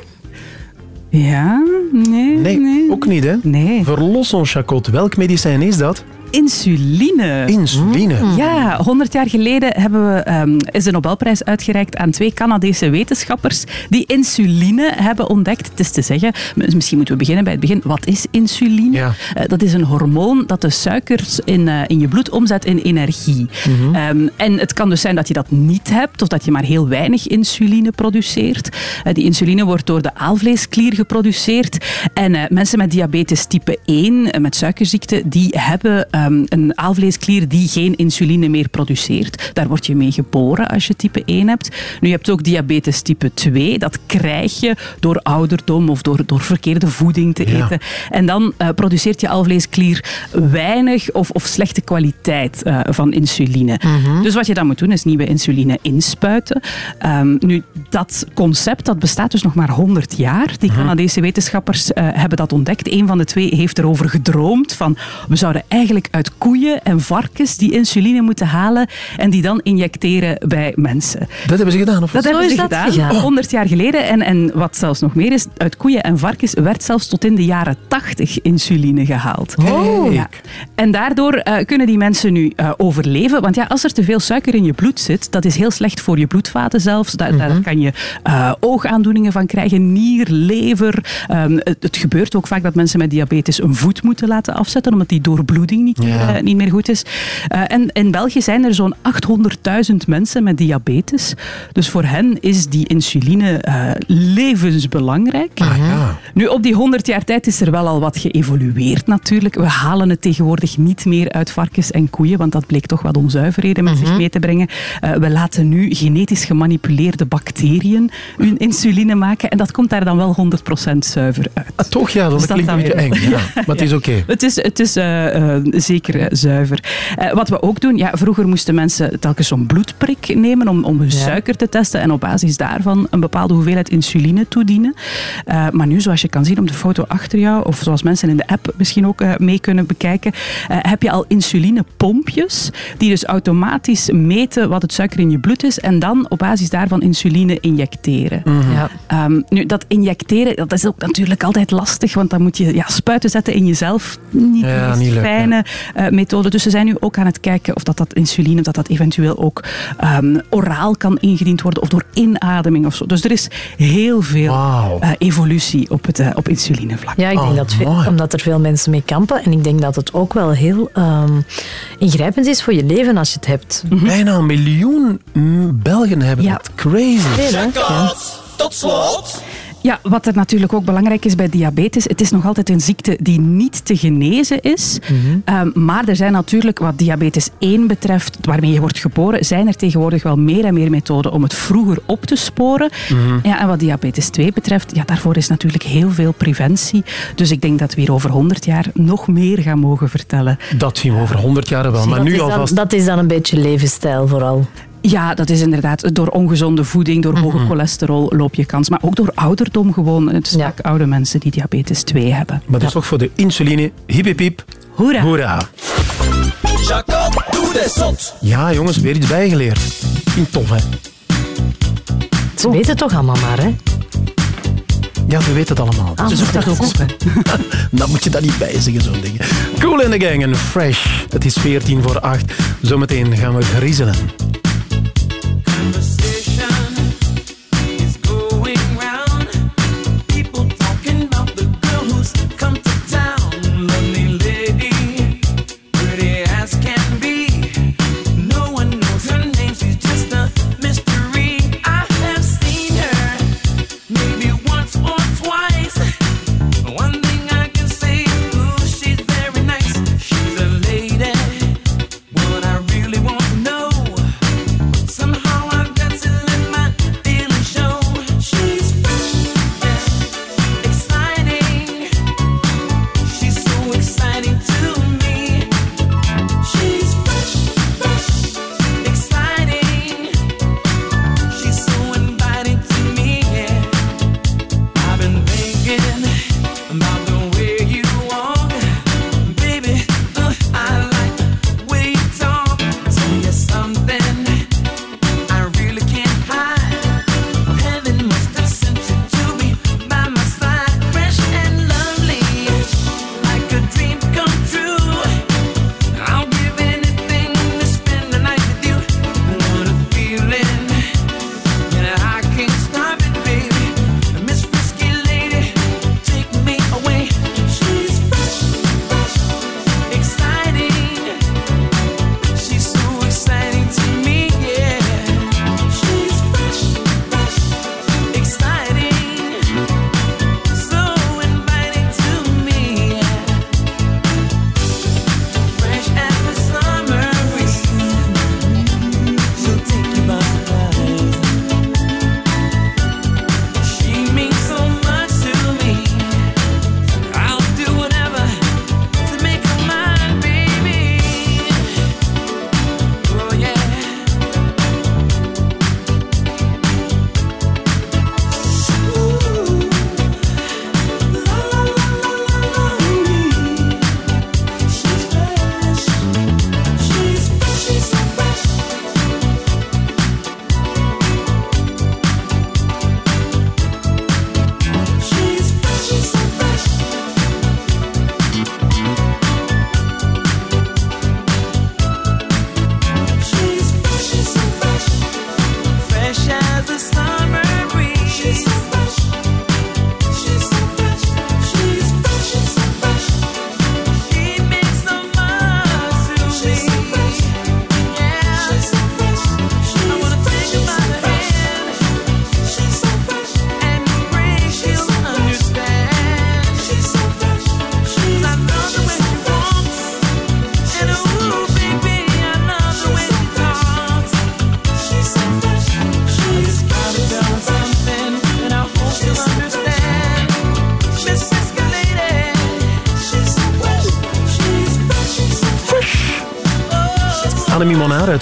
Ja, nee, Nee, ook niet, hè? Nee. Verlos ons, Chacot. Welk medicijn is dat? Insuline. Insuline. Ja, 100 jaar geleden hebben we, ehm, is de Nobelprijs uitgereikt aan twee Canadese wetenschappers die insuline hebben ontdekt. Het is te zeggen, misschien moeten we beginnen bij het begin. Wat is insuline? Eh, dat is een hormoon dat de suikers in, eh, in je bloed omzet in energie. Ehm, en het kan dus zijn dat je dat niet hebt of dat je maar heel weinig insuline produceert. Eh, die insuline wordt door de aalvleesklier geproduceerd. En mensen met diabetes type 1, eh, met suikerziekte, die hebben ehm, een aalvleesklier die geen insuline meer produceert. Daar word je mee geboren als je type 1 hebt. Nu, je hebt ook diabetes type 2. Dat krijg je door ouderdom of door, door verkeerde voeding te Ja. eten. En dan eh, produceert je alvleesklier weinig of, of slechte kwaliteit eh, van insuline. Dus wat je dan moet doen, is nieuwe insuline inspuiten. Ehm, nu, dat concept dat bestaat dus nog maar 100 jaar. Die Canadese wetenschappers eh, hebben dat ontdekt. Een van de twee heeft erover gedroomd van we zouden eigenlijk uit koeien en varkens die insuline moeten halen en die dan injecteren bij mensen. Dat hebben ze gedaan, of Dat hebben ze dat gedaan, gegaan. 100 jaar geleden. En, en wat zelfs nog meer is, uit koeien en varkens werd zelfs tot in de jaren 80 insuline gehaald. Oh. Ja. En daardoor eh, kunnen die mensen nu eh, overleven. Want ja, als er te veel suiker in je bloed zit, dat is heel slecht voor je bloedvaten zelfs. Daar, daar kan je eh, oogaandoeningen van krijgen, nier, lever. Ehm, het, het gebeurt ook vaak dat mensen met diabetes een voet moeten laten afzetten, omdat die doorbloeding niet, meer, Ja. eh, niet meer goed is. Eh, en in België zijn er zo'n 800.000 mensen met diabetes. Dus voor hen is die insuline eh, levensbelangrijk. Nu, op die 100 jaar tijd is er wel al wat geëvolueerd natuurlijk. We halen het tegenwoordig niet meer uit varkens en koeien, want dat bleek toch wat onzuiverheden met zich mee te brengen. We laten nu genetisch gemanipuleerde bacteriën hun insuline maken en dat komt daar dan wel 100% zuiver uit. Ah, toch, ja, dat Dus klinkt dan een beetje eng. Ja. Maar het is oké. Het is, het is zeker eh, zuiver. Eh, wat we ook doen, ja, vroeger moesten mensen telkens zo'n bloedprik nemen om, om hun suiker te testen en op basis daarvan een bepaalde hoeveelheid insuline toedienen. Eh, maar nu, zoals je kan zien op de foto achter jou, of zoals mensen in de app misschien ook eh, mee kunnen bekijken, eh, heb je al insulinepompjes die dus automatisch meten wat het suiker in je bloed is en dan op basis daarvan insuline injecteren. Ja. Ehm, nu, dat injecteren, dat is ook natuurlijk altijd lastig, want dan moet je ja, spuiten zetten in jezelf. Niet Ja, niet leuk, fijne methode. Dus ze zijn nu ook aan het kijken of dat, dat insuline, of dat, dat eventueel ook ehm, oraal kan ingediend worden of door inademing of zo. Dus er is heel veel eh, evolutie op, het, eh, op insulinevlak. Ja, ik denk dat veel- omdat er veel mensen mee kampen. En ik denk dat het ook wel heel ehm, ingrijpend is voor je leven als je het hebt. Bijna een miljoen Belgen hebben dat. Crazy. Veel, hè? Ja. Tot slot. Ja, wat er natuurlijk ook belangrijk is bij diabetes, het is nog altijd een ziekte die niet te genezen is. Ehm, maar er zijn natuurlijk, wat diabetes 1 betreft, waarmee je wordt geboren, zijn er tegenwoordig wel meer en meer methoden om het vroeger op te sporen. Mhm. Ja, en wat diabetes 2 betreft, ja, daarvoor is natuurlijk heel veel preventie. Dus ik denk dat we hier over 100 jaar nog meer gaan mogen vertellen. Dat zien we over 100 jaar wel. Maar dat, nu is dan, alvast. dat is dan een beetje levensstijl vooral. Ja, dat is inderdaad. Door ongezonde voeding, door hoge cholesterol loop je kans. Maar ook door ouderdom gewoon. Het is vaak oude mensen die diabetes 2 hebben. Maar dat is toch voor de insuline. Hip hip hip. Hoera. Hoera. Chacot, doe de zot. Ja, jongens, weer iets bijgeleerd. Vind tof, hè? Ze weten het toch allemaal maar, hè? Ja, we weten het allemaal. Ah, Ze zoekt dat ook op, hè. Dan moet je dat niet bij zeggen, zo'n ding. Cool in the gang en fresh. Het is 14 voor 8. Zometeen gaan we griezelen. never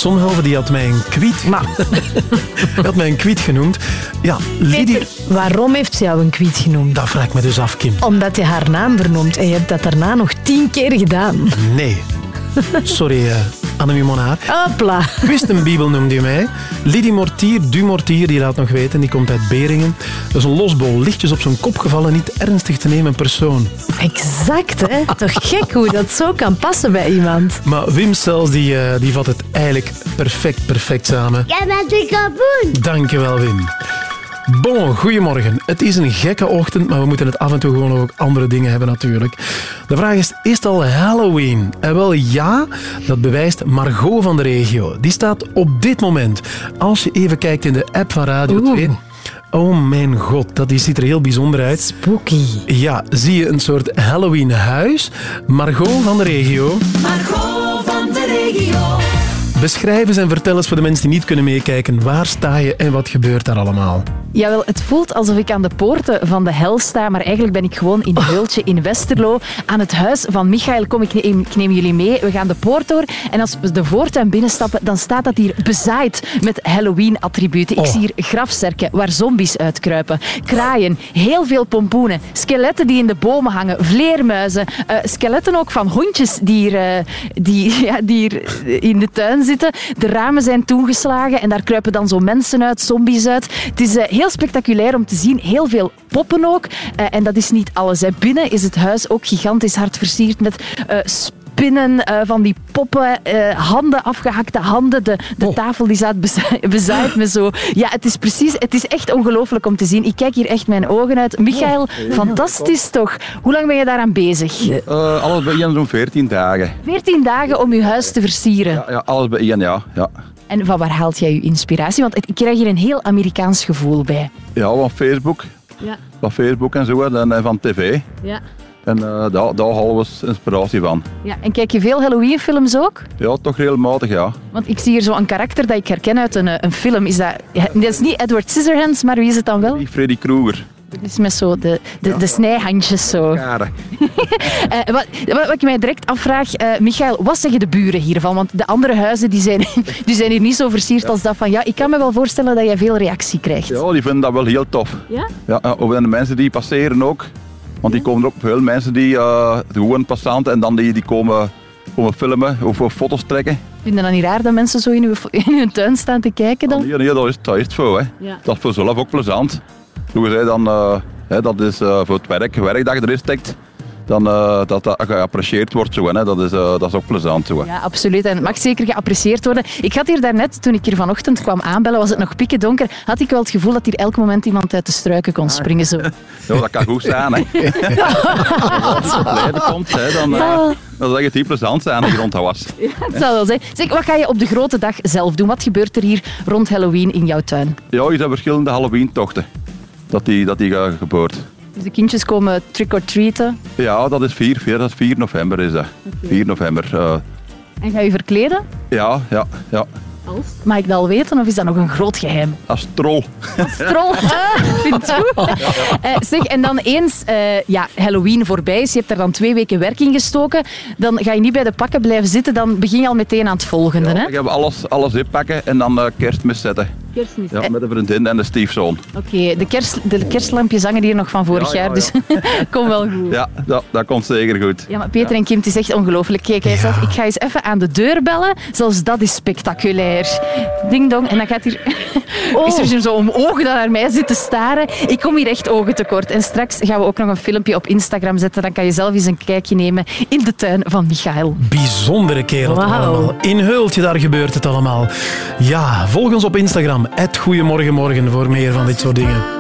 uit Zonhoven die had mij een kwiet... had mij een kwiet genoemd. Ja, Lidie... Peter, waarom heeft ze jou een kwiet genoemd? Dat vraag ik me dus af, Kim. Omdat je haar naam vernoemt en je hebt dat daarna nog tien keer gedaan. Nee. Sorry, eh Annemie Monaar. Hopla. Quistenbibel noemde je mij. Lidie Mortier, du Mortier, die laat nog weten, die komt uit Beringen. Dat is een losbol, lichtjes op zijn kop gevallen, niet ernstig te nemen persoon. Exact, hè? Toch gek hoe dat zo kan passen bij iemand. Maar Wim Sels, die, eh, die vat het eigenlijk perfect, perfect samen. Jij bent een kapoen. Dankjewel, Wim. Bon, goedemorgen. Het is een gekke ochtend, maar we moeten het af en toe gewoon ook andere dingen hebben natuurlijk. De vraag is, is het al Halloween? En wel ja, dat bewijst Margot van de regio. Die staat op dit moment, als je even kijkt in de app van Radio 2... Oh mijn god, dat die ziet er heel bijzonder uit. Spooky. Ja, zie je een soort Halloween huis. Margot van de regio. Margot van de regio. Beschrijf eens en vertel eens voor de mensen die niet kunnen meekijken. Waar sta je en wat gebeurt daar allemaal? Jawel, het voelt alsof ik aan de poorten van de hel sta, maar eigenlijk ben ik gewoon in Heultje in Westerlo. Aan het huis van Michael kom ik, neem, ik neem jullie mee. We gaan de poort door en als we de voortuin binnenstappen, dan staat dat hier bezaaid met Halloween-attributen. Ik Oh. zie hier grafzerken waar zombies uitkruipen, kraaien, heel veel pompoenen, skeletten die in de bomen hangen, vleermuizen, eh, skeletten ook van hondjes die hier, eh, die, ja, die hier in de tuin zitten. De ramen zijn toegeslagen en daar kruipen dan zo mensen uit, zombies uit. Het is eh, heel spectaculair om te zien. Heel veel poppen ook. Eh, en dat is niet alles. Binnen is het huis ook gigantisch hard versierd met eh, spinnen eh, van die poppen, eh, handen, afgehakte handen. De, de tafel die staat beza- bezaaid met zo... Ja, het is precies... Het is echt ongelooflijk om te zien. Ik kijk hier echt mijn ogen uit. Michael, fantastisch toch? Hoe lang ben je daaraan bezig? Eh, alles bijeen zo'n 14 dagen. 14 dagen om je huis te versieren. Ja, ja alles bijeen, ja. ja. En van waar haalt jij je inspiratie? Want ik krijg hier een heel Amerikaans gevoel bij. Ja, van Facebook. Ja. Van Facebook en zo, en van tv. Ja. En eh, daar, daar halen we inspiratie van. ja. En kijk je veel Halloween-films ook? Ja, toch regelmatig, ja. Want ik zie hier zo een karakter dat ik herken uit een, eh, een film. Is dat, ja, dat is niet Edward Scissorhands, maar wie is het dan wel? Freddy Krueger. Dat is met zo de, de, de snijhandjes zo. Eh, wat, wat, ik mij direct afvraag, eh Michael, wat zeggen de buren hiervan? Want de andere huizen die zijn, die zijn hier niet zo versierd als dat van... Ja, ik kan me wel voorstellen dat jij veel reactie krijgt. Ja, die vinden dat wel heel tof. Ja? Ja, ja, ook en de mensen die passeren ook. Want die komen er ook veel mensen die uh, gewoon passanten en dan die, die komen, komen filmen of, of foto's trekken. Vind je dan niet raar dat mensen zo in hun, in hun tuin staan te kijken dan? Nee, nee, dat is, dat is het zo. Hè. Ja. Dat is voor zelf ook plezant. Hoe zij dan, eh, hè, dat is eh, voor het werk, werk dat je erin steekt, dan eh, dat dat geapprecieerd wordt. Zo, hè. Dat, is, eh, dat is ook plezant. Zo, hè. Ja, absoluut. En het mag zeker geapprecieerd worden. Ik had hier daarnet, toen ik hier vanochtend kwam aanbellen, was het nog pikken donker, had ik wel het gevoel dat hier elk moment iemand uit de struiken kon springen. Zo. Ja, dat kan goed zijn. Hè. Als het lijden komt, hè, dan, Ja. dan zeg je het hier plezant zijn als je rond dat was. Het zal wel zijn. Zeg, wat ga je op de grote dag zelf doen? Wat gebeurt er hier rond Halloween in jouw tuin? Ja, je hebt verschillende Halloween-tochten. Dat die, dat die gebeurt. Dus de kindjes komen trick-or-treaten. Ja, dat is 4, 4, dat is 4 november. Is dat. 4 november. eh, En ga je verkleden? ja, ja, ja. Mag ik dat al weten of is dat nog een groot geheim? Als troll. Strol, Ah, vind goed. Eh, zeg, en dan eens eh, ja, Halloween voorbij is, je hebt er dan twee weken werk in gestoken, dan ga je niet bij de pakken blijven zitten, dan begin je al meteen aan het volgende. hè? Ik heb alles, alles inpakken en dan eh, kerstmis zetten. Kerstmis. Ja, met een vriendin en de stiefzoon. Oké, de, kerst, de kerstlampjes hangen hier nog van vorig Ja, ja, jaar, dus kom wel goed. Ja, dat, dat komt zeker goed. Ja, maar Peter en Kim, het is echt ongelooflijk. Kijk, hij zegt, ik ga eens even aan de deur bellen. Zelfs dat is spectaculair. Ding dong. En dan gaat hier... Is er zo om ogen dat naar mij zit te staren. Ik kom hier echt ogen tekort. En straks gaan we ook nog een filmpje op Instagram zetten. Dan kan je zelf eens een kijkje nemen in de tuin van Michael. Bijzondere kerel allemaal. In Heultje, daar gebeurt het allemaal. Ja, volg ons op Instagram. Goedemorgenmorgen voor meer van dit soort dingen.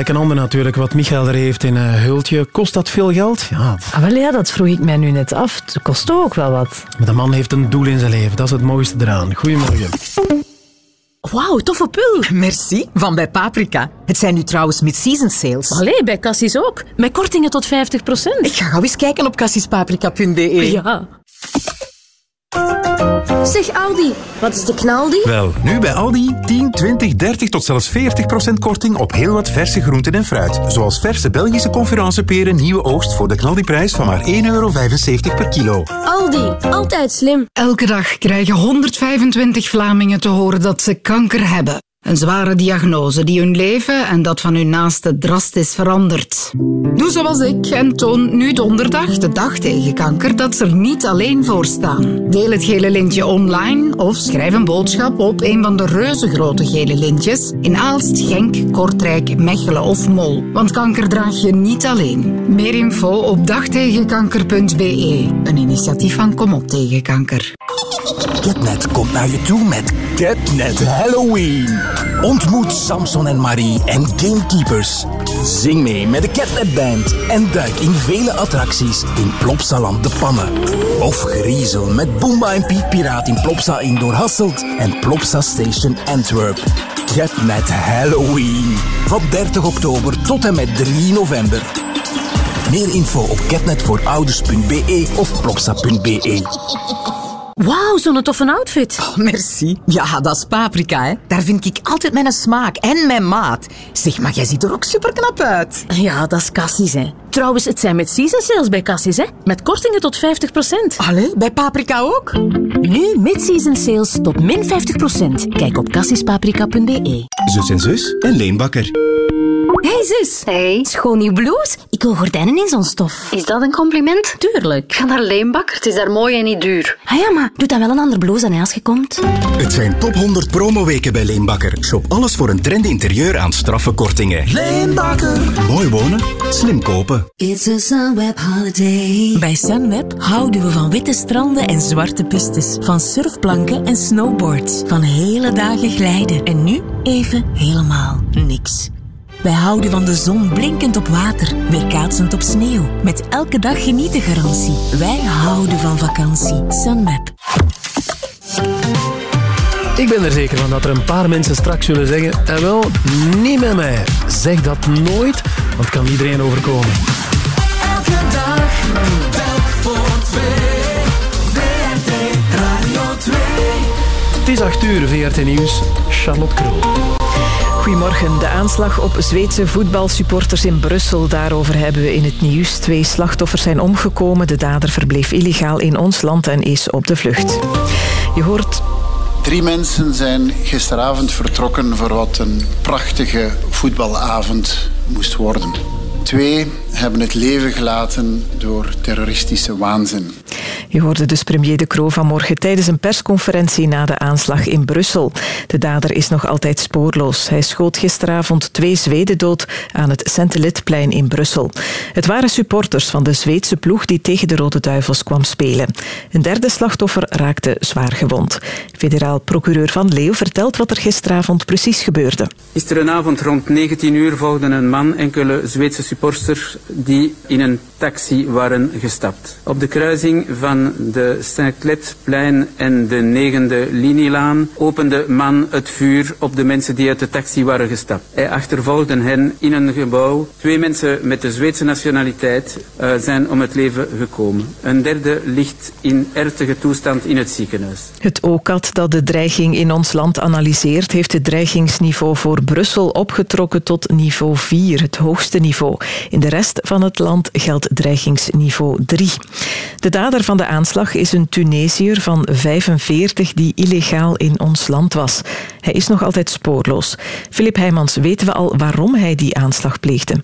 Gelijk een ander natuurlijk, wat Michael er heeft in een hultje. Kost dat veel geld? Ja, Ah, wel ja, dat vroeg ik mij nu net af. Het kost ook wel wat. maar de man heeft een doel in zijn leven. Dat is het mooiste eraan. Goedemorgen. Wauw, toffe pul. Merci, van bij Paprika. Het zijn nu trouwens mid-season sales. Allee, bij Cassis ook. Met kortingen tot 50%. Ik ga gauw eens kijken op cassispaprika.be. Ja. Zeg Aldi, wat is de knaldi? Wel, nu bij Aldi 10, 20, 30 tot zelfs 40% korting op heel wat verse groenten en fruit. Zoals verse Belgische conferenceperen nieuwe oogst voor de knaldiprijs van maar 1,75 euro per kilo. Aldi, altijd slim. Elke dag krijgen 125 Vlamingen te horen dat ze kanker hebben. Een zware diagnose die hun leven en dat van hun naasten drastisch verandert. Doe zoals ik en toon nu donderdag, de dag tegen kanker, dat ze er niet alleen voor staan. Deel het gele lintje online of schrijf een boodschap op een van de reuzengrote gele lintjes in Aalst, Genk, Kortrijk, Mechelen of Mol. Want kanker draag je niet alleen. Meer info op dagtegenkanker.be, een initiatief van Kom op tegen kanker. Getnet komt naar je toe met Getnet Halloween. Ontmoet Samson en Marie en Gamekeepers. Zing mee met de Getnet Band en duik in vele attracties in Plopsaland de Pannen. Of griezel met Boomba en Piet Piraat in Plopsa Indoor Hasselt en Plopsa Station Antwerp. Getnet Halloween. Van 30 oktober tot en met 3 november. Meer info op getnetvoorouders.be of plopsa.be. Wauw, zo'n toffe outfit. Oh, merci. Ja, dat is Paprika, hè. Daar vind ik altijd mijn smaak en mijn maat. Zeg, maar jij ziet er ook super knap uit. Ja, dat is Cassis, hè. Trouwens, het zijn met season sales bij Cassis, hè. Met kortingen tot 50%. Allee, bij Paprika ook? Nu mid-season sales tot min 50%. Kijk op cassispaprika.be. Zus en zus en Leen Bakker. Hey zus. Hey. Schoon nieuw blouse. Ik wil gordijnen in zo'n stof. Is dat een compliment? Tuurlijk. Ga naar Leenbakker, het is daar mooi en niet duur. Ah ja, maar doe dan wel een ander blouse aan als je komt. Het zijn top 100 promoweken bij Leen Bakker. Shop alles voor een trendy interieur aan straffe kortingen. Leen Bakker. Mooi wonen, slim kopen. It's a Sunweb holiday. Bij Sunweb houden we van witte stranden en zwarte pistes. Van surfplanken en snowboards. Van hele dagen glijden. En nu even helemaal niks. Wij houden van de zon blinkend op water, weerkaatsend op sneeuw. Met elke dag genieten garantie. Wij houden van vakantie. Sunweb. Ik ben er zeker van dat er een paar mensen straks zullen zeggen en wel, niet met mij. Zeg dat nooit, want het kan iedereen overkomen. Elke dag, telk voor twee. VRT Radio 2. Het is 8 uur, VRT Nieuws, Charlotte Krul. Goedemorgen. De aanslag op Zweedse voetbalsupporters in Brussel. Daarover hebben we in het nieuws. Twee slachtoffers zijn omgekomen. De dader verbleef illegaal in ons land en is op de vlucht. Je hoort Drie mensen zijn gisteravond vertrokken voor wat een prachtige voetbalavond moest worden. Twee hebben het leven gelaten door terroristische waanzin. Je hoorde dus premier De Croo vanmorgen tijdens een persconferentie na de aanslag in Brussel. De dader is nog altijd spoorloos. Hij schoot gisteravond twee Zweden dood aan het Sentelitplein in Brussel. Het waren supporters van de Zweedse ploeg die tegen de Rode Duivels kwam spelen. Een derde slachtoffer raakte zwaar gewond. Federaal procureur Van Leeuw vertelt wat er gisteravond precies gebeurde. Gisterenavond rond 19 uur volgden een man enkele Zweedse supporters die in een taxi waren gestapt. Op de kruising van de Saint-Cletplein en de negende linielaan opende man het vuur op de mensen die uit de taxi waren gestapt. Hij achtervolgde hen in een gebouw. Twee mensen met de Zweedse nationaliteit eh, zijn om het leven gekomen. Een derde ligt in ernstige toestand in het ziekenhuis. Het OCAT dat de dreiging in ons land analyseert, heeft het dreigingsniveau voor Brussel opgetrokken tot niveau 4, het hoogste niveau. In de rest van het land geldt dreigingsniveau 3. De dader van de aanslag is een Tunesiër van 45 die illegaal in ons land was. Hij is nog altijd spoorloos. Filip Heijmans, weten we al waarom hij die aanslag pleegde?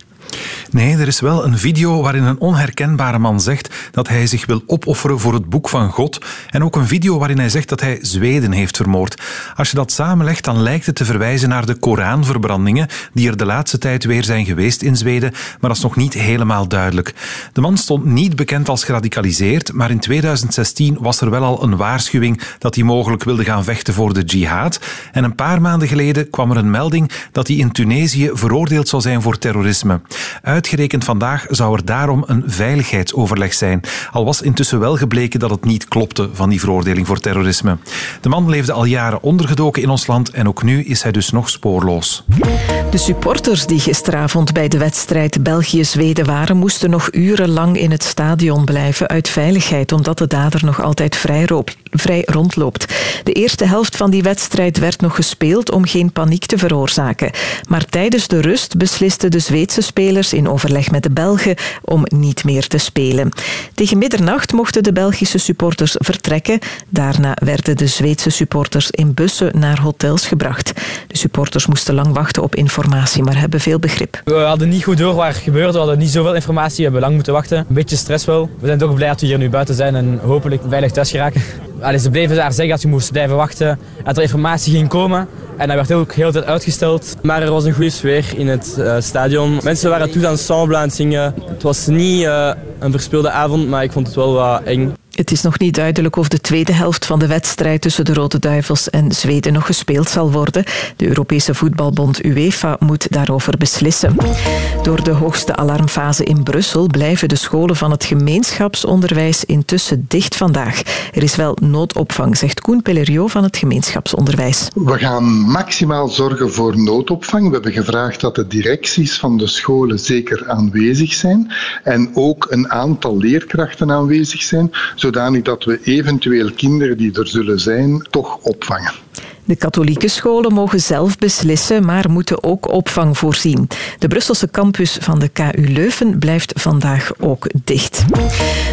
Nee, er is wel een video waarin een onherkenbare man zegt dat hij zich wil opofferen voor het boek van God. En ook een video waarin hij zegt dat hij Zweden heeft vermoord. Als je dat samenlegt, dan lijkt het te verwijzen naar de Koranverbrandingen, die er de laatste tijd weer zijn geweest in Zweden, maar dat is nog niet helemaal duidelijk. De man stond niet bekend als geradicaliseerd, maar in 2016 was er wel al een waarschuwing dat hij mogelijk wilde gaan vechten voor de jihad. En een paar maanden geleden kwam er een melding dat hij in Tunesië veroordeeld zou zijn voor terrorisme. Uitgerekend vandaag zou er daarom een veiligheidsoverleg zijn. Al was intussen wel gebleken dat het niet klopte van die veroordeling voor terrorisme. De man leefde al jaren ondergedoken in ons land en ook nu is hij dus nog spoorloos. De supporters die gisteravond bij de wedstrijd België-Zweden waren, moesten nog urenlang in het stadion blijven uit veiligheid, omdat de dader nog altijd vrij, vrij rondloopt. De eerste helft van die wedstrijd werd nog gespeeld om geen paniek te veroorzaken. Maar tijdens de rust beslisten de Zweedse spelers in overleg met de Belgen om niet meer te spelen. Tegen middernacht mochten de Belgische supporters vertrekken. Daarna werden de Zweedse supporters in bussen naar hotels gebracht. De supporters moesten lang wachten op informatie, maar hebben veel begrip. We hadden niet goed door wat er gebeurde, we hadden niet zoveel informatie, we hebben lang moeten wachten. Een beetje stress wel. We zijn toch blij dat we hier nu buiten zijn en hopelijk veilig thuis geraken. Allee, ze bleven daar zeggen dat je moest blijven wachten, dat er informatie ging komen. En dat werd ook heel de tijd uitgesteld. Maar er was een goede sfeer in het eh, stadion. Mensen waren toen ensemble aan het zingen. Het was niet eh, een verspeelde avond, maar ik vond het wel wat eng. Het is nog niet duidelijk of de tweede helft van de wedstrijd tussen de Rode Duivels en Zweden nog gespeeld zal worden. De Europese voetbalbond UEFA moet daarover beslissen. Door de hoogste alarmfase in Brussel blijven de scholen van het gemeenschapsonderwijs intussen dicht vandaag. Er is wel noodopvang, zegt Koen Pellerio van het gemeenschapsonderwijs. We gaan maximaal zorgen voor noodopvang. We hebben gevraagd dat de directies van de scholen zeker aanwezig zijn en ook een aantal leerkrachten aanwezig zijn, zodanig dat we eventueel kinderen die er zullen zijn toch opvangen. De katholieke scholen mogen zelf beslissen, maar moeten ook opvang voorzien. De Brusselse campus van de KU Leuven blijft vandaag ook dicht.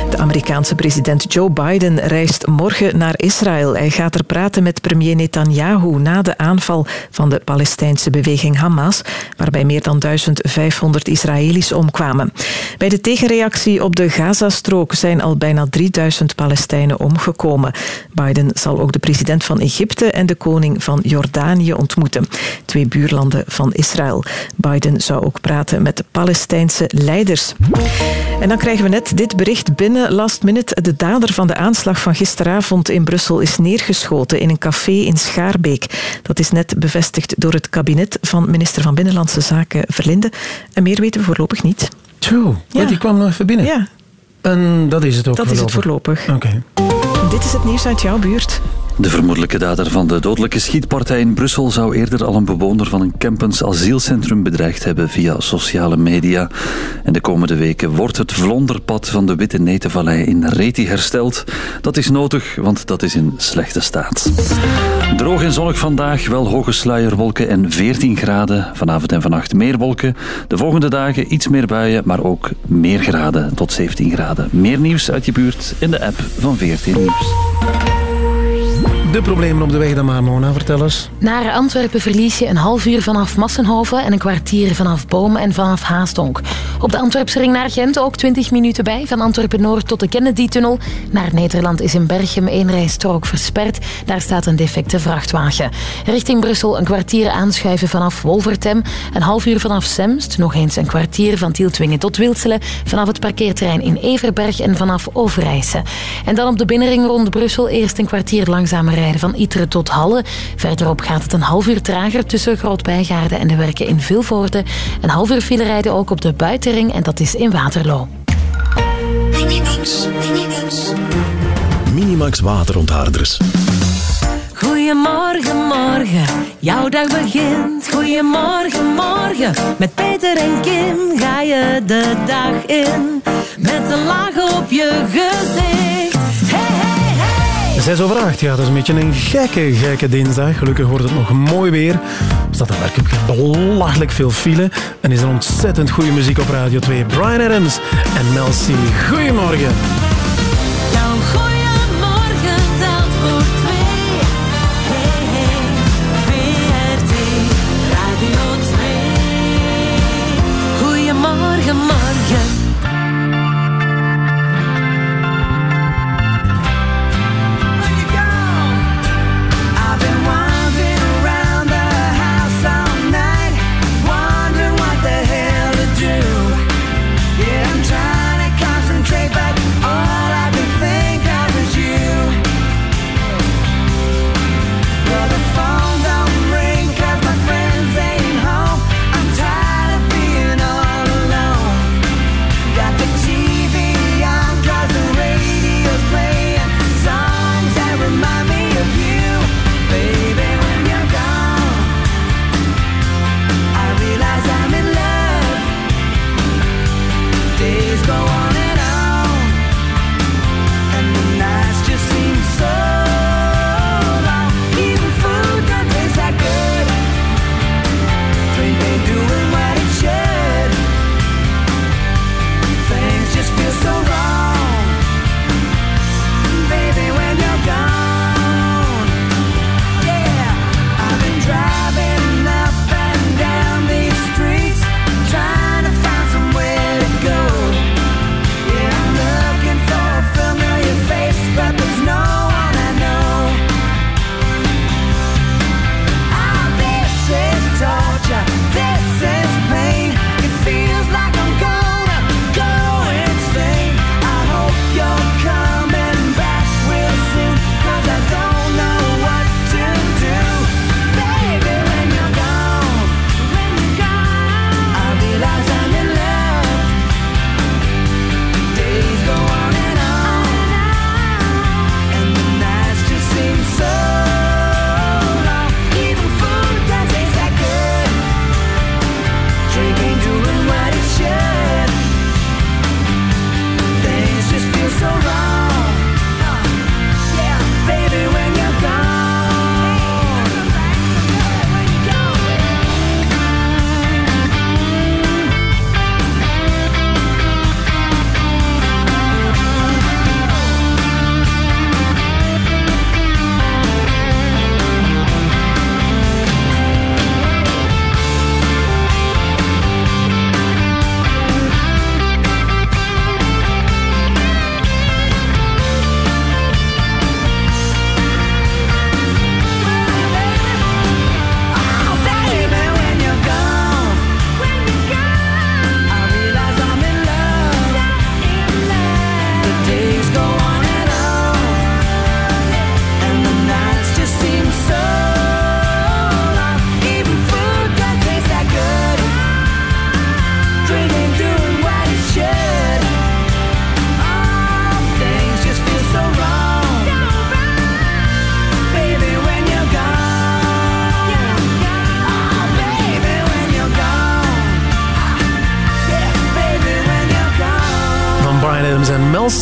De Amerikaanse president Joe Biden reist morgen naar Israël. Hij gaat er praten met premier Netanyahu na de aanval van de Palestijnse beweging Hamas, waarbij meer dan 1500 Israëli's omkwamen. Bij de tegenreactie op de Gazastrook zijn al bijna 3000 Palestijnen omgekomen. Biden zal ook de president van Egypte en de koning van Jordanië ontmoeten. Twee buurlanden van Israël. Biden zou ook praten met Palestijnse leiders. En dan krijgen we net dit bericht binnen. Last minute, de dader van de aanslag van gisteravond in Brussel is neergeschoten in een café in Schaarbeek. Dat is net bevestigd door het kabinet van minister van Binnenlandse Zaken Verlinde. En meer weten we voorlopig niet. Zo, Ja. die kwam nog even binnen. Ja, En dat is het ook dat is het voorlopig. Oké. Dit is het nieuws uit jouw buurt. De vermoedelijke dader van de dodelijke schietpartij in Brussel zou eerder al een bewoner van een campus asielcentrum bedreigd hebben via sociale media. En de komende weken wordt het vlonderpad van de Witte Netenvallei in Reti hersteld. Dat is nodig, want dat is in slechte staat. Droog en zonnig vandaag, wel hoge sluierwolken en 14 graden. Vanavond en vannacht meer wolken. De volgende dagen iets meer buien, maar ook meer graden tot 17 graden. Meer nieuws uit je buurt in de app van 14 Nieuws. De problemen op de weg dan maar, Mona, vertel eens. Naar Antwerpen verlies je een half uur vanaf Massenhoven en een kwartier vanaf Bomen en vanaf Haastonk. Op de Antwerpse ring naar Gent ook 20 minuten bij. Van Antwerpen-Noord tot de Kennedy-tunnel. Naar Nederland is in Berchem één rijstrook versperd. Daar staat een defecte vrachtwagen. Richting Brussel een kwartier aanschuiven vanaf Wolvertem. Een half uur vanaf Semst. Nog eens een kwartier van Tieltwingen tot Wilselen. Vanaf het parkeerterrein in Everberg en vanaf Overijse. En dan op de binnenring rond Brussel eerst een kwartier langzamer rijden van Iteren tot Halle. Verderop gaat het een half uur trager tussen Groot-Bijgaarde en de werken in Vilvoorde. Een half uur file rijden ook op de buitenring en dat is in Waterloo. Minimax. Minimax. Minimax waterontharders. Goedemorgen, morgen, jouw dag begint. Goedemorgen, morgen, met Peter en Kim ga je de dag in. Met een laag op je gezicht. Zes over acht, ja, dat is een beetje een gekke, gekke dinsdag. Gelukkig wordt het nog mooi weer. Er staat er werkelijk belachelijk veel file. En is er ontzettend goede muziek op Radio 2. Brian Adams en Mel C. Goedemorgen.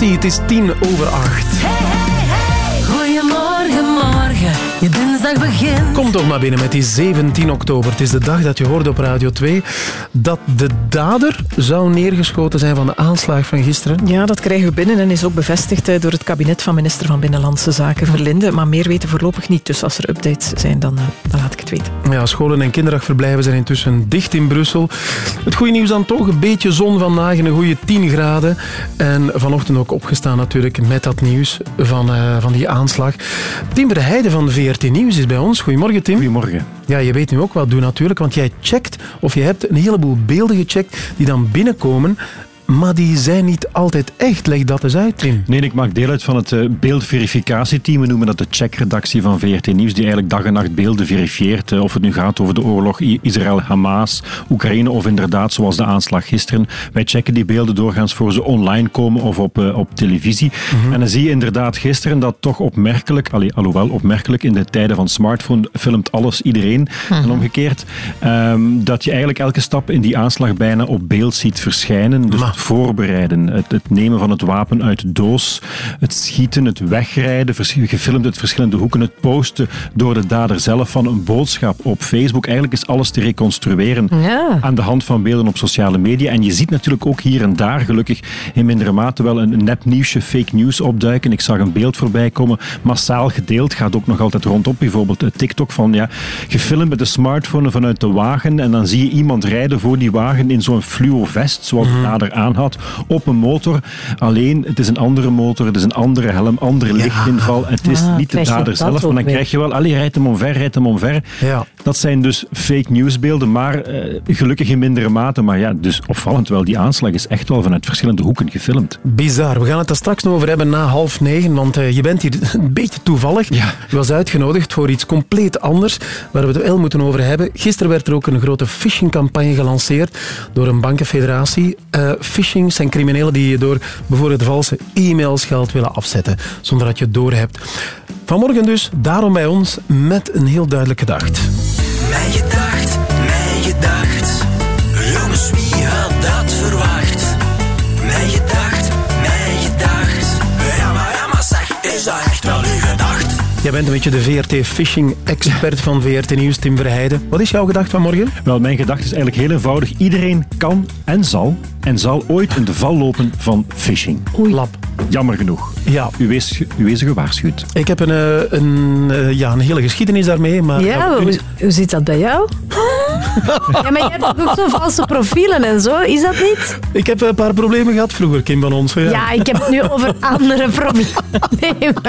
Het is tien over acht. Goedemorgen, morgen. Je dinsdag begint. Kom toch maar binnen met die 17 oktober. Het is de dag dat je hoorde op Radio 2 dat de dader zou neergeschoten zijn van de aanslag van gisteren. Ja, dat krijgen we binnen en is ook bevestigd eh, door het kabinet van minister van Binnenlandse Zaken Verlinde. Maar meer weten voorlopig niet, dus als er updates zijn, dan, Ja, scholen en kinderdagverblijven zijn intussen dicht in Brussel. Het goede nieuws dan toch, een beetje zon vandaag en een goede 10 graden. En vanochtend ook opgestaan natuurlijk met dat nieuws van, eh, van die aanslag. Tim Verheijden van VRT Nieuws is bij ons. Goedemorgen Tim. Goedemorgen. Ja, je weet nu ook wat doen natuurlijk, want jij checkt, of je hebt een heleboel beelden gecheckt die dan binnenkomen, maar die zijn niet altijd echt. Leg dat eens uit, Tim. Nee, ik maak deel uit van het eh, beeldverificatieteam. We noemen dat de checkredactie van VRT Nieuws, die eigenlijk dag en nacht beelden verifieert. eh, Of het nu gaat over de oorlog Israël-Hamas, Oekraïne of inderdaad zoals de aanslag gisteren. Wij checken die beelden doorgaans voor ze online komen of op, eh, op televisie. En dan zie je inderdaad gisteren dat toch opmerkelijk, allee, alhoewel opmerkelijk, in de tijden van smartphone filmt alles iedereen. En omgekeerd, ehm, dat je eigenlijk elke stap in die aanslag bijna op beeld ziet verschijnen. Dus voorbereiden, het, het nemen van het wapen uit de doos, het schieten, het wegrijden, vers- gefilmd uit verschillende hoeken, het posten door de dader zelf van een boodschap op Facebook. Eigenlijk is alles te reconstrueren Ja. aan de hand van beelden op sociale media. En je ziet natuurlijk ook hier en daar, gelukkig in mindere mate, wel een nepnieuwsje, fake news opduiken. Ik zag een beeld voorbij komen, massaal gedeeld, gaat ook nog altijd rondop. Bijvoorbeeld het TikTok van, ja, gefilmd met de smartphone vanuit de wagen en dan zie je iemand rijden voor die wagen in zo'n fluo vest, zoals de aanhad, op een motor. Alleen, het is een andere motor, het is een andere helm, andere lichtinval. Het is Ah, niet de dader zelf, maar dan weer. krijg je wel, allee, rijd hem omver, rijd hem omver. Ja. Dat zijn dus fake nieuwsbeelden, maar eh, gelukkig in mindere mate. Maar ja, dus opvallend wel, die aanslag is echt wel vanuit verschillende hoeken gefilmd. Bizar. We gaan het er straks nog over hebben na half negen, want eh, je bent hier een beetje toevallig. Je was uitgenodigd voor iets compleet anders, waar we het wel moeten over hebben. Gisteren werd er ook een grote phishingcampagne gelanceerd door een bankenfederatie. Eh phishing zijn criminelen die je door bijvoorbeeld valse e-mails geld willen afzetten, zonder dat je het doorhebt. Vanmorgen dus, daarom bij ons, met een heel duidelijk gedacht. Mijn gedacht, Jij bent een beetje de VRT-phishing-expert van VRT Nieuws, Tim Verheijden. Wat is jouw gedachte van morgen? Wel, mijn gedachte is eigenlijk heel eenvoudig. Iedereen kan en zal en zal ooit in de val lopen van phishing. Oei. Lap. Jammer genoeg. Ja. U wees, u wees gewaarschuwd. Ik heb een, eh, een, eh, ja, een hele geschiedenis daarmee. Maar Ja, hoe, hoe zit dat bij jou? Ja, maar jij hebt ook zo'n valse profielen en zo, is dat niet? Ik heb een paar problemen gehad vroeger, Kim van ons. Ja, Ja, ik heb het nu over andere problemen.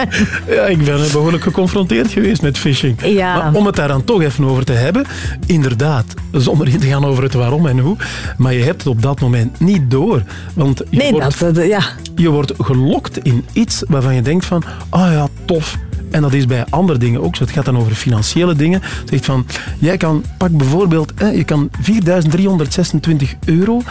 Ja, ik ben eh, behoorlijk geconfronteerd geweest met phishing. Ja. Maar om het daar dan toch even over te hebben, inderdaad, zonder in te gaan over het waarom en hoe, maar je hebt het op dat moment niet door. Want je, Nee, wordt, dat, ja. je wordt gelokt in iets waarvan je denkt van, ah ja, tof. En dat is bij andere dingen ook zo. Het gaat dan over financiële dingen. Zegt van, jij kan, pak bijvoorbeeld, hè, je kan 4.326 euro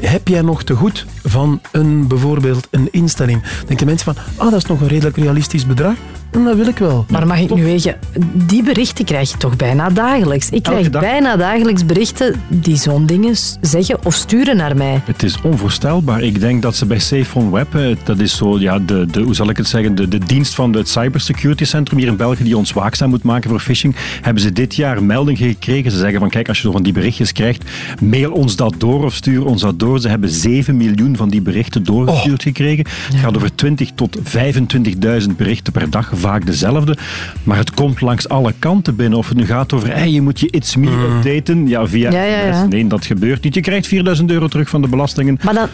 heb jij nog te goed van een, bijvoorbeeld een instelling? Denken mensen van, ah, dat is nog een redelijk realistisch bedrag. En dat wil ik wel. Maar mag ik nu weten, die berichten krijg je toch bijna dagelijks? Ik krijg bijna dagelijks berichten die zo'n dingen zeggen of sturen naar mij. Het is onvoorstelbaar. Ik denk dat ze bij Safe on Web, eh, dat is zo, ja, de, de, hoe zal ik het zeggen, de, de dienst van het Cybersecurity Centrum hier in België, die ons waakzaam moet maken voor phishing, hebben ze dit jaar melding gekregen. Ze zeggen van, kijk, als je zo van die berichtjes krijgt, mail ons dat door of stuur ons dat door. Ze hebben 7 miljoen van die berichten doorgestuurd gekregen. Het gaat over 20 tot 25.000 berichten per dag, vaak dezelfde. Maar het komt langs alle kanten binnen. Of het nu gaat over, hey, je moet je It's Me updaten, ja, via Ja, ja, ja. SMS. Nee, dat gebeurt niet. Je krijgt 4000 euro terug van de belastingen. Maar dan,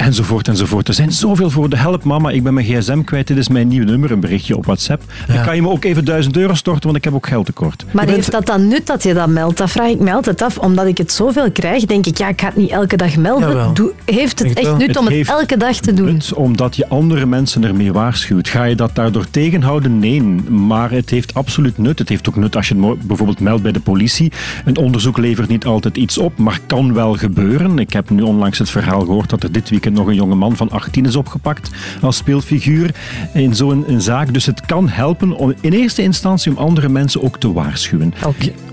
Enzovoort, enzovoort. Er zijn zoveel voor de help, mama. Ik ben mijn gsm kwijt. Dit is mijn nieuw nummer, een berichtje op WhatsApp. Dan kan je me ook even 1000 euro storten, want ik heb ook geld tekort. maar heeft dat dan nut dat je dat meldt? Dat vraag ik me altijd af. Omdat ik het zoveel krijg, denk ik, ja, ik ga het niet elke dag melden. Doe, heeft het Echt nut Het om het elke dag te doen? Nut omdat je andere mensen ermee waarschuwt. Ga je dat daardoor tegenhouden? Nee. Maar het heeft absoluut nut. Het heeft ook nut als je het bijvoorbeeld meldt bij de politie. Een onderzoek levert niet altijd iets op, maar kan wel gebeuren. Ik heb nu onlangs het verhaal gehoord dat er dit weekend nog een jonge man van 18 is opgepakt als speelfiguur in zo'n een zaak. Dus het kan helpen om in eerste instantie om andere mensen ook te waarschuwen.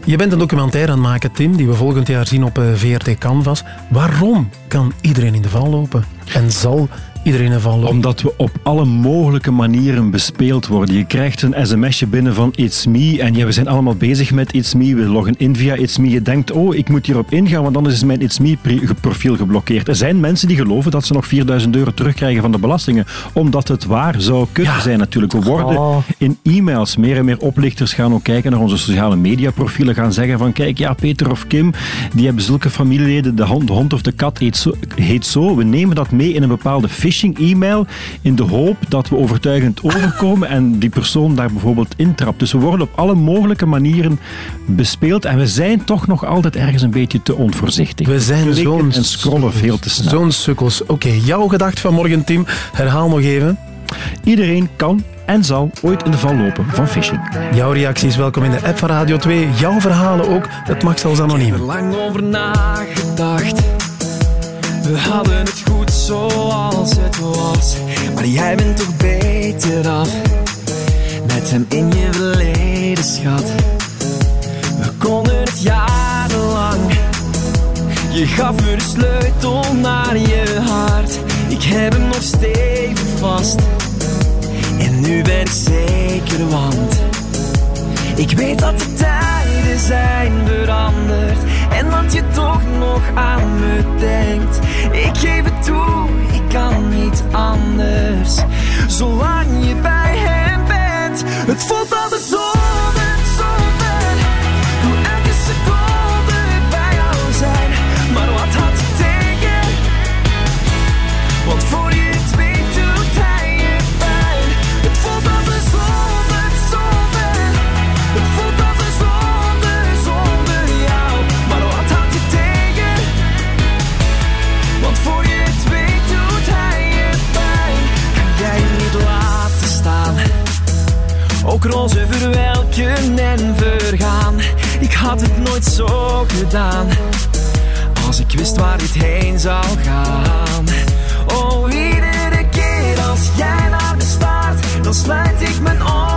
Je bent een documentaire aan het maken, Tim, die we volgend jaar zien op eh, VRT Canvas. Waarom kan iedereen in de val lopen? En zal iedereen loopt? Omdat we op alle mogelijke manieren bespeeld worden. Je krijgt een sms'je binnen van It's Me en ja, we zijn allemaal bezig met It's Me. We loggen in via It's Me. Je denkt, oh, ik moet hierop ingaan, want anders is mijn It's Me profiel geblokkeerd. Er zijn mensen die geloven dat ze nog 4000 euro terugkrijgen van de belastingen, omdat het waar zou kunnen zijn natuurlijk. We worden Oh. in e-mails, meer en meer oplichters gaan ook kijken naar onze sociale mediaprofielen, gaan zeggen van kijk, ja, Peter of Kim, die hebben zulke familieleden, de hond, de hond of de kat heet zo, heet zo. We nemen dat mee in een bepaalde phishing-e-mail in de hoop dat we overtuigend overkomen en die persoon daar bijvoorbeeld intrapt. Dus we worden op alle mogelijke manieren bespeeld en we zijn toch nog altijd ergens een beetje te onvoorzichtig. We zijn zo'n en scrollen veel te snel. Zo'n sukkels. Oké, jouw gedacht van morgen, Tim. Herhaal nog even. Iedereen kan en zal ooit in de val lopen van phishing. Jouw reacties welkom in de app van Radio 2. Jouw verhalen ook. Het mag zelfs anoniem. er lang over nagedacht. We hadden het goed zoals het was. Maar jij bent toch beter af. Met hem in je verleden, schat. We konden het jarenlang. Je gaf me de sleutel naar je hart. Ik heb hem nog stevig vast. En nu ben ik zeker, want ik weet dat de tijden zijn veranderd en dat je toch nog aan me denkt. Ik geef het toe, ik kan niet anders. Zolang je bij hem bent, het voelt altijd zonde, Ook roze verwelken en vergaan. Ik had het nooit zo gedaan. Als ik wist waar dit heen zou gaan. Oh, iedere keer als jij naar me staart, dan sluit ik mijn ogen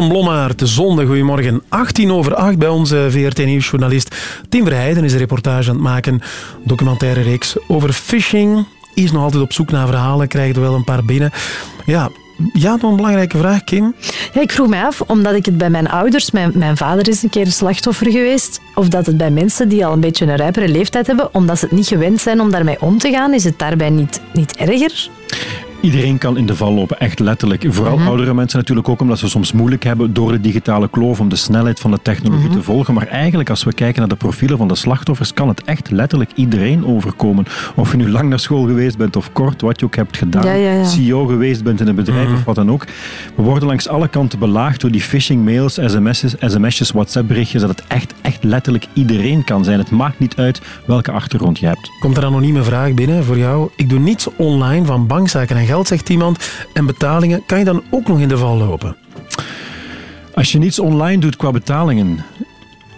Aaron Blommaert, de zonde, goedemorgen. 18 over 8 bij onze VRT Nieuwsjournalist Tim Verheijden is een reportage aan het maken. Documentaire reeks over phishing. Is nog altijd op zoek naar verhalen, krijgt er wel een paar binnen. Ja, ja, nog een belangrijke vraag, Kim. Ja, ik vroeg mij af, omdat ik het bij mijn ouders, mijn, vader is een keer slachtoffer geweest, of dat het bij mensen die al een beetje een rijpere leeftijd hebben, omdat ze het niet gewend zijn om daarmee om te gaan, is het daarbij niet, niet erger? Iedereen kan in de val lopen, echt letterlijk. Vooral Mhm. oudere mensen natuurlijk ook, omdat ze soms moeilijk hebben door de digitale kloof om de snelheid van de technologie Mhm. te volgen. Maar eigenlijk, als we kijken naar de profielen van de slachtoffers, kan het echt letterlijk iedereen overkomen. Of je nu lang naar school geweest bent of kort, wat je ook hebt gedaan. Ja, ja, ja. CEO geweest bent in een bedrijf Mhm. of wat dan ook. We worden langs alle kanten belaagd door die phishing mails, sms'jes, sms'jes WhatsApp berichtjes, dat het echt, echt letterlijk iedereen kan zijn. Het maakt niet uit welke achtergrond je hebt. Komt er een anonieme vraag binnen voor jou. Ik doe niets online van bankzaken en geld, zegt iemand. En betalingen, kan je dan ook nog in de val lopen? Als je niets online doet qua betalingen,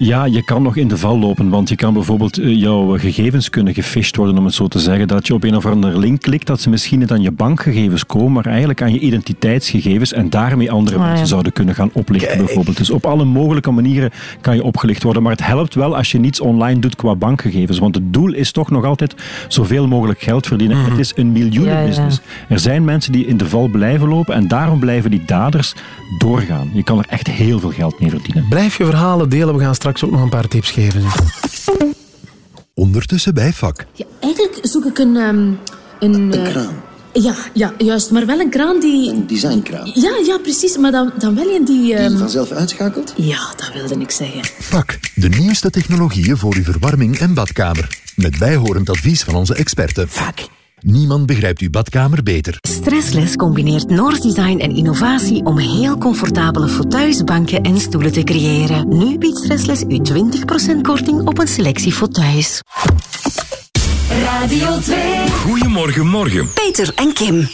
Ja, je kan nog in de val lopen, want je kan bijvoorbeeld eh, jouw gegevens kunnen gefisht worden, om het zo te zeggen. Dat je op een of andere link klikt, dat ze misschien niet aan je bankgegevens komen, maar eigenlijk aan je identiteitsgegevens en daarmee andere Ah, ja. mensen zouden kunnen gaan oplichten bijvoorbeeld. Dus op alle mogelijke manieren kan je opgelicht worden, maar het helpt wel als je niets online doet qua bankgegevens, want het doel is toch nog altijd zoveel mogelijk geld verdienen. Het is een miljoenenbusiness. Er zijn mensen die in de val blijven lopen en daarom blijven die daders doorgaan. Je kan er echt heel veel geld mee verdienen. Blijf je verhalen delen, we gaan straks ook nog een paar tips geven. Ondertussen bij vak. Ja, eigenlijk zoek ik een... ehm, een, eh, kraan. Ja, ja, juist. Maar wel een kraan die... Een designkraan. Ja, ja, precies. Maar dan, dan wel een die... ehm, Die vanzelf uitschakelt? Ja, dat wilde ik zeggen. Vak. De nieuwste technologieën voor uw verwarming en badkamer. Met bijhorend advies van onze experten. Vak. Niemand begrijpt uw badkamer beter. Stressless combineert Noors design en innovatie om heel comfortabele fauteuils, banken en stoelen te creëren. Nu biedt Stressless u 20% korting op een selectie fauteuils. Radio 2. Goedemorgen, morgen. Peter en Kim.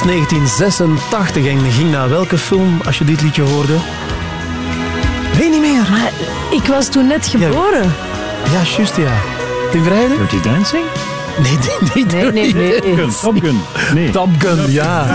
Was 1986 en ging naar welke film als je dit liedje hoorde? Weet niet meer. Maar ik was toen net geboren. Ja, juist ja. Tim Verheijden? Dirty Dancing? Nee, nee, nee. Nee, nee, nee. Top Gun. Nee. Top Gun, ja.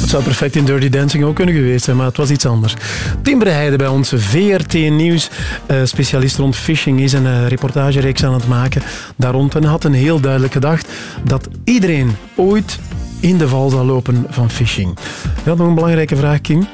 Het zou perfect in Dirty Dancing ook kunnen geweest zijn, maar het was iets anders. Tim Breheide bij ons, VRT Nieuws, eh, specialist rond phishing, is een eh, reportagereeks aan het maken daar rond en had een heel duidelijk gedacht dat iedereen ooit in de val zal lopen van phishing. Had nog een belangrijke vraag, Kim.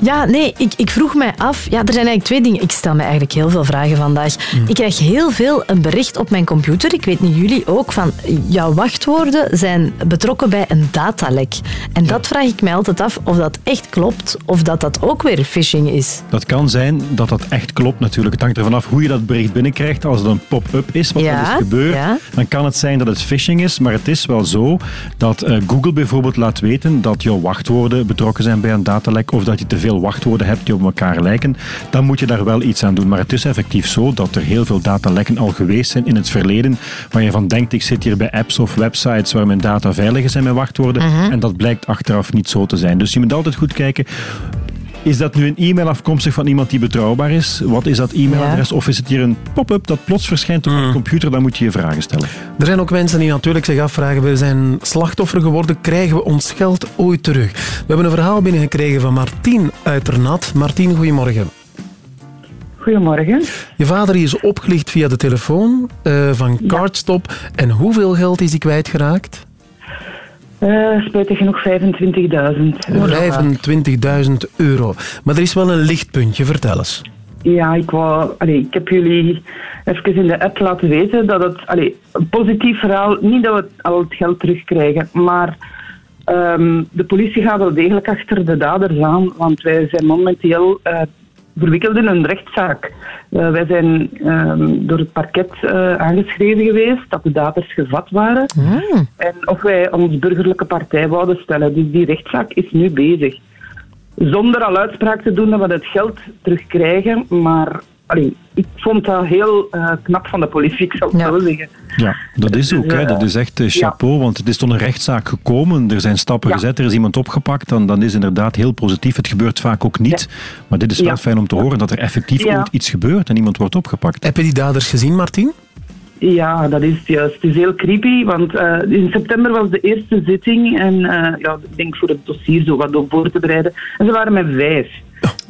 Ja, nee, ik, ik vroeg mij af... Ja, er zijn eigenlijk twee dingen. Ik stel me eigenlijk heel veel vragen vandaag. Ik krijg heel veel een bericht op mijn computer. Ik weet niet, jullie ook, van jouw wachtwoorden zijn betrokken bij een datalek. En dat vraag ik mij altijd af of dat echt klopt of dat dat ook weer phishing is. Dat kan zijn dat dat echt klopt natuurlijk. Het hangt ervan af hoe je dat bericht binnenkrijgt. Als het een pop-up is, wat Ja, er is gebeurd, ja. dan kan het zijn dat het phishing is. Maar het is wel zo dat eh, Google bijvoorbeeld laat weten dat jouw wachtwoorden betrokken zijn bij een datalek of dat je te veel wachtwoorden hebt die op elkaar lijken. Dan moet je daar wel iets aan doen. Maar het is effectief zo dat er heel veel datalekken al geweest zijn in het verleden waar je van denkt, ik zit hier bij apps of websites waar mijn data veilig is en mijn wachtwoorden. Mhm. En dat blijkt achteraf niet zo te zijn. Dus je moet altijd goed kijken is dat nu een e-mail afkomstig van iemand die betrouwbaar is? Wat is dat e-mailadres? Of is het hier een pop-up dat plots verschijnt op je computer? Dan moet je je vragen stellen. Er zijn ook mensen die natuurlijk zich afvragen, we zijn slachtoffer geworden, krijgen we ons geld ooit terug? We hebben een verhaal binnengekregen van Martien uit Ternat. Martien, goedemorgen. Goedemorgen. Je vader is opgelicht via de telefoon eh, van Cardstop. En hoeveel geld is hij kwijtgeraakt? Eh spijtig genoeg 25.000 euro. 25.000 euro. Maar er is wel een lichtpuntje, vertel eens. Ja, ik, wou, allee, ik heb jullie even in de app laten weten dat het allee, een positief verhaal, niet dat we al het geld terugkrijgen, maar ehm, de politie gaat wel degelijk achter de daders aan, want wij zijn momenteel eh, verwikkeld in een rechtszaak. Eh, wij zijn ehm, door het parket eh, aangeschreven geweest dat de daders gevat waren en of wij ons burgerlijke partij wouden stellen. Dus die rechtszaak is nu bezig. Zonder al uitspraak te doen dat we het geld terugkrijgen, maar allee, ik vond dat heel eh, knap van de politie, ik zou het zo zeggen. Ja, dat is ook. Hè. Dat is echt eh, chapeau, want het is tot een rechtszaak gekomen. Er zijn stappen gezet, er is iemand opgepakt. Dan, dan is inderdaad heel positief. Het gebeurt vaak ook niet. Maar dit is wel Ja. fijn om te horen dat er effectief Ja. ooit iets gebeurt en iemand wordt opgepakt. Heb je die daders gezien, Martien? Ja, dat is juist. Het is heel creepy, want eh, in september was de eerste zitting en eh, ja, ik denk voor het dossier zo wat op voor te bereiden. En ze waren met vijf.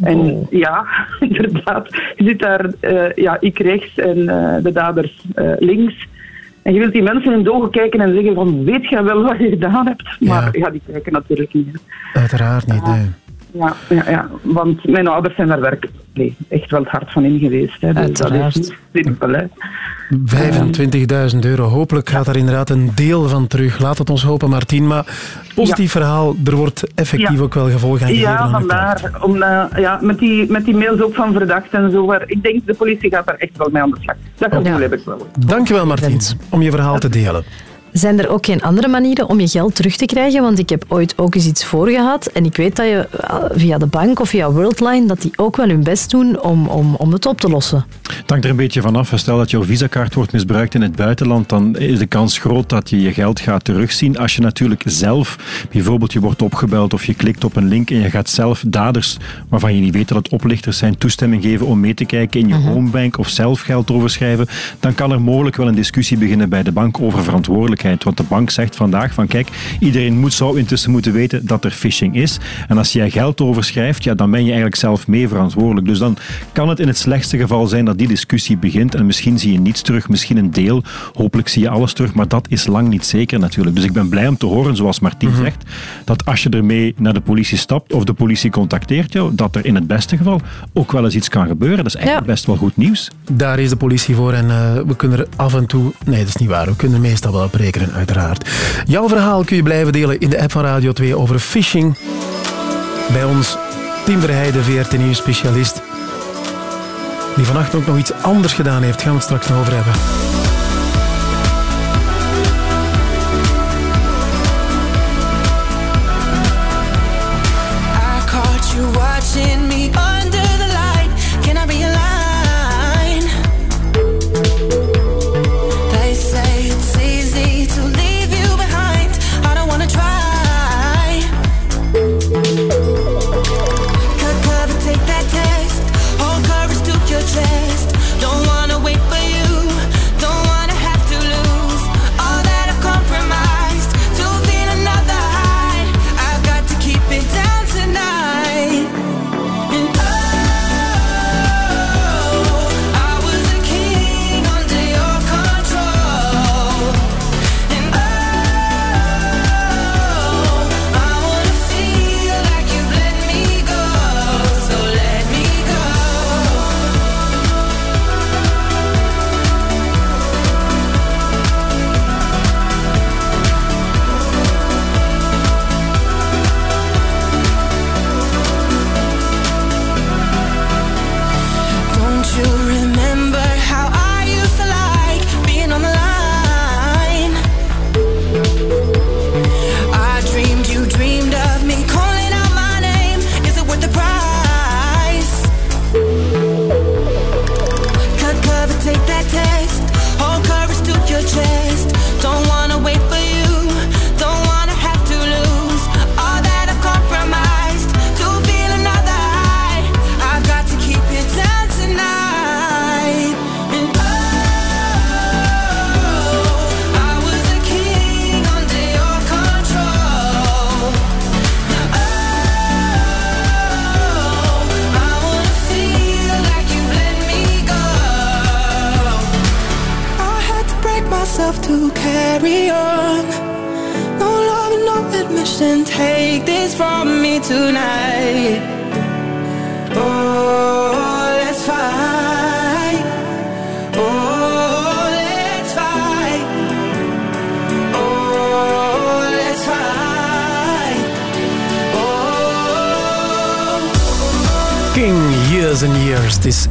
En ja, inderdaad, je zit daar, eh, ja, ik rechts en eh, de daders eh, links. En je wilt die mensen in de ogen kijken en zeggen van, weet je wel wat je gedaan hebt? Maar ja, die kijken natuurlijk niet. hè. Uiteraard niet, nee. Ja, ja, ja, want mijn ouders zijn daar werk, nee, echt wel het hart van in geweest. Hè. Dus dat is simpel, hè. 25.000 euro. Hopelijk gaat daar inderdaad een deel van terug. Laat het ons hopen, Martien. Maar positief verhaal, er wordt effectief Ja. ook wel gevolg aan gegeven. Ja, vandaar. Om, eh, ja, met, die, met die mails ook van verdacht en zo. Waar, ik denk, de politie gaat daar echt wel mee aan de slag. Dat gevoel heb ik wel. Dankjewel, Martien, om je verhaal te delen. Zijn er ook geen andere manieren om je geld terug te krijgen? Want ik heb ooit ook eens iets voorgehad. En ik weet dat je eh, via de bank of via Worldline, dat die ook wel hun best doen om, om, om het op te lossen. Het hangt er een beetje vanaf. Stel dat jouw visakaart wordt misbruikt in het buitenland, dan is de kans groot dat je je geld gaat terugzien. Als je natuurlijk zelf, bijvoorbeeld je wordt opgebeld of je klikt op een link en je gaat zelf daders, waarvan je niet weet dat het oplichters zijn, toestemming geven om mee te kijken in je homebank of zelf geld overschrijven, dan kan er mogelijk wel een discussie beginnen bij de bank over verantwoordelijkheid. Want de bank zegt vandaag van kijk, iedereen moet, zou intussen moeten weten dat er phishing is. En als jij geld overschrijft, ja, dan ben je eigenlijk zelf mee verantwoordelijk. Dus dan kan het in het slechtste geval zijn dat die discussie begint en misschien zie je niets terug, misschien een deel. Hopelijk zie je alles terug, maar dat is lang niet zeker natuurlijk. Dus ik ben blij om te horen, zoals Martien zegt, dat als je ermee naar de politie stapt of de politie contacteert jou, dat er in het beste geval ook wel eens iets kan gebeuren. Dat is eigenlijk best wel goed nieuws. Daar is de politie voor en eh, we kunnen er af en toe... Nee, dat is niet waar. We kunnen er meestal wel op rekenen, uiteraard. Jouw verhaal kun je blijven delen in de app van Radio 2 over phishing. Bij ons Tim Verheijden, VRT Nieuws specialist. Die vannacht ook nog iets anders gedaan heeft. Gaan we het straks nog over hebben.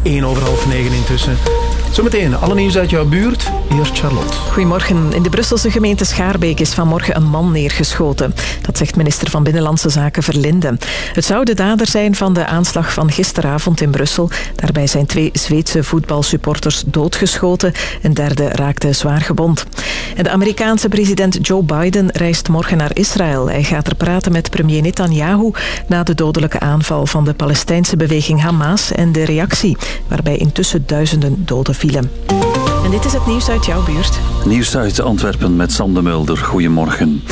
1 over half 9 intussen. Zometeen, alle nieuws uit jouw buurt. Eerst Charlotte. Goedemorgen. In de Brusselse gemeente Schaarbeek is vanmorgen een man neergeschoten. Dat zegt minister van Binnenlandse Zaken Verlinde. Het zou de dader zijn van de aanslag van gisteravond in Brussel. Daarbij zijn twee Zweedse voetbalsupporters doodgeschoten. Een derde raakte zwaar gewond. De Amerikaanse president Joe Biden reist morgen naar Israël. Hij gaat er praten met premier Netanyahu na de dodelijke aanval van de Palestijnse beweging Hamas en de reactie, waarbij intussen duizenden doden vielen. En dit is het nieuws uit jouw buurt. Nieuws uit Antwerpen met Sam de Mulder. Goedemorgen.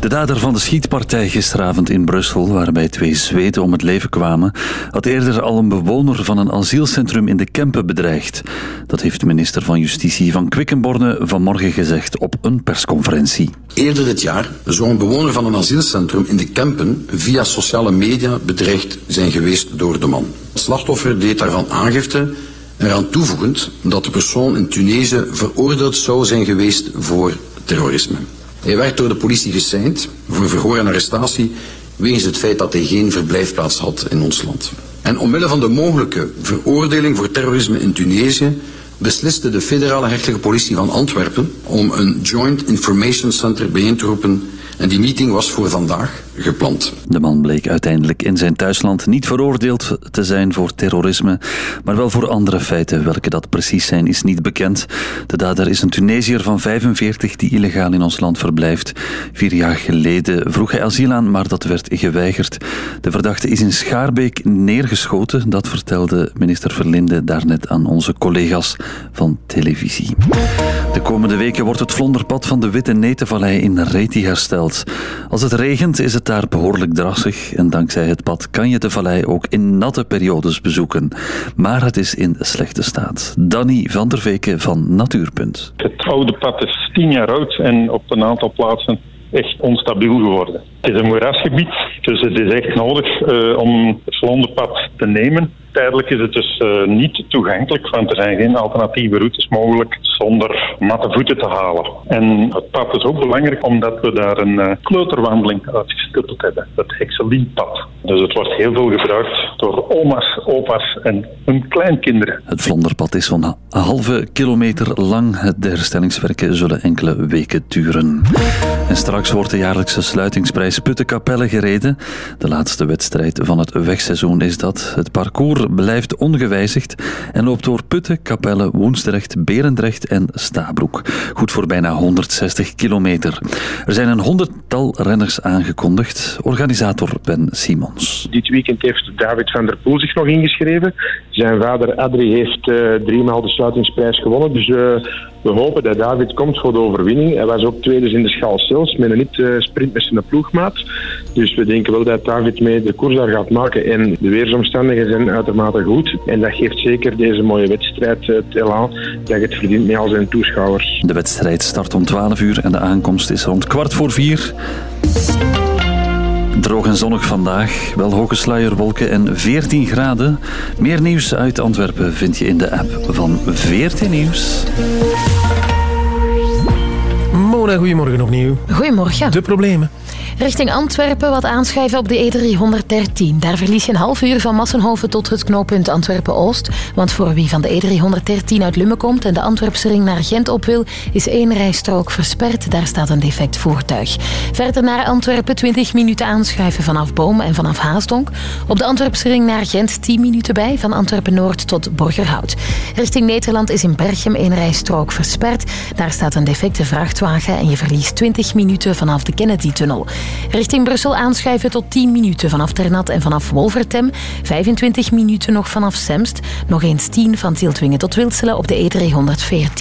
De dader van de schietpartij gisteravond in Brussel, waarbij twee Zweden om het leven kwamen, had eerder al een bewoner van een asielcentrum in de Kempen bedreigd. Dat heeft de minister van Justitie van Quickenborne vanmorgen gezegd op een persconferentie. Eerder dit jaar zou een bewoner van een asielcentrum in de Kempen via sociale media bedreigd zijn geweest door de man. Het slachtoffer deed daarvan aangifte, eraan toevoegend dat de persoon in Tunesië veroordeeld zou zijn geweest voor terrorisme. Hij werd door de politie geseind voor verhoor en arrestatie wegens het feit dat hij geen verblijfplaats had in ons land. En omwille van de mogelijke veroordeling voor terrorisme in Tunesië besliste de federale rechtelijke politie van Antwerpen om een Joint Information Center bijeen te roepen en die meeting was voor vandaag gepland. De man bleek uiteindelijk in zijn thuisland niet veroordeeld te zijn voor terrorisme, maar wel voor andere feiten. Welke dat precies zijn, is niet bekend. De dader is een Tunesiër van 45 die illegaal in ons land verblijft. Vier jaar geleden vroeg hij asiel aan, maar dat werd geweigerd. De verdachte is in Schaarbeek neergeschoten. Dat vertelde minister Verlinde daarnet aan onze collega's van televisie. De komende weken wordt het vlonderpad van de Witte Netenvallei in Reti hersteld. Als het regent is het daar behoorlijk drassig en dankzij het pad kan je de vallei ook in natte periodes bezoeken. Maar het is in slechte staat. Danny van der Veken van Natuurpunt. Het oude pad is tien jaar oud en op een aantal plaatsen echt onstabiel geworden. Het is een moerasgebied, dus het is echt nodig eh, om het Vlonderpad te nemen. Tijdelijk is het dus eh, niet toegankelijk, want er zijn geen alternatieve routes mogelijk zonder natte voeten te halen. En het pad is ook belangrijk omdat we daar een uh, kleuterwandeling uitgestippeld hebben, het Hexelienpad. Dus het wordt heel veel gebruikt door oma's, opa's en hun kleinkinderen. Het Vlonderpad is zo'n een halve kilometer lang. De herstellingswerken zullen enkele weken duren. En straks wordt de jaarlijkse sluitingsprijs Puttenkapelle gereden. De laatste wedstrijd van het wegseizoen is dat. Het parcours blijft ongewijzigd en loopt door Putten, Capelle, Woensdrecht, Berendrecht en Stabroek. Goed voor bijna 160 kilometer. Er zijn een honderdtal renners aangekondigd. Organisator Ben Simons. Dit weekend heeft David van der Poel zich nog ingeschreven. Zijn vader Adrie heeft uh, driemaal de sluitingsprijs gewonnen. Dus uh, we hopen dat David komt voor de overwinning. Hij was ook tweede in de schaal zelfs, met een niet-sprint met zijn ploegmaat. Dus we denken wel dat David mee de koers daar gaat maken. En de weersomstandigheden zijn uitermate goed. En dat geeft zeker deze mooie wedstrijd het elan dat het verdient met al zijn toeschouwers. De wedstrijd start om 12 uur en de aankomst is rond kwart voor vier. Droog en zonnig vandaag, wel hoge sluierwolken en 14 graden. Meer nieuws uit Antwerpen vind je in de app van 14 Nieuws. Mona, goedemorgen opnieuw. Goedemorgen. De problemen. Richting Antwerpen wat aanschuiven op de E313. Daar verlies je een half uur van Massenhoven tot het knooppunt Antwerpen-Oost. Want voor wie van de E313 uit Lummen komt en de Antwerpse ring naar Gent op wil, is één rijstrook versperd. Daar staat een defect voertuig. Verder naar Antwerpen 20 minuten aanschuiven vanaf Boom en vanaf Haasdonk. Op de Antwerpse ring naar Gent 10 minuten bij, van Antwerpen-Noord tot Borgerhout. Richting Nederland is in Berchem één rijstrook versperd. Daar staat een defecte vrachtwagen en je verliest 20 minuten vanaf de Kennedy-tunnel. Richting Brussel aanschuiven tot 10 minuten vanaf Ternat en vanaf Wolvertem. 25 minuten nog vanaf Semst. Nog eens 10 van Tieltwingen tot Wilselen op de E314.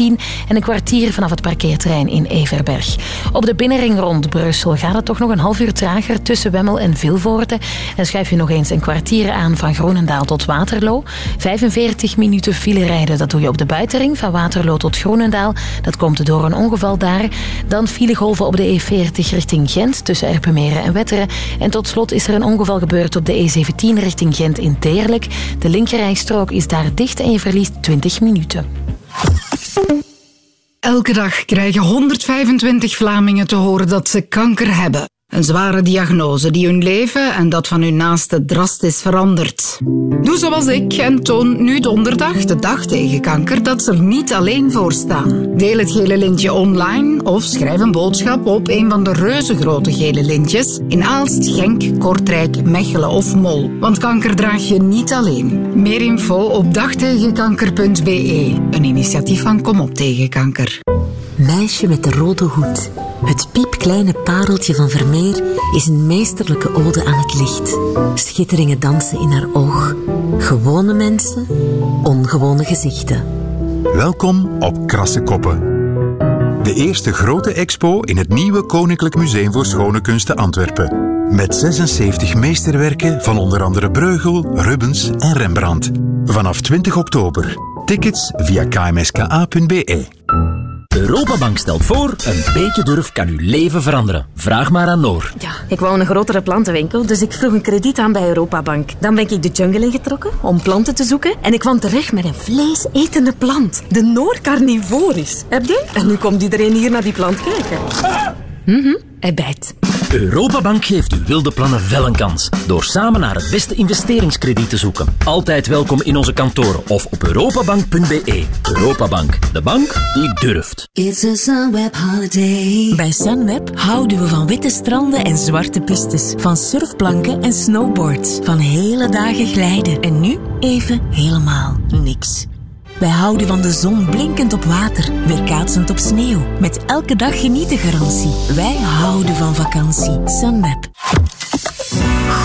En een kwartier vanaf het parkeerterrein in Everberg. Op de binnenring rond Brussel gaat het toch nog een half uur trager tussen Wemmel en Vilvoorde. En schuif je nog eens een kwartier aan van Groenendaal tot Waterloo. 45 minuten file rijden, dat doe je op de buitenring van Waterloo tot Groenendaal. Dat komt door een ongeval daar. Dan filegolven op de E40 richting Gent tussen En Wetteren. En tot slot is er een ongeval gebeurd op de E17 richting Gent in Teerlijk. De linkerrijstrook is daar dicht en je verliest 20 minuten. Elke dag krijgen 125 Vlamingen te horen dat ze kanker hebben. Een zware diagnose die hun leven en dat van hun naasten drastisch verandert. Doe zoals ik en toon nu donderdag, de dag tegen kanker, dat ze er niet alleen voor staan. Deel het gele lintje online of schrijf een boodschap op een van de reuzengrote gele lintjes in Aalst, Genk, Kortrijk, Mechelen of Mol. Want kanker draag je niet alleen. Meer info op dagtegenkanker.be, een initiatief van Kom op tegen kanker. Meisje met de rode hoed. Het piepkleine pareltje van Vermeer is een meesterlijke ode aan het licht. Schitteringen dansen in haar oog. Gewone mensen, ongewone gezichten. Welkom op Krasse Koppen. De eerste grote expo in het nieuwe Koninklijk Museum voor Schone Kunsten Antwerpen. Met 76 meesterwerken van onder andere Breugel, Rubens en Rembrandt. Vanaf 20 oktober. Tickets via kmska.be. Europabank stelt voor, een beetje durf kan uw leven veranderen. Vraag maar aan Noor. Ja, ik wou een grotere plantenwinkel, dus ik vroeg een krediet aan bij Europabank. Dan ben ik de jungle ingetrokken om planten te zoeken en ik kwam terecht met een vleesetende plant. De Noor carnivoris. Heb je? En nu komt iedereen hier naar die plant kijken. Mhm, hij bijt. Europabank geeft uw wilde plannen wel een kans. Door samen naar het beste investeringskrediet te zoeken. Altijd welkom in onze kantoren of op europabank.be. Europabank, de bank die durft. It's a Sunweb holiday. Bij Sunweb houden we van witte stranden en zwarte pistes. Van surfplanken en snowboards. Van hele dagen glijden. En nu even helemaal niks. Wij houden van de zon blinkend op water, weerkaatsend op sneeuw. Met elke dag genieten garantie. Wij houden van vakantie. Sunweb.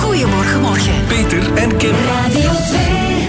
Goedemorgen, morgen. Peter en Kim. Radio 2.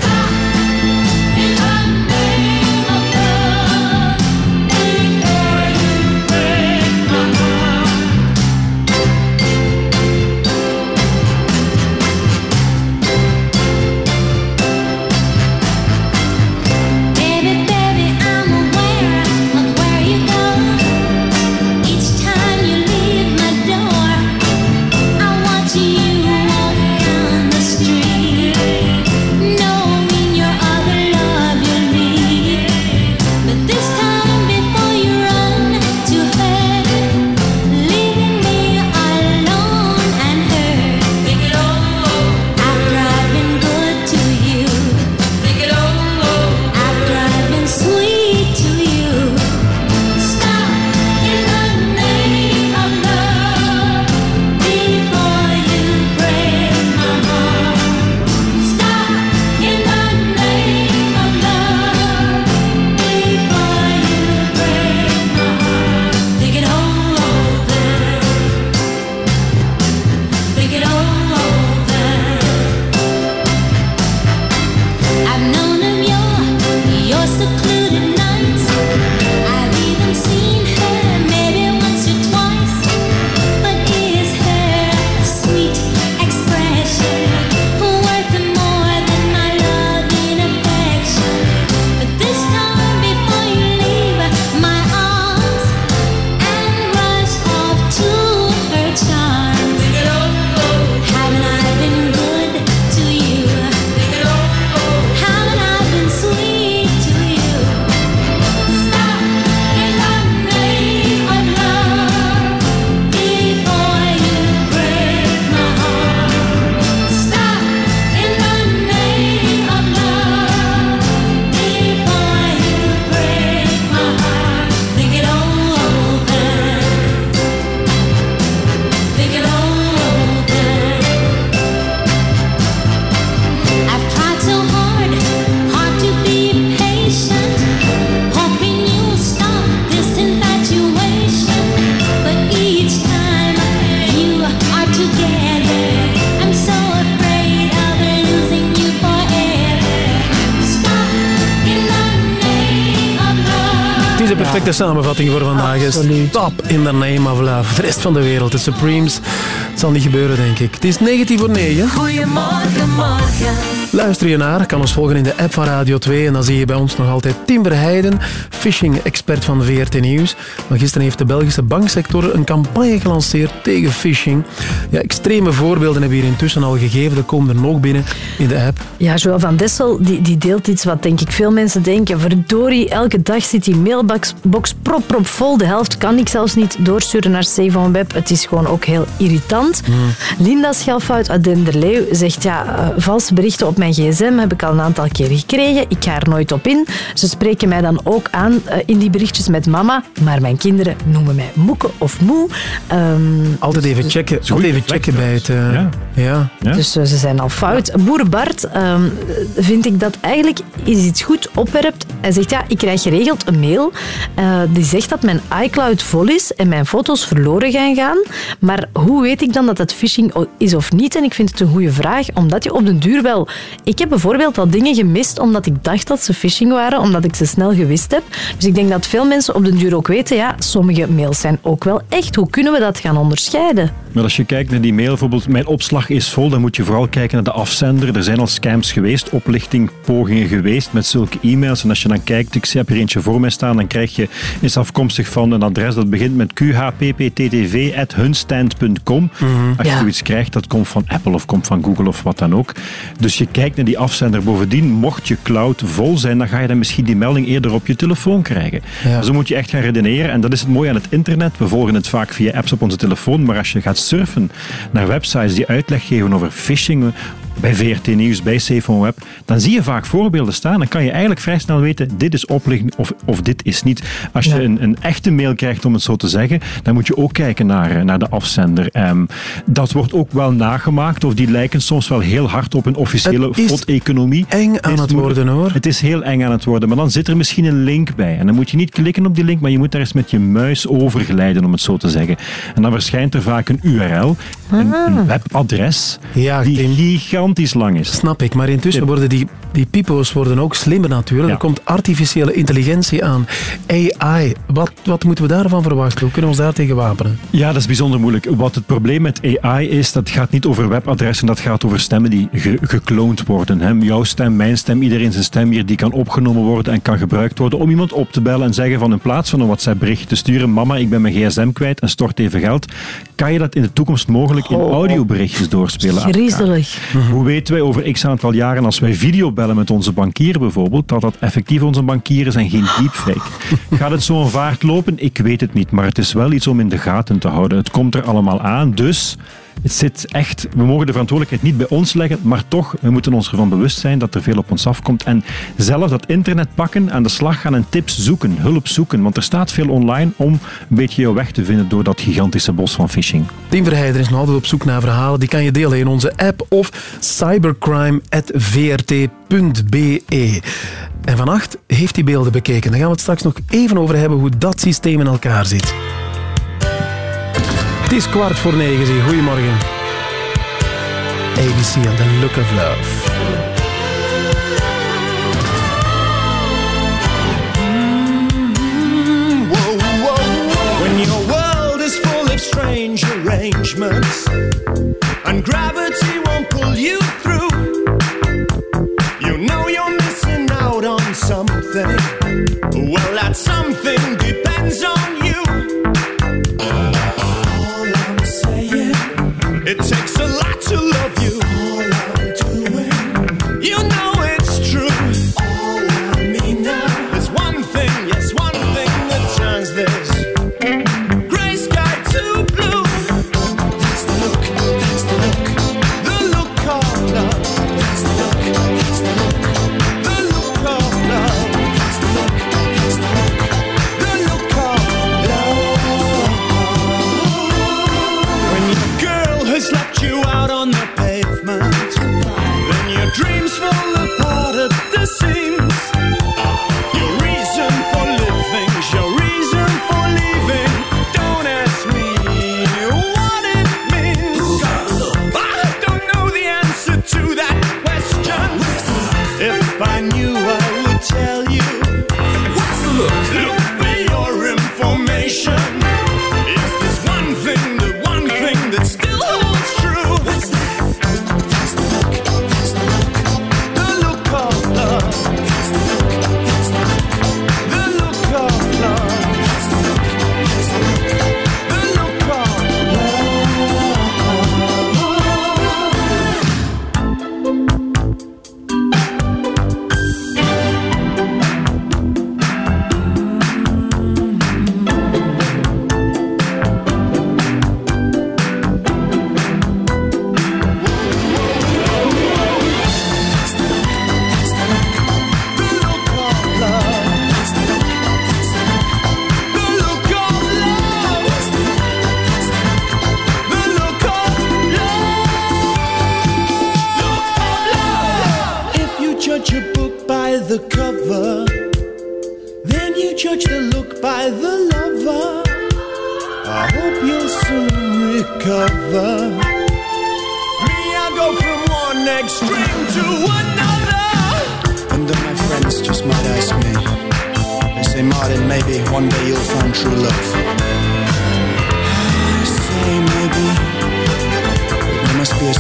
Samenvatting voor vandaag. Is Stop in the name of love. De rest van de wereld, de Supremes. Het zal niet gebeuren, denk ik. Het is 19 voor 9. Goedemorgen, morgen. Luister je naar, kan ons volgen in de app van Radio 2. En dan zie je bij ons nog altijd Tim Verheijden, phishing-expert van VRT Nieuws. Maar gisteren heeft de Belgische banksector een campagne gelanceerd tegen phishing. Ja, extreme voorbeelden hebben hier intussen al gegeven. Er komen er nog binnen in de app. Ja, Joël van Dessel die, die deelt iets wat denk ik veel mensen denken. Verdorie, elke dag zit die mailbox box prop, prop vol. De helft kan ik zelfs niet doorsturen naar Save on Web. Het is gewoon ook heel irritant. Linda Schelfout uit Denderleeuw zegt ja, eh, valse berichten op mijn gsm heb ik al een aantal keer gekregen. Ik ga er nooit op in. Ze spreken mij dan ook aan eh, in die berichtjes met mama, maar mijn kinderen noemen mij moeke of moe. Ehm, Altijd even checken, altijd even checken bij het... eh, ja. dus eh, ze zijn al fout. Boer Bart ehm, vind ik dat eigenlijk is iets goed opwerpt. Hij zegt, ja, ik krijg geregeld een mail eh, die zegt dat mijn iCloud vol is en mijn foto's verloren gaan gaan. Maar hoe weet ik dan dat het phishing is of niet? En ik vind het een goede vraag, omdat je op den duur wel... Ik heb bijvoorbeeld al dingen gemist omdat ik dacht dat ze phishing waren, omdat ik ze snel gewist heb. Dus ik denk dat veel mensen op den duur ook weten, ja, sommige mails zijn ook wel echt. Hoe kunnen we dat gaan onderscheiden? Maar als je kijkt naar die mail, bijvoorbeeld mijn opslag is vol, dan moet je vooral kijken naar de afzender. Er zijn al scams geweest, oplichtingpogingen geweest met zulke e-mails. En als je dan kijkt, ik heb er eentje voor mij staan, dan krijg je, is afkomstig van een adres dat begint met qhppptv.hunstand.com. Als je Ja. zoiets krijgt, dat komt van Apple of komt van Google of wat dan ook. Dus je kijkt naar die afzender. Bovendien, mocht je cloud vol zijn, dan ga je dan misschien die melding eerder op je telefoon krijgen. Ja. Zo moet je echt gaan redeneren. En dat is het mooie aan het internet. We volgen het vaak via apps op onze telefoon. Maar als je gaat surfen naar websites die uitleg geven over phishing, bij VRT Nieuws, bij Safe on Web, dan zie je vaak voorbeelden staan. Dan kan je eigenlijk vrij snel weten, dit is oplichting of, of dit is niet. Als je een, een echte mail krijgt, om het zo te zeggen, dan moet je ook kijken naar, eh, naar de afzender. Ehm, dat wordt ook wel nagemaakt, of die lijken soms wel heel hard op een officiële Het is eng aan het worden, hoor. Het is heel eng aan het worden, maar dan zit er misschien een link bij. En dan moet je niet klikken op die link, maar je moet daar eens met je muis over glijden, om het zo te zeggen. En dan verschijnt er vaak een URL, een, een webadres, die gigantisch lang is. Snap ik, maar intussen worden die, die pipo's worden ook slimmer natuurlijk. Er komt artificiële intelligentie aan. AI, wat, wat moeten we daarvan verwachten? Hoe kunnen we ons daartegen wapenen? Ja, dat is bijzonder moeilijk. Wat het probleem met AI is, dat gaat niet over webadressen, dat gaat over stemmen die ge- gekloond worden. Hè. Jouw stem, mijn stem, iedereen zijn stem hier, die kan opgenomen worden en kan gebruikt worden om iemand op te bellen en zeggen van in plaats van een WhatsApp bericht te sturen, mama, ik ben mijn gsm kwijt en stort even geld, kan je dat in de toekomst mogelijk in audioberichtjes doorspelen. aan elkaar. Griezelig. Hoe weten wij over x aantal jaren, als wij videobellen met onze bankier bijvoorbeeld, dat dat effectief onze bankier is en geen deepfake? Gaat het zo een vaart lopen? Ik weet het niet, maar het is wel iets om in de gaten te houden. Het komt er allemaal aan, dus het zit echt, we mogen de verantwoordelijkheid niet bij ons leggen, maar toch, we moeten ons ervan bewust zijn dat er veel op ons afkomt. En zelf dat internet pakken, aan de slag gaan en tips zoeken, hulp zoeken, want er staat veel online om een beetje jouw weg te vinden door dat gigantische bos van phishing. Tim Verheijden is nog altijd op zoek naar verhalen. Die kan je delen in onze app of cybercrime.vrt.be. En vannacht heeft hij beelden bekeken. Daar gaan we het straks nog even over hebben hoe dat systeem in elkaar zit. Het is kwart voor negen, zie. Goedemorgen. ABC and the Look of Love. When your world is full of strange arrangements and gravity won't pull you through, you know you're missing out on something. Well, that something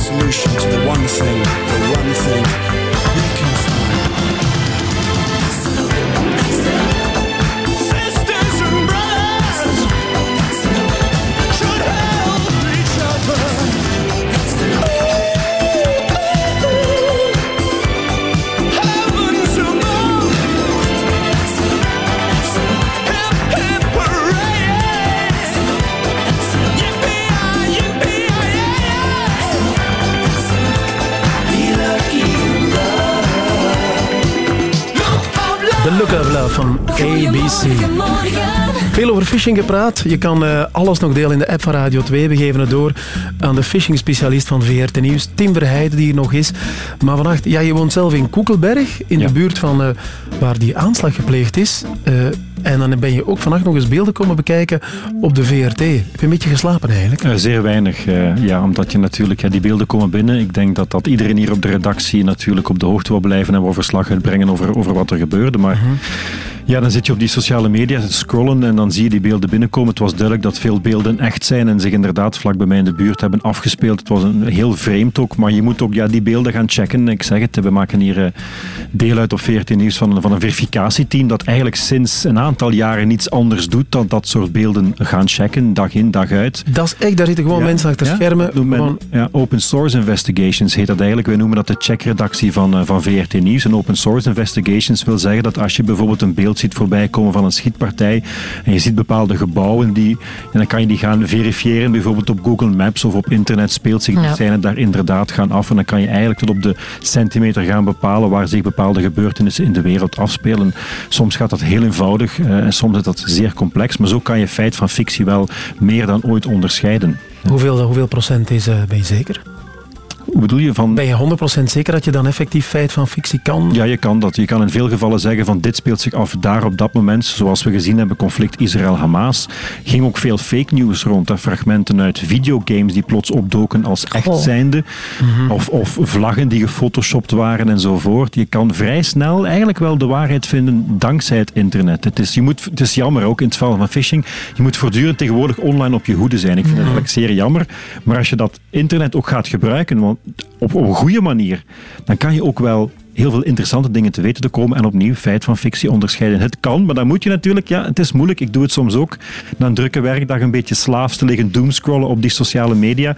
solution to the one thing, the one thing Van ABC. Veel over phishing gepraat. Je kan eh, alles nog delen in de app van Radio 2. We geven het door aan de phishing-specialist van VRT Nieuws, Tim Verheijden, die er nog is. Maar vannacht, ja, je woont zelf in Koekelberg, in de buurt van eh, waar die aanslag gepleegd is. Eh, en dan ben je ook vannacht nog eens beelden komen bekijken op de VRT. Heb je een beetje geslapen eigenlijk? Eh, zeer weinig, eh, ja, omdat je natuurlijk, ja, die beelden komen binnen. Ik denk dat, dat iedereen hier op de redactie natuurlijk op de hoogte wil blijven en wil verslag uitbrengen over, over wat er gebeurde. Maar ja, dan zit je op die sociale media te scrollen en dan zie je die beelden binnenkomen. Het was duidelijk dat veel beelden echt zijn en zich inderdaad vlak bij mij in de buurt hebben afgespeeld. Het was een, heel vreemd ook, maar je moet ook ja, die beelden gaan checken. Ik zeg het, we maken hier eh, deel uit op 14 Nieuws van, een- van een verificatieteam dat eigenlijk sinds een aantal jaren niets anders doet dan dat soort beelden gaan checken, dag in, dag uit. Dat is echt, daar zitten gewoon Ja, mensen achter ja, schermen. men- ja, open source investigations heet dat eigenlijk. Wij noemen dat de checkredactie van, eh, van VRT Nieuws. En open source investigations wil zeggen dat als je bijvoorbeeld een beeld ziet voorbij komen van een schietpartij en je ziet bepaalde gebouwen, die, en dan kan je die gaan verifiëren, bijvoorbeeld op Google Maps of op internet speelt zich die Ja. scène daar inderdaad gaan af. En dan kan je eigenlijk tot op de centimeter gaan bepalen waar zich bepaalde gebeurtenissen in de wereld afspelen. Soms gaat dat heel eenvoudig en soms is dat zeer complex, maar zo kan je feit van fictie wel meer dan ooit onderscheiden. hoeveel, hoeveel procent is, eh, ben je zeker? Hoe bedoel je van... Ben je 100% zeker dat je dan effectief feit van fictie kan? Ja, je kan dat. Je kan in veel gevallen zeggen van dit speelt zich af daar op dat moment. Zoals we gezien hebben, conflict Israël-Hamas. Ging ook veel fake news rond. Hè. Fragmenten uit videogames die plots opdoken als echt zijnde. Mhm. of, of vlaggen die gefotoshopt waren enzovoort. Je kan vrij snel eigenlijk wel de waarheid vinden dankzij het internet. Het is, je moet, het is jammer, ook in het geval van phishing. Je moet voortdurend tegenwoordig online op je hoede zijn. Ik vind het Mhm. eigenlijk zeer jammer. Maar als je dat internet ook gaat gebruiken, want op, een goede manier, dan kan je ook wel heel veel interessante dingen te weten te komen en opnieuw feit van fictie onderscheiden. Het kan, maar dan moet je natuurlijk, ja, het is moeilijk, ik doe het soms ook, na een drukke werkdag een beetje slaafs te liggen doomscrollen op die sociale media.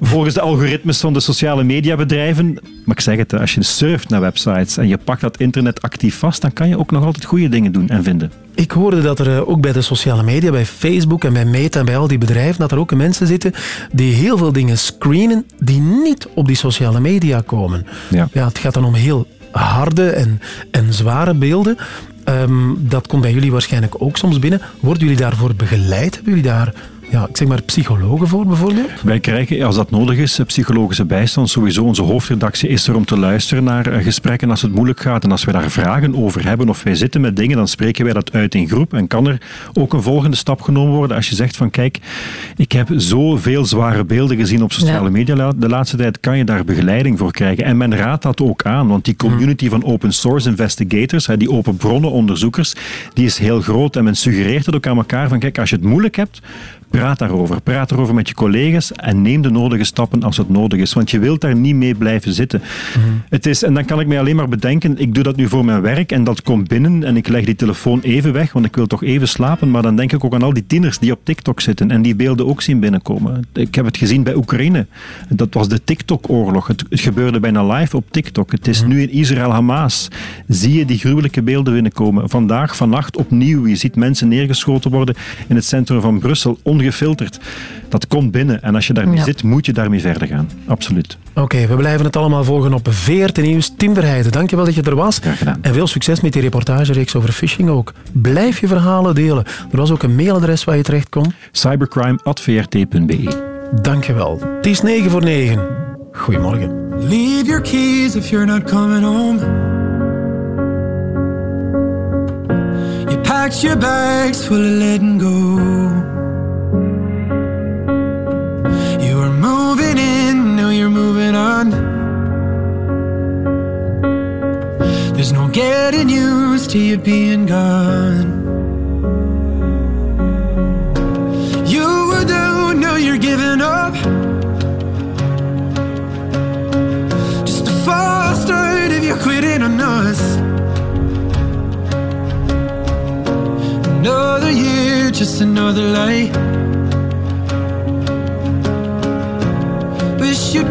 Volgens de algoritmes van de sociale mediabedrijven, maar ik zeg het, als je surft naar websites en je pakt dat internet actief vast, dan kan je ook nog altijd goede dingen doen en vinden. Ik hoorde dat er eh, ook bij de sociale media, bij Facebook en bij Meta en bij al die bedrijven, dat er ook mensen zitten die heel veel dingen screenen die niet op die sociale media komen. Ja. het gaat dan om heel harde en, en zware beelden. Ehm, dat komt bij jullie waarschijnlijk ook soms binnen. Worden jullie daarvoor begeleid? Hebben jullie daar, ja, ik zeg maar, psychologen voor bijvoorbeeld? Wij krijgen, als dat nodig is, psychologische bijstand. Sowieso, onze hoofdredactie is er om te luisteren naar eh, gesprekken als het moeilijk gaat. En als we daar vragen over hebben of wij zitten met dingen, dan spreken wij dat uit in groep. En kan er ook een volgende stap genomen worden als je zegt van kijk, ik heb zoveel zware beelden gezien op sociale Ja. media de laatste tijd, kan je daar begeleiding voor krijgen. En men raadt dat ook aan, want die community van open source investigators, hè, die open bronnen onderzoekers, die is heel groot. En men suggereert het ook aan elkaar van kijk, als je het moeilijk hebt, Praat daarover. Praat erover met je collega's en neem de nodige stappen als het nodig is. Want je wilt daar niet mee blijven zitten. Het is, en dan kan ik mij alleen maar bedenken, ik doe dat nu voor mijn werk en dat komt binnen en ik leg die telefoon even weg, want ik wil toch even slapen. Maar dan denk ik ook aan al die tieners die op TikTok zitten en die beelden ook zien binnenkomen. Ik heb het gezien bij Oekraïne. Dat was de TikTok-oorlog. Het, het gebeurde bijna live op TikTok. Het is nu in Israël-Hamas. Zie je die gruwelijke beelden binnenkomen. Vandaag, vannacht opnieuw. Je ziet mensen neergeschoten worden in het centrum van Brussel, ongefilterd. Dat komt binnen en als je daarmee Ja. zit, moet je daarmee verder gaan. Absoluut. Oké, we blijven het allemaal volgen op VRT Nieuws. Tim Verheijden, dankjewel dat je er was. En veel succes met die reportagereeks over phishing ook. Blijf je verhalen delen. Er was ook een mailadres waar je terecht kon. cybercrime.vrt.be Dankjewel. Het is 9 voor 9. Goedemorgen. Leave your keys if you're not coming home. packed your bags full of letting go. Moving in, now you're moving on. There's no getting used to you being gone. You were down, now you're giving up. Just a false start if you're quitting on us. Another year, just another lie.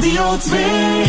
Kim. Radio 2.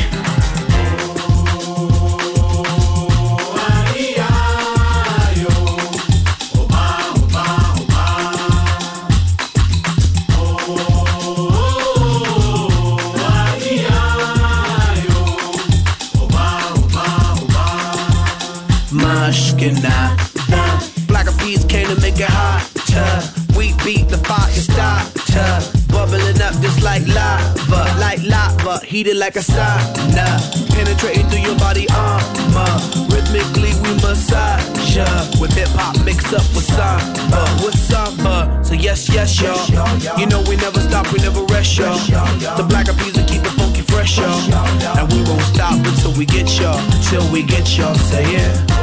Heated like a sauna. Penetrating through your body armor. Rhythmically we massage ya. With hip hop mixed up with samba, with samba. So yes, yes, y'all. You know we never stop, we never rest, y'all. The black peas will keep it funky fresh, y'all. And we won't stop until we get y'all, till we get y'all. Say yeah.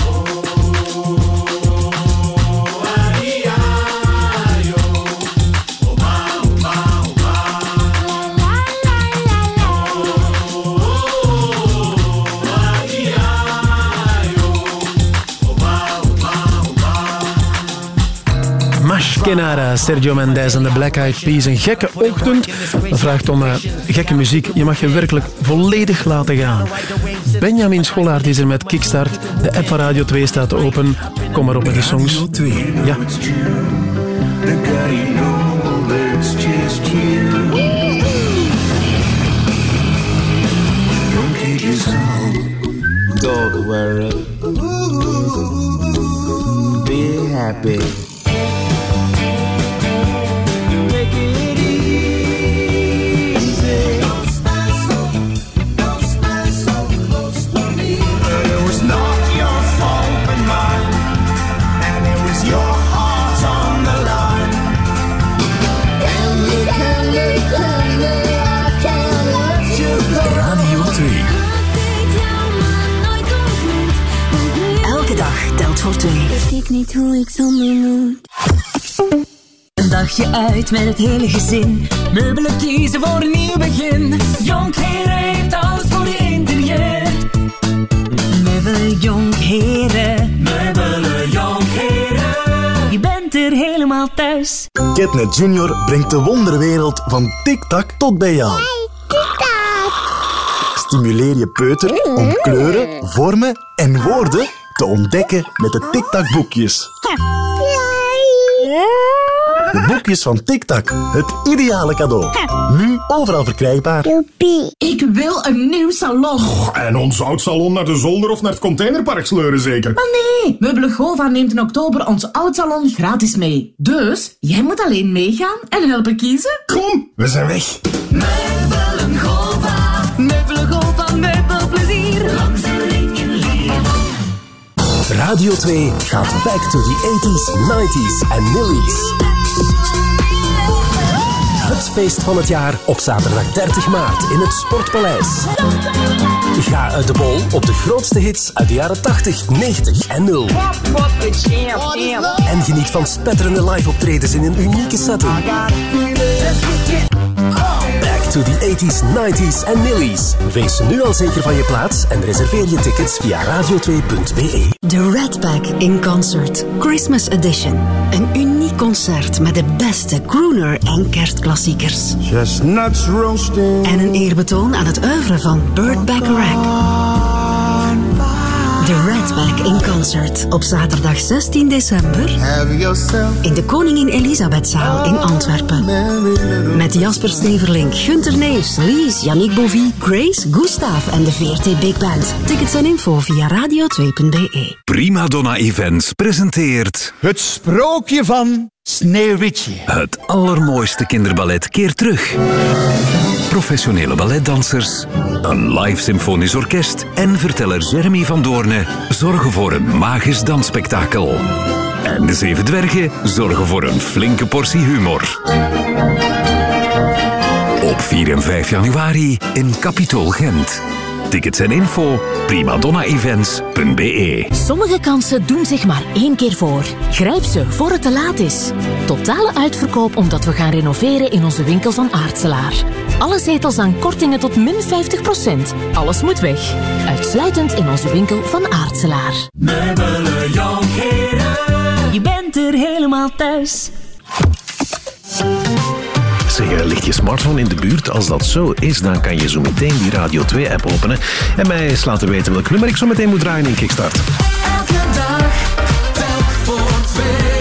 Mashkenara, Sergio Mendes en de Black Eyed Peas. Een gekke ochtend. Dat vraagt om eh, gekke muziek. Je mag je werkelijk volledig laten gaan. Benjamin Scholaert is er met Kickstart. De app van Radio 2 staat open. Kom maar op met de songs. Ja. Don't worry. Be happy. Hoe ik zonder moet. Een dagje uit met het hele gezin. Meubelen kiezen voor een nieuw begin. Jonkheren heeft alles voor je interieur. Meubelen Jonkheren. Meubelen Jonkheren. Je bent er helemaal thuis. Catnet Junior brengt de wonderwereld van TikTak tot bij jou. Stimuleer je peuter om kleuren, vormen en woorden te ontdekken met de TikTak-boekjes. De boekjes van TikTak, het ideale cadeau. Nu overal verkrijgbaar. Ik wil een nieuw salon. En ons oud salon naar de zolder of naar het containerpark sleuren zeker? Maar nee, Meubelen Gova neemt in oktober ons oud salon gratis mee. Dus jij moet alleen meegaan en helpen kiezen. Kom, we zijn weg. Radio 2 gaat back to the 80s, 90s en millies. Het feest van het jaar op zaterdag 30 maart in het Sportpaleis. Ga uit de bol op de grootste hits uit de jaren 80, 90 en 0. En geniet van spetterende live optredens in een unieke setting. To the 80s, 90s en millies. Wees nu al zeker van je plaats en reserveer je tickets via radio2.be. The Red Pack in Concert Christmas Edition. Een uniek concert met de beste crooner en kerstklassiekers. Chestnuts roasting. En een eerbetoon aan het oeuvre van Burt Bacharach. In Concert op zaterdag 16 december in de Koningin Elisabethzaal in Antwerpen. Met Jasper Steverlink, Gunter Neefs, Lies, Yannick Bovie, Grace, Gustav en de VRT Big Band. Tickets en info via radio2.be. Prima Donna Events presenteert... Het sprookje van Sneeuwwitje. Het allermooiste kinderballet keert terug. Professionele balletdansers, een live symfonisch orkest en verteller Jeremy van Doorne zorgen voor een magisch dansspektakel. En de Zeven Dwergen zorgen voor een flinke portie humor. Op 4 en 5 januari in Capitool Gent. Tickets en info primadonnaevents.be Sommige kansen doen zich maar één keer voor. Grijp ze voor het te laat is. Totale uitverkoop omdat we gaan renoveren in onze winkel van Aartselaar. Alle zetels aan kortingen tot min 50%. Alles moet weg. Uitsluitend in onze winkel van Aartselaar. Meubelen Jonkheren. Je bent er helemaal thuis. Zeg, ligt je smartphone in de buurt? Als dat zo is, dan kan je zo meteen die Radio 2-app openen en mij eens laten weten welk nummer ik zo meteen moet draaien in Kickstart. Elke dag, voor twee.